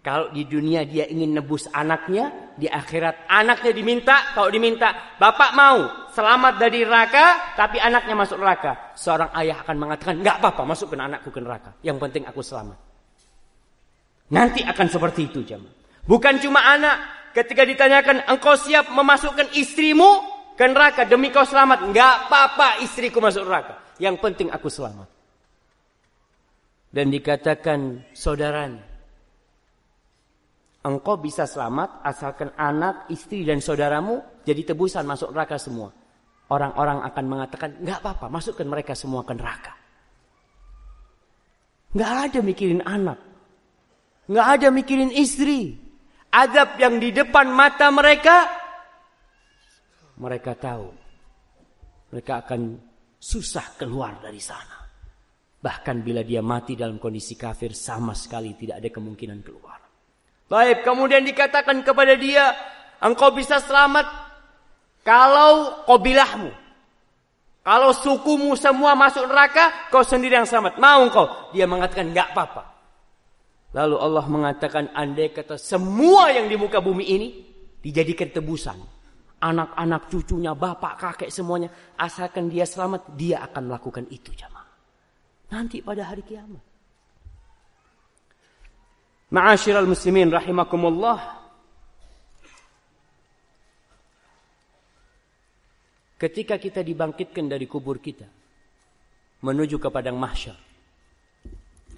Kalau di dunia dia ingin nebus anaknya, di akhirat anaknya diminta, kalau diminta, bapak mau selamat dari neraka, tapi anaknya masuk neraka. Seorang ayah akan mengatakan, nggak apa-apa, masukkan anakku ke neraka. Yang penting aku selamat. Nanti akan seperti itu jemaah. Bukan cuma anak, ketika ditanyakan, engkau siap memasukkan istrimu ke neraka demi kau selamat. Enggak apa-apa istriku masuk neraka. Yang penting aku selamat. Dan dikatakan saudaranya. Engkau bisa selamat asalkan anak, istri dan saudaramu jadi tebusan masuk neraka semua. Orang-orang akan mengatakan, enggak apa-apa, masukkan mereka semua ke neraka. Enggak ada mikirin anak. Enggak ada mikirin istri. Adab yang di depan mata mereka mereka tahu mereka akan susah keluar dari sana. Bahkan bila dia mati dalam kondisi kafir sama sekali tidak ada kemungkinan keluar. Baik, kemudian dikatakan kepada dia, engkau bisa selamat kalau kobilahmu. Kalau sukumu semua masuk neraka, kau sendiri yang selamat. Mau engkau? Dia mengatakan enggak apa-apa. Lalu Allah mengatakan andai kata semua yang di muka bumi ini dijadikan tebusan anak-anak cucunya, bapak, kakek semuanya. Asalkan dia selamat, dia akan melakukan itu jamaah. Nanti pada hari kiamat. Ma'asyiral muslimin rahimakumullah. Ketika kita dibangkitkan dari kubur kita menuju ke padang mahsyar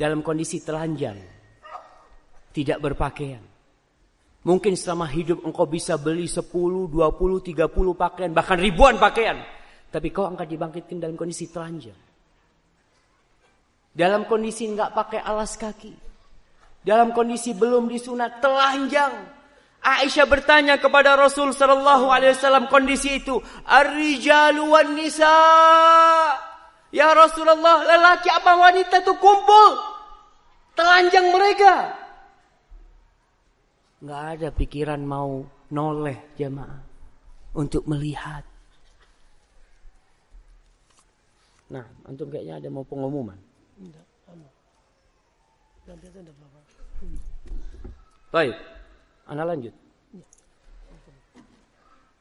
dalam kondisi telanjang, tidak berpakaian, Mungkin selama hidup engkau bisa beli 10, 20, 30 pakaian, bahkan ribuan pakaian. Tapi kau akan dibangkitkan dalam kondisi telanjang. Dalam kondisi enggak pakai alas kaki. Dalam kondisi belum disunat, telanjang. Aisyah bertanya kepada Rasul sallallahu alaihi wasallam kondisi itu, "Ar-rijalu wan nisa?" Ya Rasulullah, lelaki apa wanita itu kumpul? Telanjang mereka nggak ada pikiran mau noleh jemaah untuk melihat. Nah, antum kayaknya ada mau pengumuman. Baik, anda lanjut.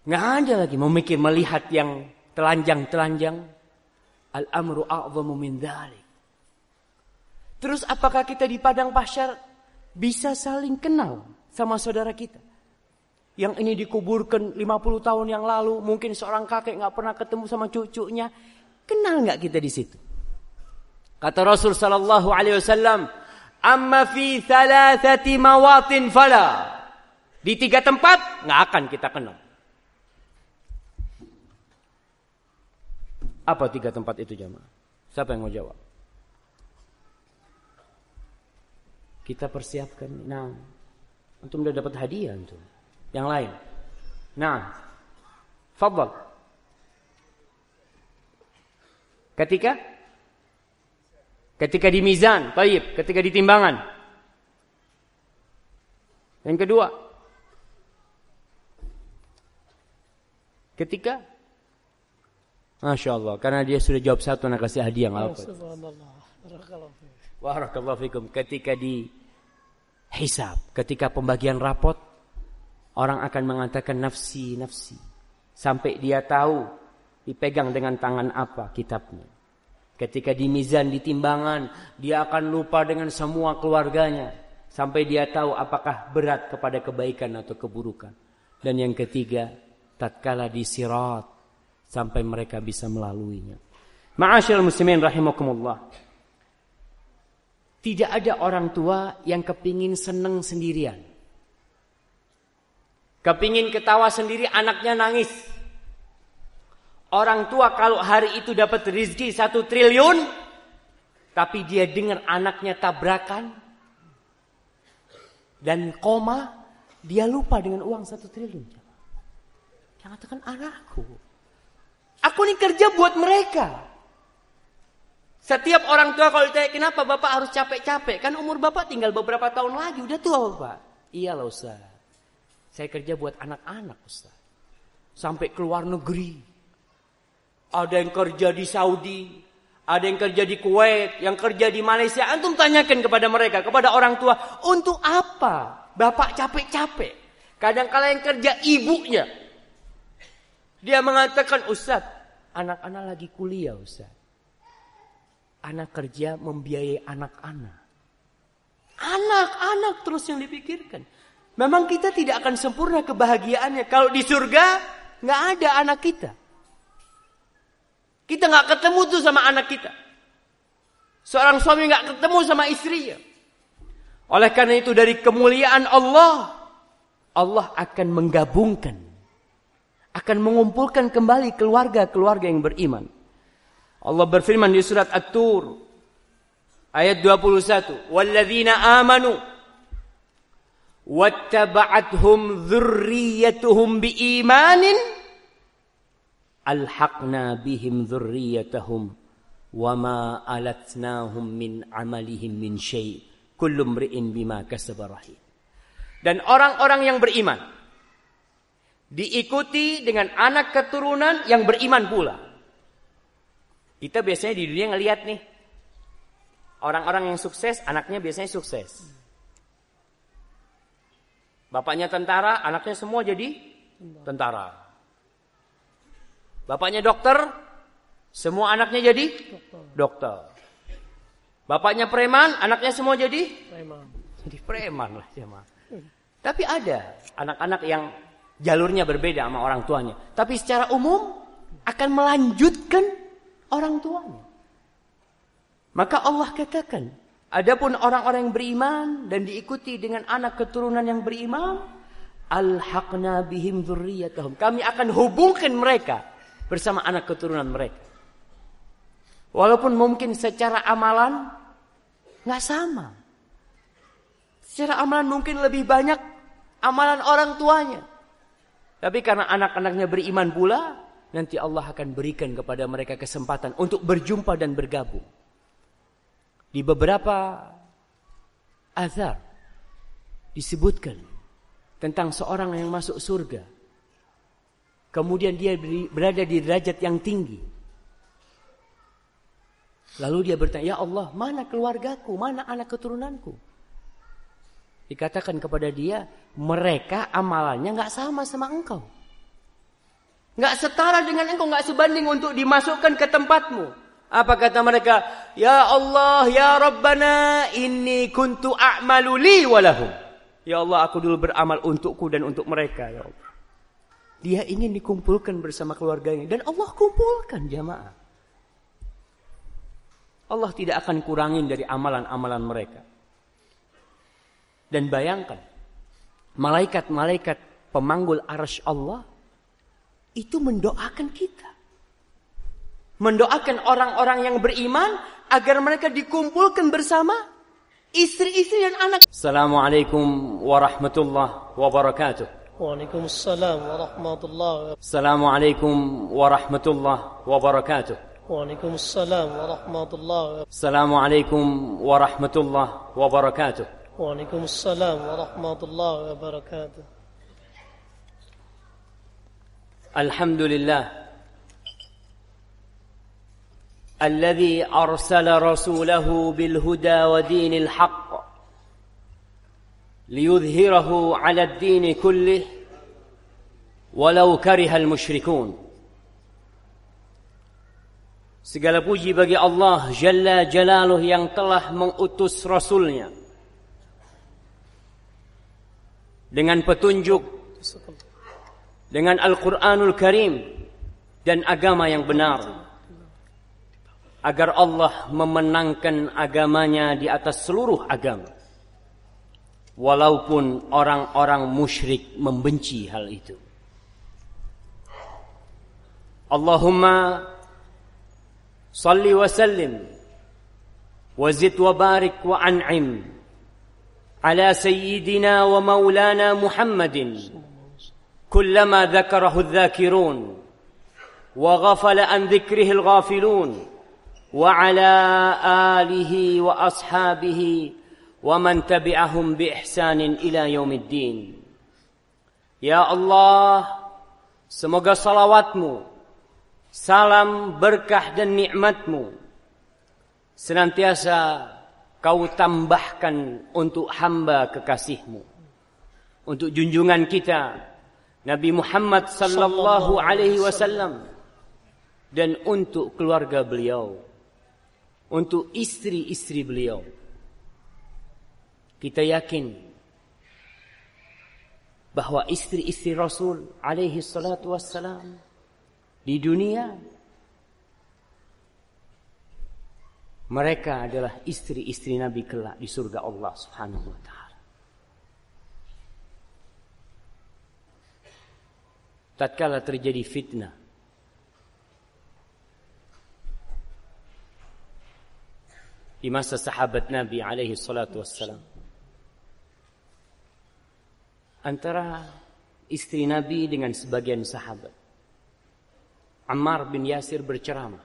Nggak ada lagi mau mikir melihat yang telanjang-telanjang. Al-amru a'zamu min dhalik. Terus apakah kita di padang pasar bisa saling kenal? sama saudara kita. Yang ini dikuburkan 50 tahun yang lalu, mungkin seorang kakek nggak pernah ketemu sama cucunya. Kenal nggak kita di situ? Kata Rasul sallallahu alaihi wasallam, "Amma fi thalathati mawatin fala." Di tiga tempat nggak akan kita kenal. Apa tiga tempat itu jamaah? Siapa yang mau jawab? Kita persiapkan. Nah, Antum udah dapat hadiah antum. Yang lain. Nah. Fadal. Ketika Ketika di mizan, baik, ketika di timbangan. Yang kedua, ketika Masya Allah, karena dia sudah jawab satu, nak kasih hadiah nggak apa. Warakallahu fikum. Ketika di hisab, ketika pembagian rapot, orang akan mengatakan nafsi, nafsi. Sampai dia tahu dipegang dengan tangan apa kitabnya. Ketika di mizan, di timbangan, dia akan lupa dengan semua keluarganya. Sampai dia tahu apakah berat kepada kebaikan atau keburukan. Dan yang ketiga, tatkala di sirat, sampai mereka bisa melaluinya. Ma'asyil muslimin rahimakumullah. Tidak ada orang tua yang kepingin seneng sendirian. Kepingin ketawa sendiri anaknya nangis. Orang tua kalau hari itu dapat rezeki satu triliun. Tapi dia dengar anaknya tabrakan. Dan koma. Dia lupa dengan uang satu triliun. Yang katakan anakku. Aku ini kerja buat mereka. Setiap orang tua kalau ditanya kenapa bapak harus capek-capek. Kan umur bapak tinggal beberapa tahun lagi. Udah tua bapak. Iya lah Ustaz. Saya kerja buat anak-anak Ustaz. Sampai keluar negeri. Ada yang kerja di Saudi. Ada yang kerja di Kuwait. Yang kerja di Malaysia. Antum tanyakan kepada mereka. Kepada orang tua. Untuk apa? Bapak capek-capek. Kadang-kala yang kerja ibunya. Dia mengatakan, Ustaz, anak-anak lagi kuliah Ustaz. Anak kerja membiayai anak-anak. Anak-anak terus yang dipikirkan. Memang kita tidak akan sempurna kebahagiaannya. Kalau di surga, nggak ada anak kita. Kita nggak ketemu tuh sama anak kita. Seorang suami nggak ketemu sama istrinya. Oleh karena itu dari kemuliaan Allah, Allah akan menggabungkan akan mengumpulkan kembali keluarga-keluarga yang beriman. Allah berfirman di surat At-Tur ayat 21, "Walladzina amanu wattaba'athum dzurriyyatuhum biimanin alhaqna bihim dzurriyyatahum wama alatnahum min amalihim min syai' kullu mri'in bima kasaba rahim." Dan orang-orang yang beriman diikuti dengan anak keturunan yang beriman pula. Kita biasanya di dunia ngelihat nih orang-orang yang sukses, anaknya biasanya sukses. Bapaknya tentara, anaknya semua jadi tentara. Bapaknya dokter, semua anaknya jadi dokter. Bapaknya preman, anaknya semua jadi Preman. jadi preman lah jemaah. Tapi ada anak-anak yang jalurnya berbeda sama orang tuanya. Tapi secara umum akan melanjutkan orang tuanya. Maka Allah katakan, adapun orang-orang yang beriman dan diikuti dengan anak keturunan yang beriman, alhaqna bihim dzurriyyatahum. Kami akan hubungkan mereka bersama anak keturunan mereka. Walaupun mungkin secara amalan nggak sama. Secara amalan mungkin lebih banyak amalan orang tuanya. Tapi karena anak-anaknya beriman pula, nanti Allah akan berikan kepada mereka kesempatan untuk berjumpa dan bergabung. Di beberapa azar disebutkan tentang seorang yang masuk surga. Kemudian dia berada di derajat yang tinggi. Lalu dia bertanya, "Ya Allah, mana keluargaku? Mana anak keturunanku?" Dikatakan kepada dia, mereka amalannya nggak sama sama engkau. Nggak setara dengan engkau, nggak sebanding untuk dimasukkan ke tempatmu. Apa kata mereka? Ya Allah, ya Rabbana, ini kuntu a'malu li walahum. Ya Allah, aku dulu beramal untukku dan untuk mereka, ya Allah. Dia ingin dikumpulkan bersama keluarganya dan Allah kumpulkan jamaah. Allah tidak akan kurangin dari amalan-amalan mereka. Dan bayangkan, malaikat-malaikat pemanggul arash Allah itu mendoakan kita. Mendoakan orang-orang yang beriman agar mereka dikumpulkan bersama istri-istri dan anak. Assalamualaikum warahmatullahi wabarakatuh. وعليكم السلام ورحمة الله السلام عليكم ورحمة الله وبركاته. وعليكم السلام ورحمة الله السلام عليكم ورحمة الله وبركاته. وعليكم السلام ورحمة الله وبركاته. الحمد لله الذي أرسل رسوله بالهدى ودين الحق ليظهره على الدين كله ولو كره المشركون Segala puji bagi Allah Jalla Jalaluh yang telah mengutus Rasulnya dengan petunjuk dengan Al-Quranul Karim dan agama yang benar agar Allah memenangkan agamanya di atas seluruh agama Walaupun orang-orang musyrik membenci hal itu Allahumma salli wa sallim wa zid wa barik wa an'im ala sayyidina wa maulana Muhammadin كلما ذكره الذاكرون وغفل عن ذكره الغافلون وعلى اله واصحابه ومن تبعهم باحسان الى يوم الدين يا الله semoga salawatmu salam berkah dan nikmatmu senantiasa kau tambahkan untuk hamba kekasihmu untuk junjungan kita Nabi Muhammad sallallahu alaihi wasallam dan untuk keluarga beliau untuk istri-istri beliau kita yakin bahwa istri-istri Rasul alaihi salatu wassalam di dunia mereka adalah istri-istri Nabi kelak di surga Allah Subhanahu wa taala. Tatkala terjadi fitnah di masa sahabat Nabi alaihi salatu wassalam antara istri Nabi dengan sebagian sahabat Ammar bin Yasir berceramah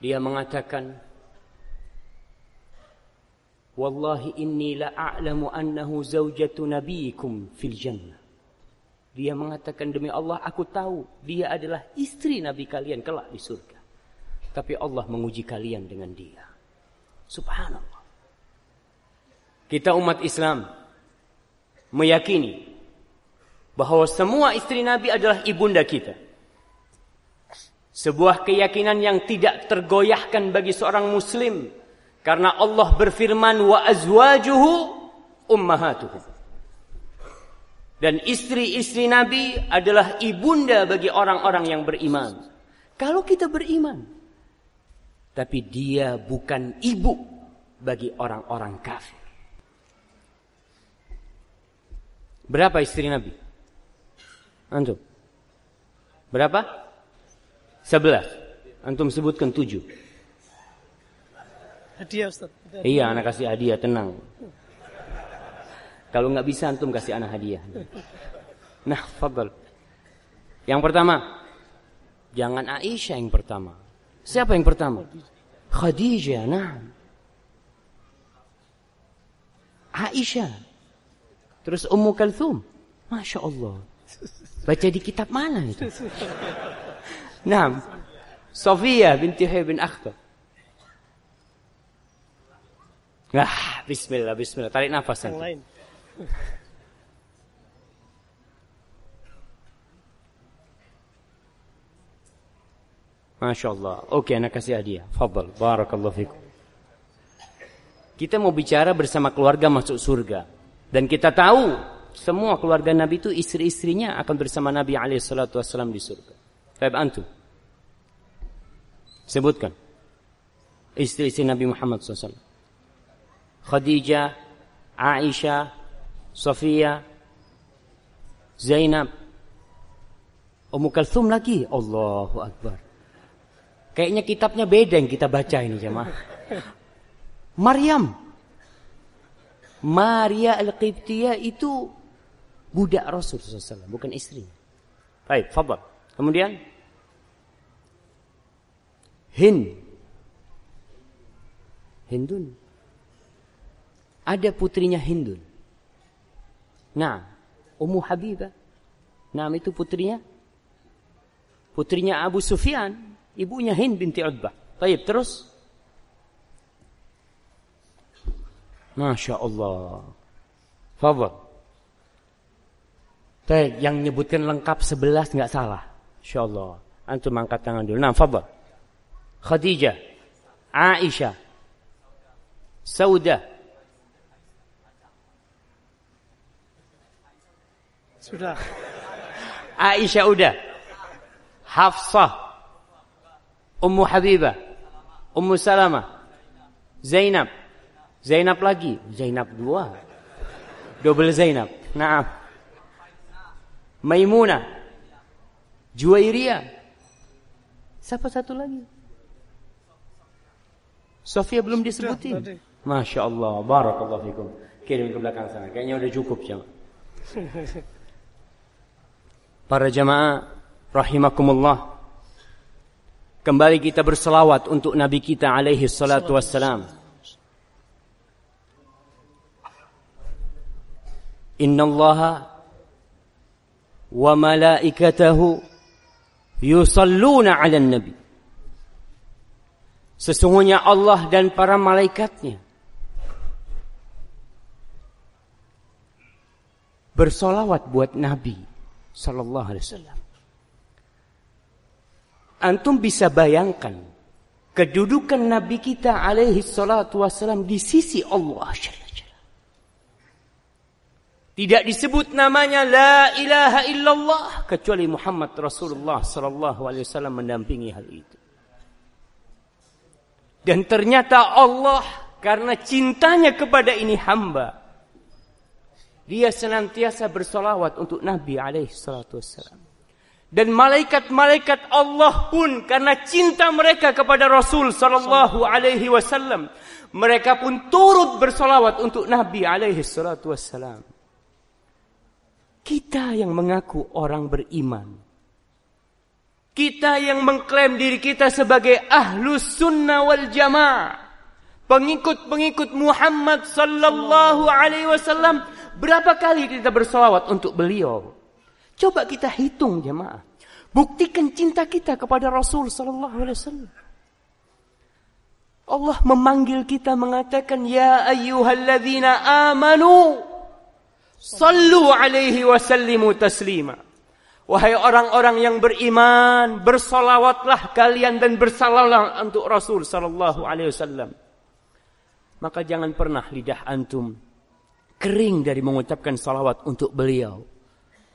dia mengatakan Wallahi inni la a'lamu annahu zawjatu nabiyikum fil jannah dia mengatakan demi Allah aku tahu dia adalah istri Nabi kalian kelak di surga. Tapi Allah menguji kalian dengan dia. Subhanallah. Kita umat Islam meyakini bahwa semua istri Nabi adalah ibunda kita. Sebuah keyakinan yang tidak tergoyahkan bagi seorang muslim karena Allah berfirman wa azwajuhu ummahatuhum. Dan istri-istri Nabi adalah ibunda bagi orang-orang yang beriman. Kalau kita beriman. Tapi dia bukan ibu bagi orang-orang kafir. Berapa istri Nabi? Antum? Berapa? Sebelas. Antum sebutkan tujuh. Hadiah Ustaz. Iya, anak kasih hadiah, tenang. Kalau nggak bisa antum kasih anak hadiah. Nah, fadl. Yang pertama, jangan Aisyah yang pertama. Siapa yang pertama? Khadijah, nah. Aisyah. Terus Ummu Kalthum. Masya Allah. Baca di kitab mana itu? Nah, Sofia binti Huyai bin Akhtar. Ah, bismillah, bismillah. Tarik nafas nanti. Masya Allah. Oke, anak kasih hadiah. Fadal. Barakallahu fikum. Kita mau bicara bersama keluarga masuk surga. Dan kita tahu semua keluarga Nabi itu istri-istrinya akan bersama Nabi SAW di surga. Baik antum. Sebutkan. Istri-istri Nabi Muhammad SAW. Khadijah, Aisyah, Sofia, Zainab, Ummu Kalthum lagi. Allahu Akbar. Kayaknya kitabnya beda yang kita baca ini jemaah. Maryam. Maria Al-Qibtiyah itu budak Rasul SAW, bukan istri. Baik, fadal. Kemudian Hind. Hindun. Ada putrinya Hindun. Nah, Ummu Habibah Nama itu putrinya? Putrinya Abu Sufyan, ibunya Hind binti Utbah. Baik, terus? Masya Allah. Fadal. Baik, yang nyebutkan lengkap sebelas nggak salah. Insya Allah. Antum angkat tangan dulu. Nah, fadal. Khadijah. Aisyah. Saudah. Sudah. Aisyah udah. Hafsah. Ummu Habibah. Ummu Salamah. Zainab. Zainab lagi. Zainab dua. Double Zainab. Naam. Maimunah. Juwairiyah. Siapa satu lagi? Sofia belum disebutin. Masya Allah. Barakallahu fikum. Kirim ke belakang sana. Kayaknya udah cukup. Jamaah. Para jamaah rahimakumullah. Kembali kita berselawat untuk Nabi kita alaihi salatu wassalam. Allaha wa malaikatahu yusalluna ala nabi. Sesungguhnya Allah dan para malaikatnya bersolawat buat Nabi Sallallahu Alaihi Wasallam. Antum bisa bayangkan kedudukan Nabi kita alaihi salatu wasallam di sisi Allah Tidak disebut namanya la ilaha illallah kecuali Muhammad Rasulullah sallallahu alaihi wasallam mendampingi hal itu. Dan ternyata Allah karena cintanya kepada ini hamba dia senantiasa bersolawat untuk Nabi alaihi salatu. Dan malaikat-malaikat Allah pun karena cinta mereka kepada Rasul sallallahu alaihi wasallam, mereka pun turut bersolawat untuk Nabi alaihi salatu. Kita yang mengaku orang beriman. Kita yang mengklaim diri kita sebagai ahlus sunnah wal jamaah. Pengikut-pengikut Muhammad sallallahu alaihi wasallam Berapa kali kita bersolawat untuk beliau? Coba kita hitung jemaah. Buktikan cinta kita kepada Rasul Sallallahu Alaihi Wasallam. Allah memanggil kita mengatakan ya ayyuhalladzina amanu sallu alaihi wasallimu taslima. Wahai orang-orang yang beriman, bersolawatlah kalian dan bersalawatlah untuk Rasul sallallahu alaihi wasallam. Maka jangan pernah lidah antum kering dari mengucapkan salawat untuk beliau,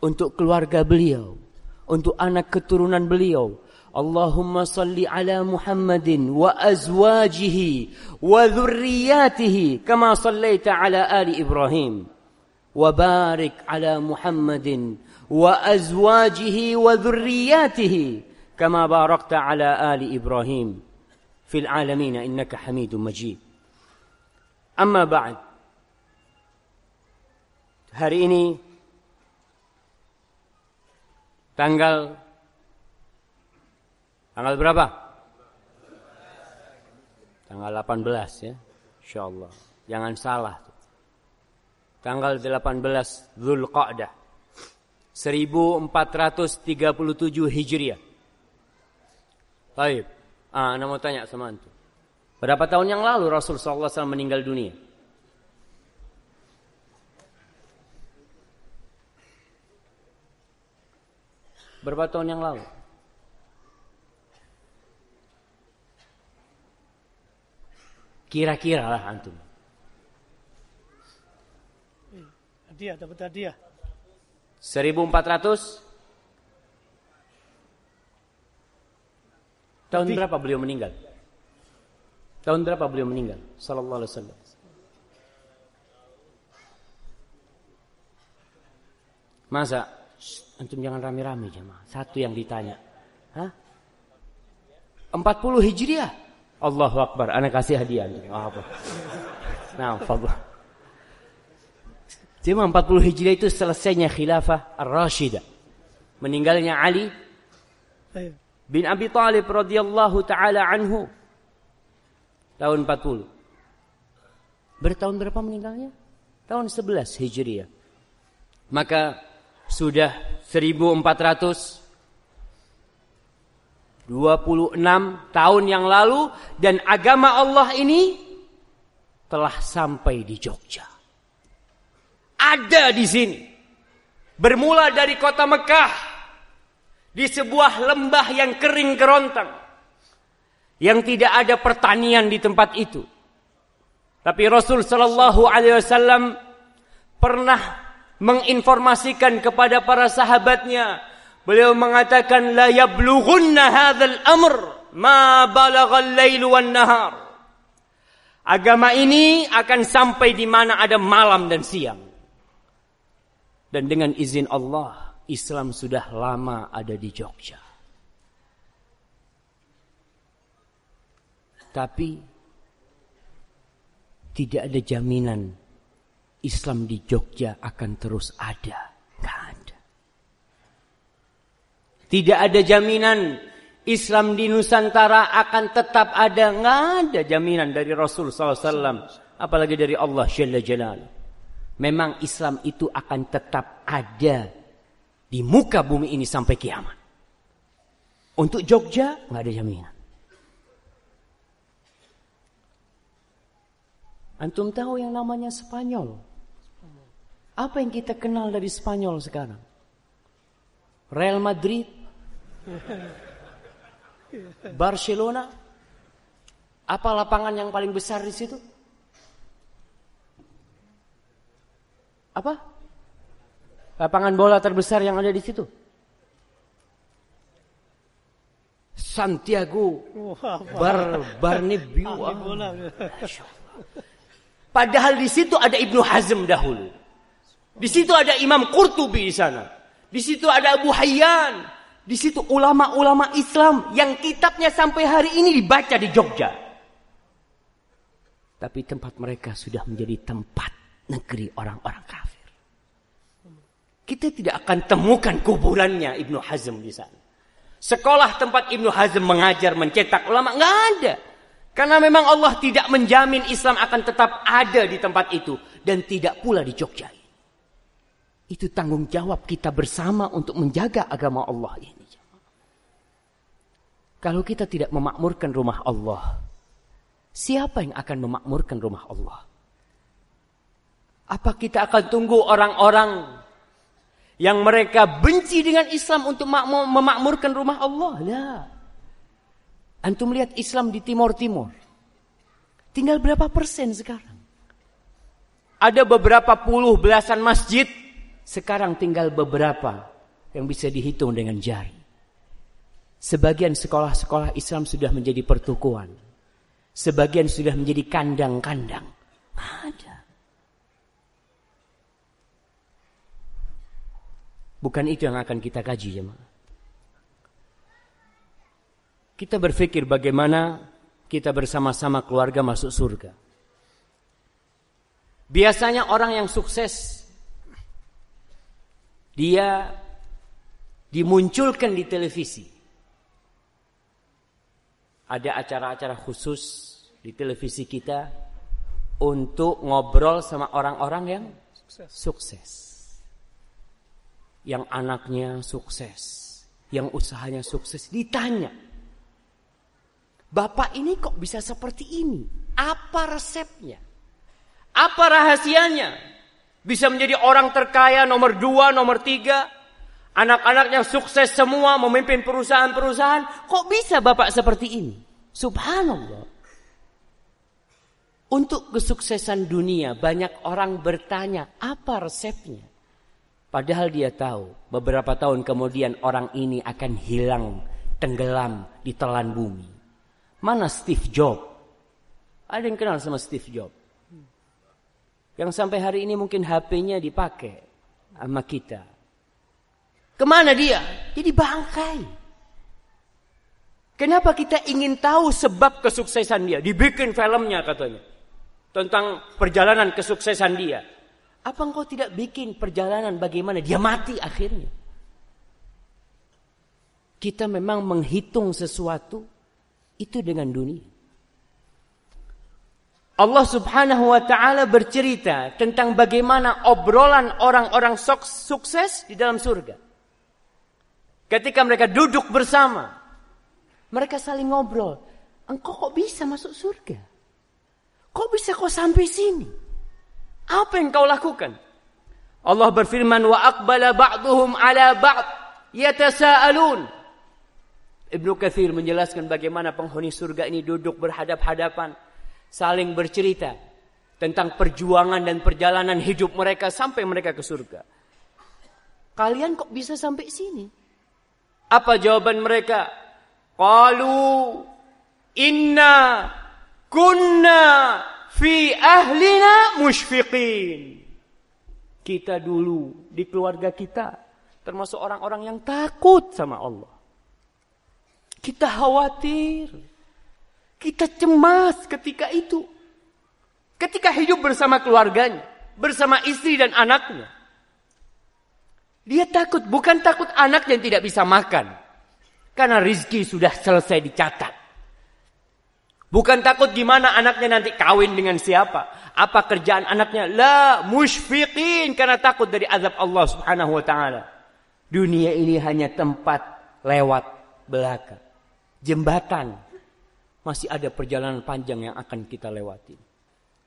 untuk keluarga beliau, untuk anak keturunan beliau. Allahumma salli ala Muhammadin wa azwajihi wa dhurriyyatihi kama sallaita ala ali Ibrahim Muhammadin wa azwajihi wa dhurriyyatihi kama barakta ala ali Ibrahim fil alamin innaka Hamidum Majid. Amma ba'd hari ini tanggal tanggal berapa? Tanggal 18 ya. Insyaallah. Jangan salah. Tanggal 18 Zulqa'dah 1437 Hijriah. Baik. Ah, ana mau tanya sama antum. Berapa tahun yang lalu Rasul sallallahu alaihi meninggal dunia? Berapa tahun yang lalu? Kira-kira lah antum. Hadiah, dapat hadiah. 1400 Tahun Lebih. berapa beliau meninggal? Tahun berapa beliau meninggal? Sallallahu alaihi wasallam. Masa Antum jangan rame-rame jemaah. Satu yang ditanya. Hah? 40 Hijriah. Allahu Akbar. Anak kasih hadiah. Oh, apa? Nah, fadlah. Jemaah 40 Hijriah itu selesainya khilafah Ar-Rashidah. Meninggalnya Ali bin Abi Talib radhiyallahu taala anhu tahun 40. Bertahun berapa meninggalnya? Tahun 11 Hijriah. Maka sudah 1426 tahun yang lalu dan agama Allah ini telah sampai di Jogja. Ada di sini. Bermula dari kota Mekah di sebuah lembah yang kering kerontang yang tidak ada pertanian di tempat itu. Tapi Rasul Shallallahu Alaihi Wasallam pernah menginformasikan kepada para sahabatnya. Beliau mengatakan la yablughunna hadzal amr ma balaghal lail wan nahar. Agama ini akan sampai di mana ada malam dan siang. Dan dengan izin Allah, Islam sudah lama ada di Jogja. Tapi tidak ada jaminan Islam di Jogja akan terus ada. Tidak ada. Tidak ada jaminan Islam di Nusantara akan tetap ada. Nggak ada jaminan dari Rasul SAW. Apalagi dari Allah Jalla. Memang Islam itu akan tetap ada di muka bumi ini sampai kiamat. Untuk Jogja nggak ada jaminan. Antum tahu yang namanya Spanyol. Apa yang kita kenal dari Spanyol sekarang? Real Madrid, Barcelona. Apa lapangan yang paling besar di situ? Apa? Lapangan bola terbesar yang ada di situ? Santiago Bar. Padahal di situ ada Ibnu Hazm dahulu. Di situ ada Imam Qurtubi di sana. Di situ ada Abu Hayyan. Di situ ulama-ulama Islam yang kitabnya sampai hari ini dibaca di Jogja. Tapi tempat mereka sudah menjadi tempat negeri orang-orang kafir. Kita tidak akan temukan kuburannya Ibnu Hazm di sana. Sekolah tempat Ibnu Hazm mengajar, mencetak ulama, nggak ada. Karena memang Allah tidak menjamin Islam akan tetap ada di tempat itu. Dan tidak pula di Jogja. Itu tanggung jawab kita bersama untuk menjaga agama Allah ini. Kalau kita tidak memakmurkan rumah Allah, siapa yang akan memakmurkan rumah Allah? Apa kita akan tunggu orang-orang yang mereka benci dengan Islam untuk memakmurkan rumah Allah? Lah. Antum lihat Islam di Timur Timur. Tinggal berapa persen sekarang? Ada beberapa puluh belasan masjid sekarang tinggal beberapa yang bisa dihitung dengan jari. Sebagian sekolah-sekolah Islam sudah menjadi pertukuan. Sebagian sudah menjadi kandang-kandang. Ada. Bukan itu yang akan kita kaji jemaah. Kita berpikir bagaimana kita bersama-sama keluarga masuk surga. Biasanya orang yang sukses dia dimunculkan di televisi. Ada acara-acara khusus di televisi kita untuk ngobrol sama orang-orang yang sukses. sukses. Yang anaknya sukses, yang usahanya sukses ditanya. Bapak ini kok bisa seperti ini? Apa resepnya? Apa rahasianya? Bisa menjadi orang terkaya nomor dua, nomor tiga. Anak-anaknya sukses semua memimpin perusahaan-perusahaan. Kok bisa bapak seperti ini? Subhanallah. Untuk kesuksesan dunia banyak orang bertanya apa resepnya. Padahal dia tahu beberapa tahun kemudian orang ini akan hilang, tenggelam di telan bumi. Mana Steve Jobs? Ada yang kenal sama Steve Jobs? Yang sampai hari ini mungkin HP-nya dipakai sama kita. Ke mana dia? Jadi bangkai. Kenapa kita ingin tahu sebab kesuksesan dia? Dibikin filmnya katanya. Tentang perjalanan kesuksesan dia. Apa engkau tidak bikin perjalanan bagaimana dia mati akhirnya? Kita memang menghitung sesuatu itu dengan dunia. Allah Subhanahu wa taala bercerita tentang bagaimana obrolan orang-orang sukses di dalam surga. Ketika mereka duduk bersama, mereka saling ngobrol. Engkau kok bisa masuk surga? Kok bisa kau sampai sini? Apa yang kau lakukan? Allah berfirman wa aqbala ba'duhum ala ba'd yatasaalun. Ibnu Katsir menjelaskan bagaimana penghuni surga ini duduk berhadap-hadapan saling bercerita tentang perjuangan dan perjalanan hidup mereka sampai mereka ke surga. Kalian kok bisa sampai sini? Apa jawaban mereka? Qalu inna kunna fi ahlina musyfiqin. Kita dulu di keluarga kita termasuk orang-orang yang takut sama Allah. Kita khawatir kita cemas ketika itu. Ketika hidup bersama keluarganya, bersama istri dan anaknya. Dia takut, bukan takut anak yang tidak bisa makan. Karena rizki sudah selesai dicatat. Bukan takut gimana anaknya nanti kawin dengan siapa. Apa kerjaan anaknya. La musyfiqin. Karena takut dari azab Allah subhanahu wa ta'ala. Dunia ini hanya tempat lewat belaka. Jembatan masih ada perjalanan panjang yang akan kita lewati.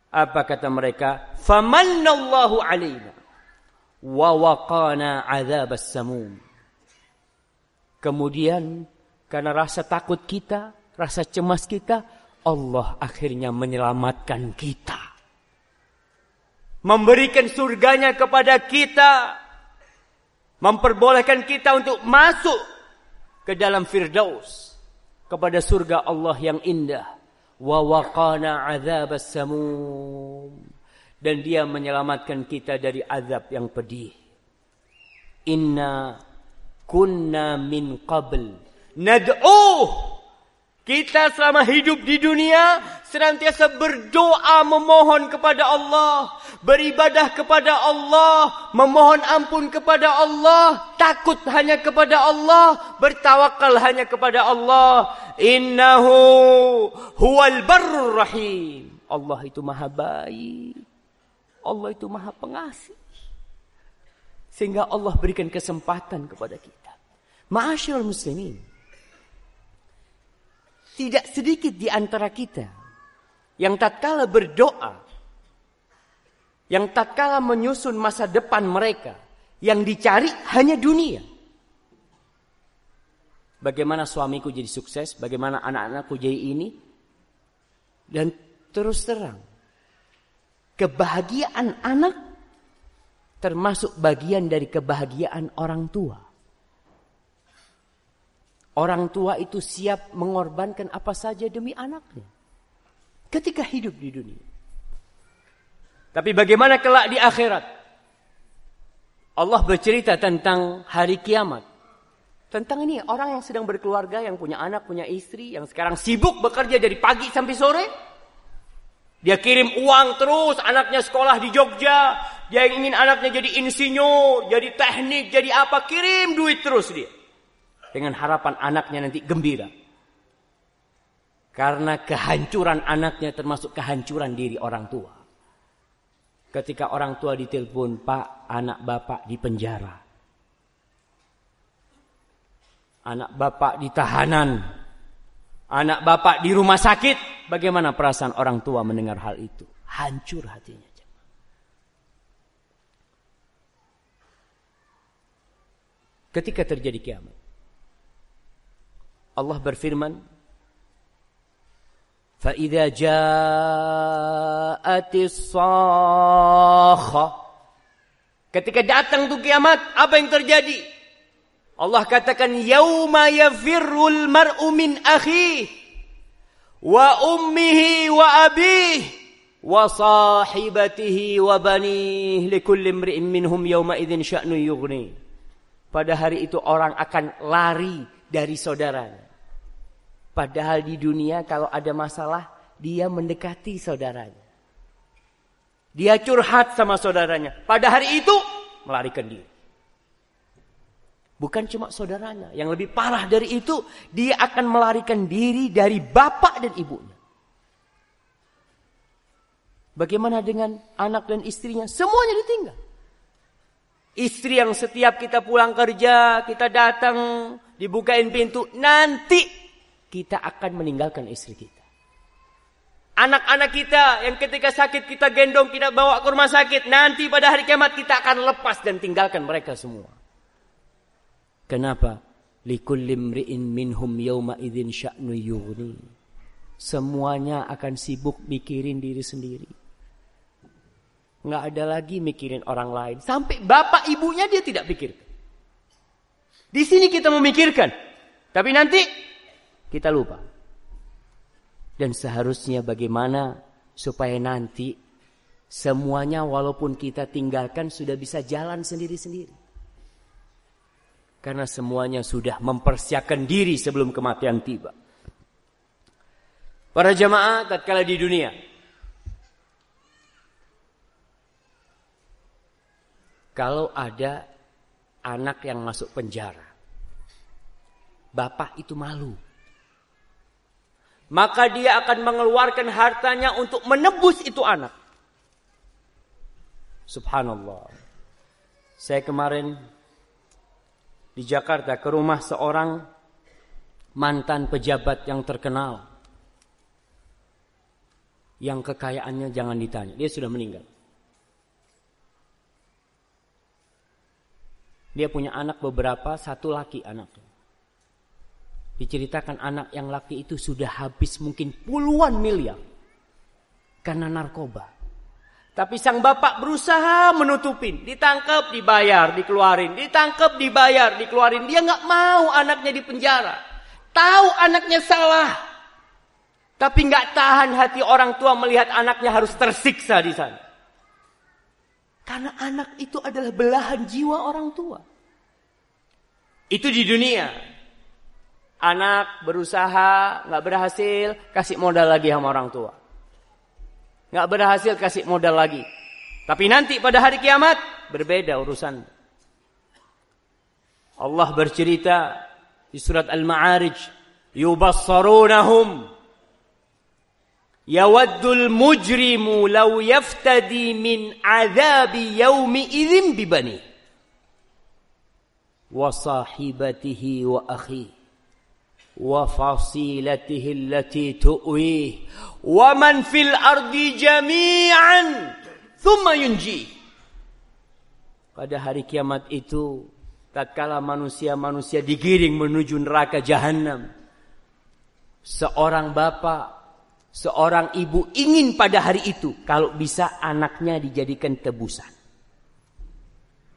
Apa kata mereka? Famannallahu alaina wa waqana adzabas samum. Kemudian karena rasa takut kita, rasa cemas kita, Allah akhirnya menyelamatkan kita. Memberikan surganya kepada kita. Memperbolehkan kita untuk masuk ke dalam Firdaus. Kepada surga Allah yang indah. Wa waqana adzabas samum dan dia menyelamatkan kita dari azab yang pedih. Inna kunna min qabl. Nad'uh kita selama hidup di dunia senantiasa berdoa memohon kepada Allah, beribadah kepada Allah, memohon ampun kepada Allah, takut hanya kepada Allah, bertawakal hanya kepada Allah. Innahu huwal barrur rahim. Allah itu maha baik. Allah itu maha pengasih. Sehingga Allah berikan kesempatan kepada kita. Ma'asyiral muslimin. Tidak sedikit di antara kita yang tatkala berdoa, yang tatkala menyusun masa depan mereka, yang dicari hanya dunia. Bagaimana suamiku jadi sukses, bagaimana anak-anakku jadi ini, dan terus terang, kebahagiaan anak termasuk bagian dari kebahagiaan orang tua. Orang tua itu siap mengorbankan apa saja demi anaknya. Ketika hidup di dunia. Tapi bagaimana kelak di akhirat? Allah bercerita tentang hari kiamat. Tentang ini orang yang sedang berkeluarga, yang punya anak, punya istri, yang sekarang sibuk bekerja dari pagi sampai sore. Dia kirim uang terus, anaknya sekolah di Jogja. Dia ingin anaknya jadi insinyur, jadi teknik, jadi apa. Kirim duit terus dia dengan harapan anaknya nanti gembira. Karena kehancuran anaknya termasuk kehancuran diri orang tua. Ketika orang tua ditelepon, Pak, anak bapak di penjara. Anak bapak di tahanan. Anak bapak di rumah sakit. Bagaimana perasaan orang tua mendengar hal itu? Hancur hatinya. Ketika terjadi kiamat. Allah berfirman, "Fa'idza ja'atis sakhah" Ketika datang tuh kiamat, apa yang terjadi? Allah katakan, "Yauma yafirrul mar'u min akhi wa ummihi wa abihi wa sahibatihi wa banihi likulli imri'in minhum yauma idzin sya'nu yughni." Pada hari itu orang akan lari dari saudaranya. Padahal di dunia kalau ada masalah, dia mendekati saudaranya. Dia curhat sama saudaranya. Pada hari itu, melarikan diri. Bukan cuma saudaranya. Yang lebih parah dari itu, dia akan melarikan diri dari bapak dan ibunya. Bagaimana dengan anak dan istrinya? Semuanya ditinggal. Istri yang setiap kita pulang kerja, kita datang, dibukain pintu, nanti kita akan meninggalkan istri kita. Anak-anak kita yang ketika sakit kita gendong, kita bawa ke rumah sakit. Nanti pada hari kiamat kita akan lepas dan tinggalkan mereka semua. Kenapa? Likulli mri'in minhum yawma idzin sya'nu yughni. Semuanya akan sibuk mikirin diri sendiri. Nggak ada lagi mikirin orang lain. Sampai bapak ibunya dia tidak pikir. Di sini kita memikirkan. Tapi nanti kita lupa. Dan seharusnya bagaimana supaya nanti semuanya walaupun kita tinggalkan sudah bisa jalan sendiri-sendiri. Karena semuanya sudah mempersiapkan diri sebelum kematian tiba. Para jamaah tatkala di dunia Kalau ada anak yang masuk penjara Bapak itu malu maka dia akan mengeluarkan hartanya untuk menebus itu anak. Subhanallah. Saya kemarin di Jakarta ke rumah seorang mantan pejabat yang terkenal. Yang kekayaannya jangan ditanya, dia sudah meninggal. Dia punya anak beberapa, satu laki anaknya. Diceritakan anak yang laki itu sudah habis mungkin puluhan miliar. Karena narkoba. Tapi sang bapak berusaha menutupin. Ditangkap, dibayar, dikeluarin. Ditangkap, dibayar, dikeluarin. Dia nggak mau anaknya di penjara. Tahu anaknya salah. Tapi nggak tahan hati orang tua melihat anaknya harus tersiksa di sana. Karena anak itu adalah belahan jiwa orang tua. Itu di dunia. Anak berusaha, nggak berhasil, kasih modal lagi sama orang tua. Nggak berhasil, kasih modal lagi. Tapi nanti pada hari kiamat, berbeda urusan. Allah bercerita di surat Al-Ma'arij. Yubassarunahum. Yawaddul mujrimu law yaftadi min azabi yawmi idhim bibani. Wa wa akhihi. وفصيلته التي تؤويه ومن في الأرض جميعا ثم ينجيه pada hari kiamat itu tatkala manusia-manusia digiring menuju neraka jahanam seorang bapak seorang ibu ingin pada hari itu kalau bisa anaknya dijadikan tebusan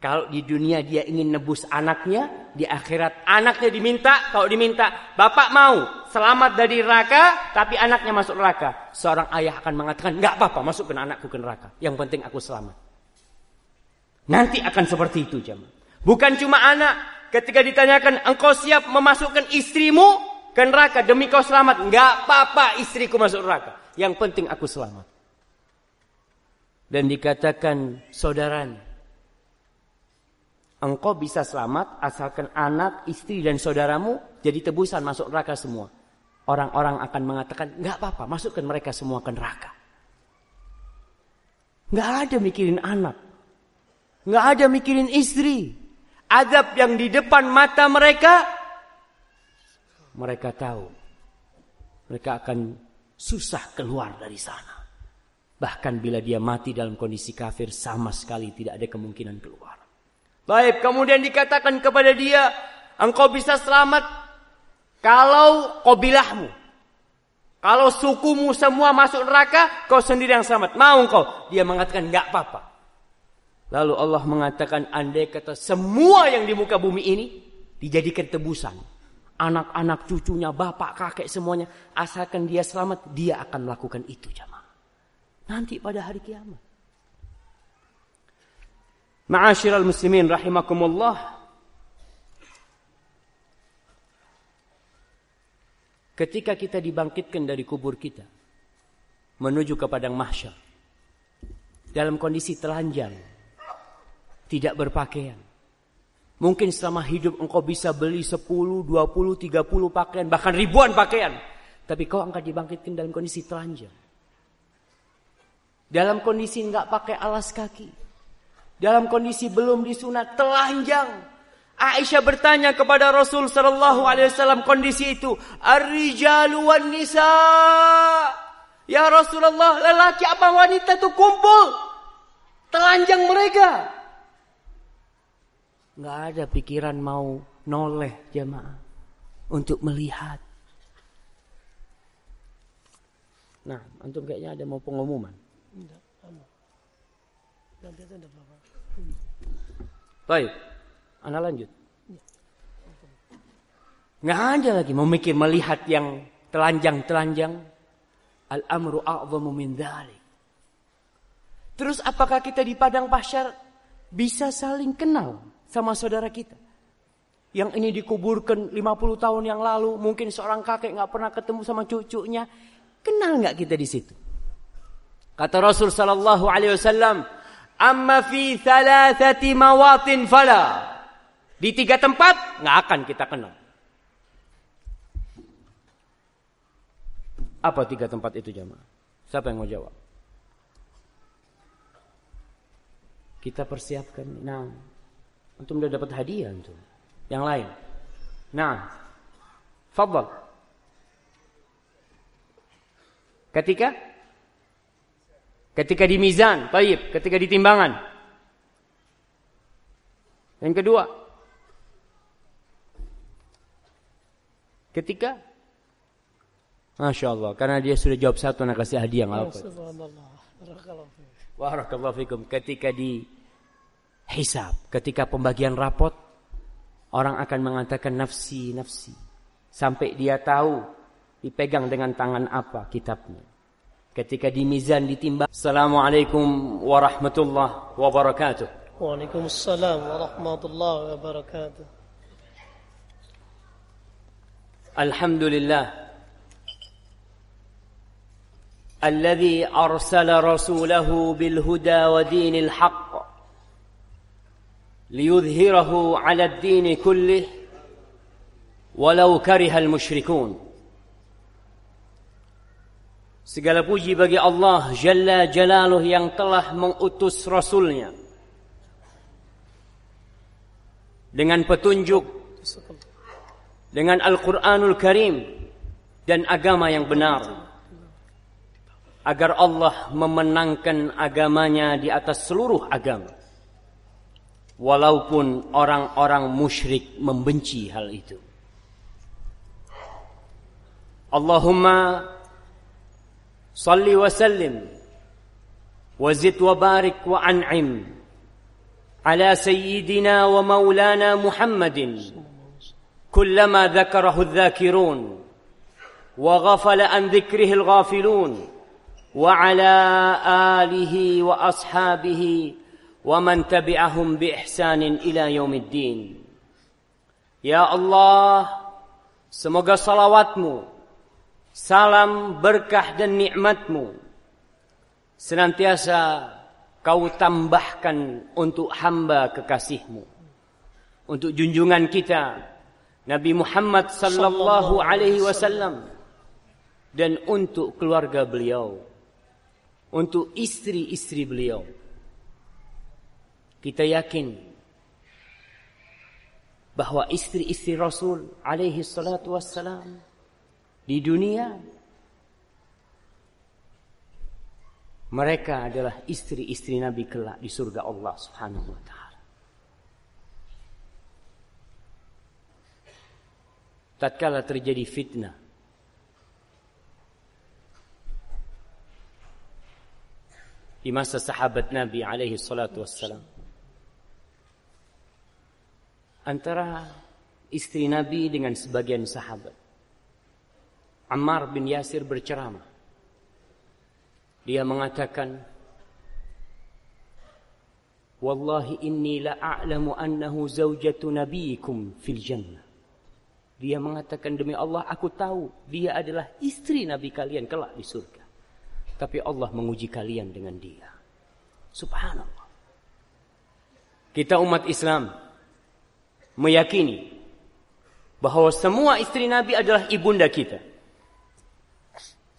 kalau di dunia dia ingin nebus anaknya, di akhirat anaknya diminta, kalau diminta, bapak mau selamat dari neraka, tapi anaknya masuk neraka. Seorang ayah akan mengatakan, nggak apa-apa, masukkan anakku ke neraka. Yang penting aku selamat. Nanti akan seperti itu jam. Bukan cuma anak, ketika ditanyakan, engkau siap memasukkan istrimu ke neraka demi kau selamat. Nggak apa-apa istriku masuk neraka. Yang penting aku selamat. Dan dikatakan saudaranya, Engkau bisa selamat asalkan anak, istri dan saudaramu jadi tebusan masuk neraka semua. Orang-orang akan mengatakan, nggak apa-apa, masukkan mereka semua ke neraka. Nggak ada mikirin anak. Nggak ada mikirin istri. Adab yang di depan mata mereka, mereka tahu. Mereka akan susah keluar dari sana. Bahkan bila dia mati dalam kondisi kafir, sama sekali tidak ada kemungkinan keluar. Baik, kemudian dikatakan kepada dia, engkau bisa selamat kalau kobilahmu. Kalau sukumu semua masuk neraka, kau sendiri yang selamat. Mau engkau? Dia mengatakan, enggak apa-apa. Lalu Allah mengatakan, andai kata semua yang di muka bumi ini dijadikan tebusan. Anak-anak cucunya, bapak, kakek semuanya. Asalkan dia selamat, dia akan melakukan itu jamaah. Nanti pada hari kiamat. Ma'asyiral muslimin rahimakumullah. Ketika kita dibangkitkan dari kubur kita menuju ke padang mahsyar dalam kondisi telanjang, tidak berpakaian. Mungkin selama hidup engkau bisa beli 10, 20, 30 pakaian, bahkan ribuan pakaian. Tapi kau akan dibangkitkan dalam kondisi telanjang. Dalam kondisi nggak pakai alas kaki. Dalam kondisi belum disunat telanjang. Aisyah bertanya kepada Rasul sallallahu alaihi wasallam kondisi itu, "Ar-rijalu wan nisa?" Ya Rasulullah, lelaki apa wanita itu kumpul telanjang mereka. Nggak ada pikiran mau noleh jemaah untuk melihat. Nah, antum kayaknya ada mau pengumuman. Nanti ada Baik, anda lanjut. Nggak ada lagi mau mikir melihat yang telanjang-telanjang. Al-amru a'zamu min dhalik. Terus apakah kita di padang pasar bisa saling kenal sama saudara kita? Yang ini dikuburkan 50 tahun yang lalu, mungkin seorang kakek nggak pernah ketemu sama cucunya. Kenal nggak kita di situ? Kata Rasul sallallahu alaihi wasallam, "Amma fi thalathati mawatin fala." Di tiga tempat nggak akan kita kenal. Apa tiga tempat itu jamaah? Siapa yang mau jawab? Kita persiapkan. Nah, untuk udah dapat hadiah untuk yang lain. Nah, fadl. Ketika Ketika di mizan, baik, ketika di timbangan. Yang kedua, ketika Masya Allah, karena dia sudah jawab satu, nak kasih hadiah apa. Barakallahu fikum. Ketika di hisab, ketika pembagian rapot, orang akan mengatakan nafsi, nafsi. Sampai dia tahu dipegang dengan tangan apa kitabnya. Ketika di mizan ditimbang. Assalamualaikum warahmatullahi wabarakatuh. Waalaikumsalam warahmatullahi wabarakatuh. Alhamdulillah. الذي أرسل رسوله بالهدى ودين الحق ليظهره على الدين كله ولو كره المشركون Segala puji bagi Allah Jalla Jalaluh yang telah mengutus Rasulnya. Dengan petunjuk dengan Al-Quranul Karim dan agama yang benar. Agar Allah memenangkan agamanya di atas seluruh agama. Walaupun orang-orang musyrik membenci hal itu. Allahumma صل وسلم وزد وبارك وأنعم على سيدنا ومولانا محمد كلما ذكره الذاكرون وغفل عن ذكره الغافلون وعلى آله وأصحابه ومن تبعهم بإحسان إلى يوم الدين. يا الله semoga salawatmu salam berkah dan nikmatmu. Senantiasa kau tambahkan untuk hamba kekasihmu. Untuk junjungan kita Nabi Muhammad sallallahu alaihi wasallam. Dan untuk keluarga beliau. Untuk istri-istri beliau. Kita yakin bahwa istri-istri Rasul alaihi salatu wassalam di dunia mereka adalah istri-istri Nabi kelak di surga Allah Subhanahu wa taala. Tatkala terjadi fitnah di masa sahabat Nabi alaihi salatu wassalam antara istri Nabi dengan sebagian sahabat Ammar bin Yasir berceramah. Dia mengatakan, Wallahi inni la annahu zawjatu nabiyikum fil jannah. Dia mengatakan demi Allah aku tahu dia adalah istri nabi kalian kelak di surga. Tapi Allah menguji kalian dengan dia. Subhanallah. Kita umat Islam meyakini bahwa semua istri nabi adalah ibunda kita.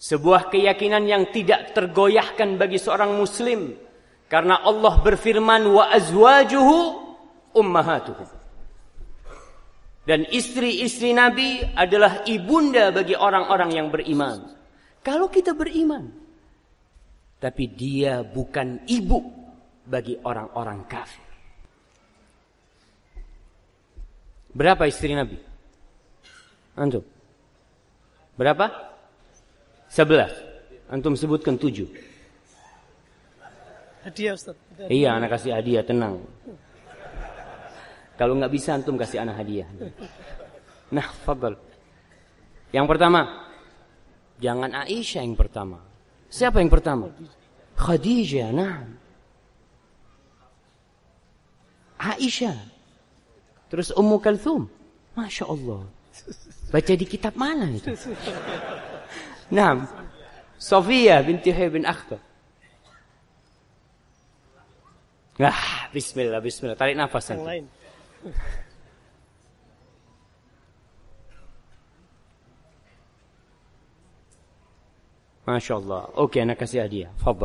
Sebuah keyakinan yang tidak tergoyahkan bagi seorang muslim. Karena Allah berfirman wa azwajuhu ummahatuhum. Dan istri-istri Nabi adalah ibunda bagi orang-orang yang beriman. Kalau kita beriman. Tapi dia bukan ibu bagi orang-orang kafir. Berapa istri Nabi? Antum? Berapa? Sebelas. Antum sebutkan tujuh. Hadiah Ustaz. Iya, anak kasih hadiah, tenang. Kalau nggak bisa antum kasih anak hadiah. Nah, fadal. Yang pertama, jangan Aisyah yang pertama. Siapa yang pertama? Khadijah, nah. Aisyah. Terus Ummu Kalthum. Masya Allah. Baca di kitab mana itu? Nah, Sofia binti Huyai bin Akhtar. Ah, bismillah, bismillah. Tarik nafas nanti. lain. Masya Allah. Oke, anak kasih hadiah. Fadal.